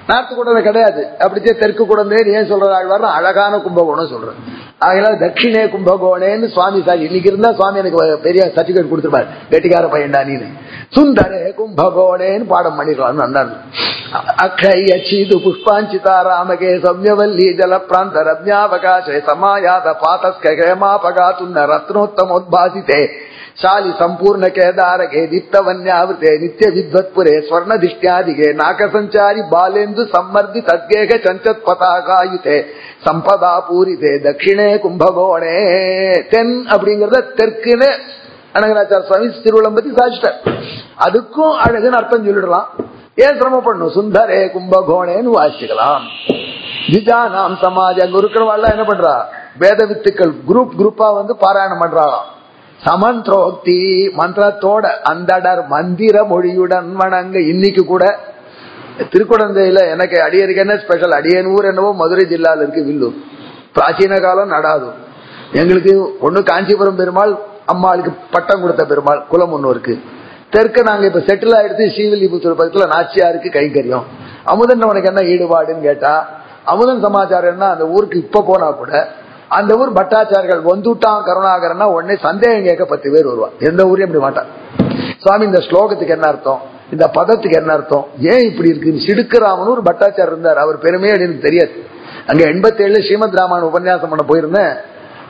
நார்த்து குழந்தை கிடையாது. அப்படிச்சே தெற்கு குடந்தேன்னு ஏன் சொல்ற ஆழ்வார் அழகான கும்பகோணம் சொல்றேன் அதனால தட்சிணே கும்பகோணேன்னு சுவாமி சாரி இன்னைக்கு இருந்தா சுவாமி எனக்கு பெரிய சர்டிபிகேட் கொடுத்துருப்பாரு. கெட்டிக்கார பையன்டா நீனு. சுந்தரே கும்பகோணேன்னு பாடம் பண்ணிடுவான்னு நல்லா அக்ஷய சீது புஷ்பாஞ்சிதா ராமகே சௌமியவல்லி ஜல பிராந்த ரம்யாவகாசே சமாயாத பாதஸ்கேமாபகாத்துன்ன ரத்னோத்தமோத்பாசித்தே ಶಾಲಿ ಸಂಪೂರ್ಣ ಕೇದಾರಗೆ ದೀಪ್ತವನ್ಯಾವೃತೆ ನಿತ್ಯ ವಿದ್ವತ್ಪುರೆ ಸ್ವರ್ಣ ದಿಷ್ಟ್ಯಾದಿಗೆ ನಾಕ ಸಂಚಾರಿ ಬಾಲೆಂದು ಸಮ್ಮರ್ದಿ ತದ್ಗೇಹ ಚಂಚತ್ ಪತಾಕಾಯುತೆ சம்பதா பூரிதே தட்சிணே கும்பகோணே தென் அப்படிங்கறத தெற்குன்னு அனகராச்சார சுவாமி திருவிழம் பத்தி சாதிச்சிட்டார் அதுக்கும் அழகுன்னு அர்த்தம் சொல்லிடலாம் ஏன் சிரமப்படணும் சுந்தரே கும்பகோணேன்னு வாசிக்கலாம் விஜானாம் சமாஜ் அங்க இருக்கிறவாள் என்ன பண்றா வேத வித்துக்கள் குரூப் குரூப்பா வந்து பாராயணம் பண்றாளாம் சமந்திரோக்தி மந்திரத்தோட அந்தடர் மந்திர மொழியுடன் வணங்க. இன்னைக்கு கூட திருக்குழந்தையில எனக்கு அடியருக்கு என்ன ஸ்பெஷல் அடியன் ஊர் என்னவோ மதுரை ஜில்லால இருக்கு வில்லூர் பிராச்சீன காலம் நடாது. எங்களுக்கு ஒன்னு காஞ்சிபுரம் பெருமாள் அம்மாளுக்கு பட்டம் கொடுத்த பெருமாள் குலம் ஒன்று இருக்கு. தெற்கு நாங்க இப்ப செட்டில் ஆயிடுத்து ஸ்ரீவில்லிபுத்தூர் பக்கத்துல நாச்சியாருக்கு கைங்கரியம். அமுதன் உனக்கு என்ன ஈடுபாடுன்னு கேட்டா அமுதன் சமாச்சாரம் என்ன? அந்த ஊருக்கு இப்ப போனா கூட அந்த ஊர் பட்டாச்சாரிகள் வந்துட்டான் கருணாகரன்னா உடனே சந்தேகம் கேட்க பத்து பேர் வருவான் எந்த ஊரையும் அப்படி மாட்டான் சுவாமி இந்த ஸ்லோகத்துக்கு என்ன அர்த்தம்? இந்த பதத்துக்கு என்ன அர்த்தம்? ஏன் இப்படி இருக்கு? சிடுக்கராமன் ஒரு பட்டாச்சார் இருந்தார். அவர் பெருமையே எனக்கு தெரியாது. அங்க எண்பத்தி ஏழுல ஸ்ரீமத் ராமன் உபன்யாசம் பண்ண போயிருந்தேன்.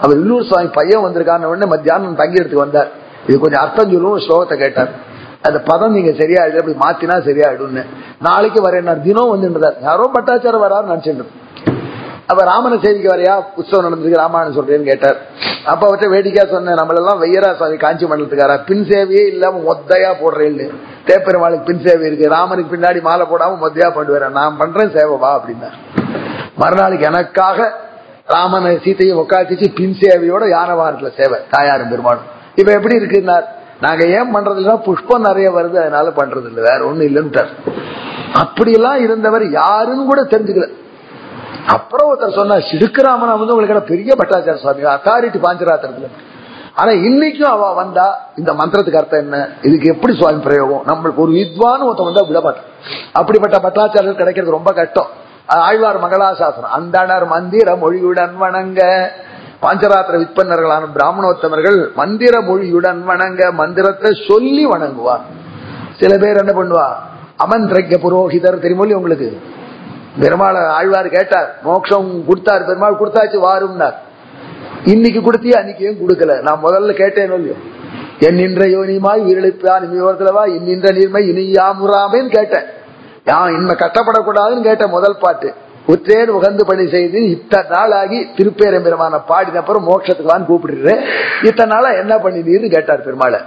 அவர் இல்லூர் சுவாமி பையன் வந்திருக்கான்னு உடனே மத்தியானம் தங்கி எடுத்து வந்தார். இது கொஞ்சம் அர்த்தம் சொல்லுவோம் ஸ்லோகத்தை கேட்டார். அந்த பதம் நீங்க சரியா அப்படி மாத்தினா சரியாயிடும்னு. நாளைக்கு வரேன்னார் தினம் வந்துருந்தார் யாரோ பட்டாச்சாரம் வராரு நினைச்சிட்டு அப்ப ராமனை சேவிக்க வரையா? உற்சவம் நடந்திருக்கு ராமாயணம் சொல்றேன்னு கேட்டார். அப்ப அவர்கிட்ட வேடிக்கையா சொன்னேன் நம்மளெல்லாம் வையரா சுவாமி காஞ்சி மண்டலத்துக்காரா? பின் சேவையே இல்லாம மொத்தையா போடுறேன்னு. தேப்பெருமாளுக்கு பின் சேவை இருக்கு ராமனுக்கு பின்னாடி மாலை போடாம மொத்தையா பண்ணுவேன் நான் பண்றேன் சேவைவா அப்படின்னா மறுநாளுக்கு எனக்காக ராமனை சீத்தையை உட்காந்துச்சு பின் சேவையோட யானவாரத்துல சேவை தாயாரும் பெருமாளும். இப்ப எப்படி இருக்குன்னார்? நாங்க ஏன் பண்றது இல்லைன்னா புஷ்பம் நிறைய வருது அதனால பண்றது இல்லை வேற ஒண்ணும் இல்லைன்னு அப்படியெல்லாம் இருந்தவர் யாருன்னு கூட தெரிஞ்சுக்கல. அப்புறம் ஒருத்தர் சொன்னா சிடுக்கராமன் வந்து உங்களுக்கு பெரிய பட்டாச்சார சுவாமி அத்தாரிட்டி பாஞ்சராத்திரத்துல ஆனா இன்னைக்கும் அவ வந்தா இந்த மந்திரத்துக்கு அர்த்தம் என்ன? இதுக்கு எப்படி சுவாமி பிரயோகம்? நம்மளுக்கு ஒரு வித்வான் ஒருத்தன் வந்தா விடமாட்டான். அப்படிப்பட்ட பட்டாச்சாரர்கள் கிடைக்கிறது ரொம்ப கஷ்டம். ஆழ்வார் மங்களாசாசனம். அந்தனர் மந்திர மொழியுடன் வணங்க. பாஞ்சராத்திர விற்பனர்களான பிராமணோத்தமர்கள் மந்திர மொழியுடன் வணங்க மந்திரத்தை சொல்லி வணங்குவா சில பேர் என்ன பண்ணுவா அமந்திரக்க புரோகிதர் தெரியுமொழி உங்களுக்கு? பெருமாள் ஆழ்வார் கேட்டார் மோட்சம் கொடுத்தார் பெருமாள் கொடுத்தாச்சு வாரும்னார். இன்னைக்கு கொடுத்தியா அன்னைக்கு ஏன் கொடுக்கல? நான் முதல்ல கேட்டேன் இல்லையோ. என் நின்ற யோனிமாய் உயிரிழப்பான் இமையோரத்துலவா இன்னின்ற நீர்மை இனியாமுறாமேன்னு கேட்டேன். யான் இன்மை கஷ்டப்படக்கூடாதுன்னு கேட்டேன் முதல் பாட்டு. உற்றேன் உகந்து பணி செய்து இத்தனை நாள் ஆகி திருப்பேரம் பெருமான பாடின அப்புறம் மோட்சத்துக்குலான்னு கூப்பிடுறேன். இத்தனை நாளா என்ன பண்ணினீர்னு கேட்டார் பெருமாளை.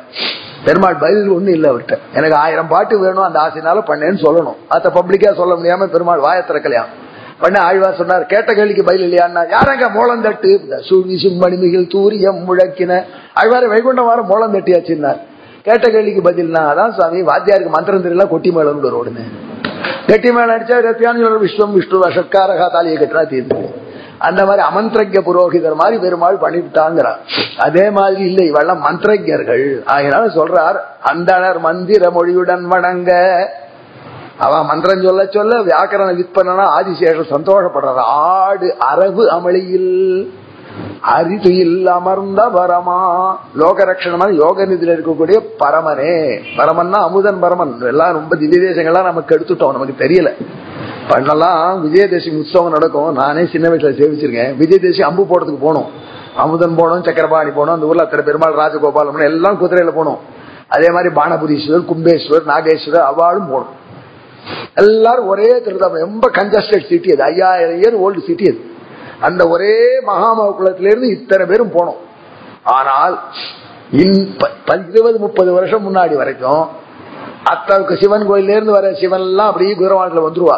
பெருமாள் பதில் ஒண்ணு இல்ல அவர்கிட்ட. எனக்கு ஆயிரம் பாட்டு வேணும் அந்த ஆசைனால பண்ணேன்னு சொல்லணும். அத பப்ளிக்கா சொல்ல முடியாம பெருமாள் வாய பண்ண ஆழ்வார் சொன்னார் கேட்ட கேள்விக்கு பதில் இல்லையான்னா யாரங்க மோளம் தட்டு சுழிசும் மணிமிகில் தூரியம் முழக்கின. ஆழ்வார வைகுண்டம் வாரம் மோளம் தட்டியாச்சுன்னார் கேட்ட கேள்விக்கு பதில்னா அதான் சுவாமி வாத்தியாருக்கு மந்திரம் தெரியல கொட்டி மேளம் ஒரு கெட்டி மேல அடிச்சா ரத்தியான விஸ்வம் விஷ்ணு சட்காரகா தாலியை கட்டுறா தீர்ந்து. அந்த மாதிரி அமந்திரஜ புரோகிதர் மாதிரி பெருமாள் பண்ணிவிட்டாங்கிறார் அதே மாதிரி இல்லை இவெல்லாம் மந்திரஜர்கள் ஆகினால சொல்றார் அந்தனர் மந்திர மொழியுடன் வணங்க. அவன் மந்திரம் சொல்ல சொல்ல வியாக்கரண விற்பனா ஆதிசேஷம் சந்தோஷப்படுறார். ஆடு அரபு அமளியில். அரிதுயில் அமர்ந்த பரமா லோக ரட்சணமான யோக நிதியில இருக்கக்கூடிய பரமனே. பரமன்னா அமுதன் பரமன். எல்லாம் ரொம்ப திவ்ய தேசங்கள்லாம் நமக்கு எடுத்துட்டோம். நமக்கு தெரியல. பண்ணலாம் விஜயதசமி உற்சவம் நடக்கும். நானே சின்ன வயசுல சேவிச்சிருக்கேன். விஜயதசமி அம்பு போடுறதுக்கு போனோம். அமுதன் போனோம் சக்கரபாணி போனோம் அந்த ஊர்ல அத்தனை பெருமாள் ராஜகோபாலம் எல்லாம் குதிரையில போனோம். அதே மாதிரி பானபுரீஸ்வர் கும்பேஸ்வர் நாகேஸ்வரர் அவார்டும் போனோம். எல்லாரும் ஒரே திருதாபம் ரொம்ப கன்ஜஸ்டட் சிட்டி அது. ஐயாயிரம் இயர் ஓல்டு சிட்டி அது. அந்த ஒரே மகாமகுலத்திலிருந்து இத்தனை பேரும் போனோம். ஆனால் இருபது முப்பது வருஷம் முன்னாடி வரைக்கும் அத்தாவுக்கு சிவன் கோயில இருந்து வர சிவன் எல்லாம் அப்படியே குதிரவாட்டில் வந்துருவா.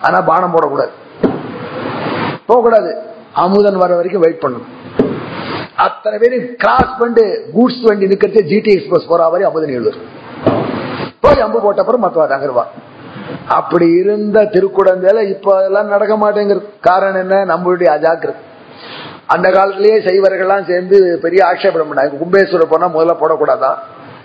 ஆனா பானம் போடக்கூடாது. போகக்கூடாது. அமுதன் வர வரைக்கும் வெயிட் பண்ணணும். அத்தனை பேரும் கிராஸ் பண்ணிட்டு கூட்ஸ் வண்டி நிக்கிறது ஜிடி எக்ஸ்பிரஸ் போற மாதிரி அமுதன் எழுதுவார். போய் அம்பு போட்ட அப்புறம் மத்தவா தங்குருவா அப்படி இருந்த திருக்குடந்தையில இப்ப அதெல்லாம் நடக்க மாட்டேங்கிறது காரணம் என்ன? நம்மளுடைய அஜாக்கிரதை. அந்த காலத்திலேயே செய்வர்கள்லாம் சேர்ந்து பெரிய ஆட்சேபம் பண்ணாங்க. கும்பேஸ்வரர் போனா முதல்ல போடக்கூடாதா?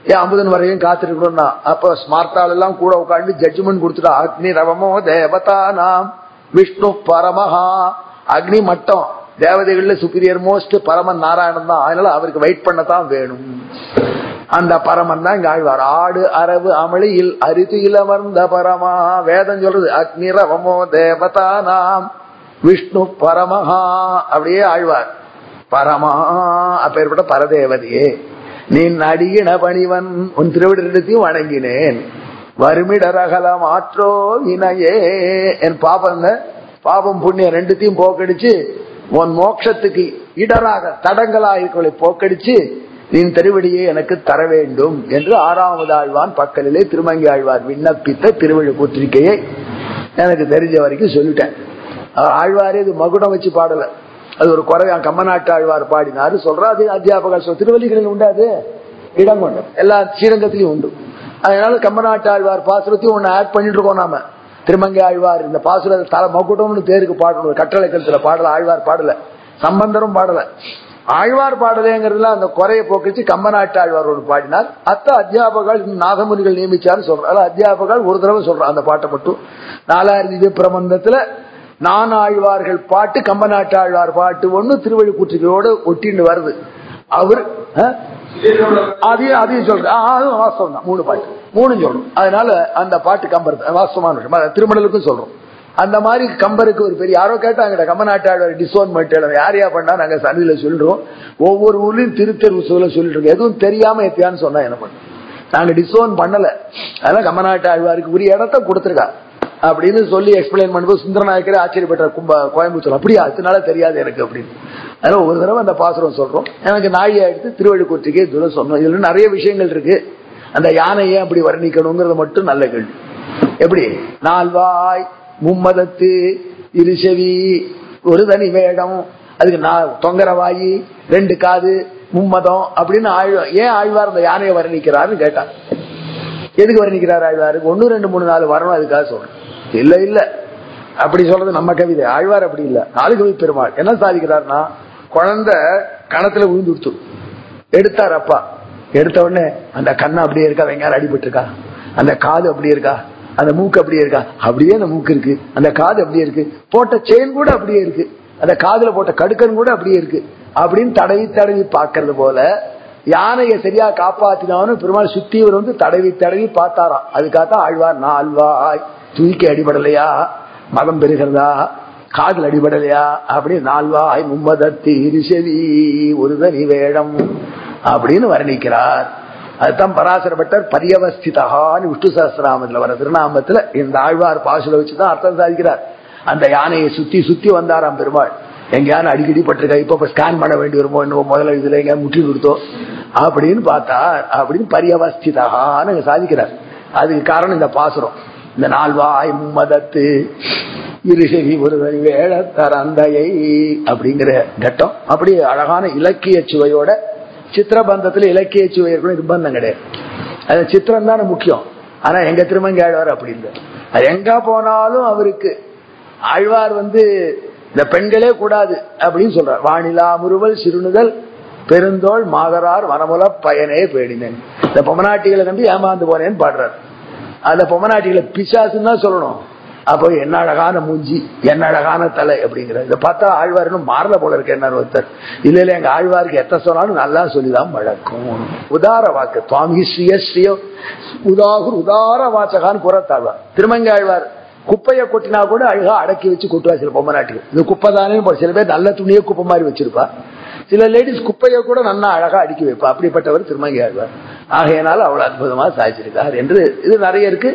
ஏன் அமுதன் வரையும் காத்திருக்கணும்னா. அப்ப ஸ்மார்த்தாள் எல்லாம் கூட உட்காந்து ஜட்ஜ்மெண்ட் கொடுத்துட்டா அக்னி ரவமோ தேவதா நாம் விஷ்ணு பரமஹா. அக்னி மட்டம். தேவதைகள்ல சுப்பீரியர் மோஸ்ட் பரமன் நாராயணன் தான். அதனால அவருக்கு வெயிட் பண்ணத்தான் வேணும். அந்த பரமன் தான் ஆழ்வார். ஆடு அரவு அமளியில் அரிது இளமர்ந்த பரமா. வேதம் சொல்றது அக்னி ரவமோ தேவதா நாம் விஷ்ணு பரமஹா. அப்படியே ஆழ்வார். பரமா அப்பேற்பட்ட பரதேவதையே நீ நடிகின பணிவன் உன் திருவிடத்தையும் வணங்கினேன். வருமிடரகலம் மாற்றோ வினையே என் பாபங்க பாபம் புண்ணியம் ரெண்டுத்தையும் போக்கடிச்சு உன் மோட்சத்துக்கு இடராக தடங்களா போக்கடிச்சு நீ திருவடியை எனக்கு தர வேண்டும் என்று ஆறாவது ஆழ்வான் பக்கலிலே திருமங்கி ஆழ்வார் விண்ணப்பித்த திருவள்ளு பத்திரிகையை எனக்கு தெரிஞ்ச வரைக்கும் சொல்லிட்டேன். ஆழ்வாரே இது மகுடம் வச்சு பாடல. அது ஒரு குறையா கம்மநாட்டு ஆழ்வார் பாடினாரு. சொல்றா அத்தியாபக திருவள்ளிகளில் உண்டாது இடம் கொண்டு எல்லா ஸ்ரீரங்கத்திலையும் உண்டு. அதனால கம்மநாட்டு ஆழ்வார் பாசுரத்தையும் ஒன்னு ஆட் பண்ணிட்டு இருக்கோம் நாம. திருமங்கை ஆழ்வார் இந்த பாசுரத்தை தலை மகுடம்னு பேருக்கு பாடணும். கட்டளை கருத்துல பாடல ஆழ்வார் பாடல. சம்பந்தரும் பாடல. ஆழ்வார் பாடலேங்கிறதுல அந்த குறைய போக்கிச்சு கம்பநாட்டு ஆழ்வாரோடு பாடினார். அத்த அத்தியாபகர்கள் நாகமுனிகள் நியமிச்சாரு சொல்றாரு. அத்தியாபகர்கள் ஒரு தடவை சொல்றான் அந்த பாட்டை மட்டும். நாலாயிரம் திவ்ய பிரபந்தத்துல நான் ஆழ்வார்கள் பாட்டு கம்பநாட்டு ஆழ்வார் பாட்டு ஒண்ணு திருவள்ளுக்கூற்றுகையோடு ஒட்டின்னு வருது. அவர் அதையும் அதையும் சொல்றேன் அதுவும் வாஸ்தவம் தான். மூணு பாட்டு. மூணு சொல்றோம். அதனால அந்த பாட்டு கம்பர் வாஸ்தவமான விஷயம். திருமணலுக்கும் சொல்றோம். அந்த மாதிரி கம்பருக்கு ஒரு பெரிய யாரோ கேட்டாங்க கம்பநாட்டாளர் டிசோன் யாரையா பண்ணா நாங்க சனியில சொல்றோம். ஒவ்வொரு ஊர்லயும் திருத்தெருவு சொல்ல சொல்லிட்டு இருக்கோம். எதுவும் தெரியாம எத்தியான்னு சொன்னா என்ன பண்ண நாங்க டிசோன் பண்ணல. அதனால கம்மநாட்டு ஆழ்வாருக்கு உரிய இடத்த கொடுத்துருக்கா. அப்படின்னு சொல்லி எக்ஸ்பிளைன் பண்ணும்போது சுந்தரநாயக்கரே ஆச்சரியப்பட்ட கும்ப கோயம்புத்தூர். அப்படியா? அதனால தெரியாது எனக்கு அப்படின்னு. அதனால ஒரு தடவை அந்த பாசுரம் சொல்றோம். எனக்கு நாயை எடுத்து திருவள்ளுக்கூற்றுக்கே தூரம் சொன்னோம். இதுல நிறைய விஷயங்கள் இருக்கு. அந்த யானையை அப்படி வர்ணிக்கணுங்கிறது மட்டும் நல்ல கேள்வி. எப்படி? நால்வாய் மும்மதத்து இருசெவி ஒரு தனி வேடம் அதுக்கு நான் தொங்கரவாயி ரெண்டு காது மும்மதம் அப்படின்னு ஆழ்வார் ஏன் ஆழ்வார் அந்த யானையை வர்ணிக்கிறாருன்னு கேட்டார் எதுக்கு வர்ணிக்கிறார் ஆழ்வாருக்கு ஒன்னு ரெண்டு மூணு நாலு வரணும் அதுக்காக சொல்றேன் இல்ல இல்ல. அப்படி சொல்றது நம்ம கவிதை. ஆழ்வார் அப்படி இல்ல. நாலு கவி பெருமாள். என்ன சாதிக்கிறார்னா குழந்தை கணத்துல விழுந்து எடுத்தார் அப்பா. எடுத்த உடனே அந்த கண்ணு அப்படியே இருக்கா? வெங்காயம் அடிபட்டு இருக்கா அந்த காது அப்படியே இருக்கா? அந்த மூக்கு அப்படியே இருக்கா? அப்படியே அந்த மூக்கு இருக்கு. அந்த காது அப்படியே இருக்கு. போட்ட செயின் கூட அப்படியே இருக்கு. அந்த காதுல போட்ட கடுக்கன் கூட அப்படியே இருக்கு. அப்படின்னு தடவி தடவி பாக்குறது போல யானையை சரியா காப்பாத்தினாலும் பெருமாள் சுத்திவர் வந்து தடவி தடவி பார்த்தாராம் அதுக்காகத்தான் ஆழ்வார் நால்வாய் தூக்கி அடிபடலையா? மதம் பெறுகிறதா? காதல் அடிபடலையா? அப்படி நால்வாய் மும்மதத்தி இருசெவி ஒருதனி வேடம் அப்படின்னு வர்ணிக்கிறார். அதுதான் பராசரப்பட்டர் பரியவஸ்திதான்னு விஷ்ணு சஹசிராமத்துல வர திருநாமத்துல இந்த ஆழ்வார் பாசுல வச்சுதான் அர்த்தம் சாதிக்கிறார். அந்த யானையை சுத்தி சுத்தி வந்தாராம் பெருமாள். எங்கேயான அடிக்கடி பட்டிருக்கா இப்ப ஸ்கேன் பண்ண வேண்டி வருமோ என்னவோ முதல்ல இதுல எங்க முற்றி கொடுத்தோம். அப்படின்னு பார்த்தார். அப்படின்னு பரியவஸ்திதான்னு சாதிக்கிறார். அதுக்கு காரணம் இந்த பாசுரம். இந்த நால்வாய் மதத்து இருசகி ஒரு வேள தரந்தையை அப்படிங்கிற கட்டம். அப்படி அழகான இலக்கிய சுவையோட சித்திரபந்தத்துல இலக்கிய சுவையர்களும் இருக்கணும் நிர்பந்தம் கிடையாது. அது சித்திரம் தானே முக்கியம். ஆனா எங்க திருமங்கி ஆழ்வார் அப்படி இல்லை. அது எங்க போனாலும் அவருக்கு ஆழ்வார் வந்து இந்த பெண்களே கூடாது அப்படின்னு சொல்றார். வானிலா முறுவல் சிறுநுதல் பெருந்தோள் மாதரார் வனமுல பயனே பேடினேன் இந்த பொமநாட்டிகளை நம்பி ஏமாந்து போனேன்னு பாடுறார். அந்த பொம்மநாட்டிகளை பிசாசுன்னு தான் சொல்லணும். அப்போ என்ன அழகான மூஞ்சி என்ன அழகான தலை அப்படிங்கிற இதை பார்த்தா ஆழ்வார்னு மாறல போல இருக்க என்ன ஒருத்தர். இல்ல இல்ல எங்க ஆழ்வாருக்கு எத்த சொன்னாலும் நல்லா சொல்லிதான் வழக்கம். உதார வாக்கு சுவாமி ஸ்ரீய ஸ்ரீயோ. உதாகுர் உதார வாச்சகான்னு புறத்தாழ்வார். திருமங்க ஆழ்வார் குப்பையை கொட்டினா கூட அழகா அடக்கி வச்சு கொட்டுவா சில பொம்மநாட்டிகள் இது குப்பை தானே சில பேர் நல்ல துணியை குப்பை மாதிரி வச்சிருப்பா. சில லேடிஸ் குப்பையை கூட நல்லா அழகா அடுக்கி வைப்பா. அப்படிப்பட்டவர் திருமங்கி ஆழ்வார். ஆகையினால அவ்வளவு அற்புதமா சாதிச்சிருக்கார் என்று இது நிறைய இருக்கு.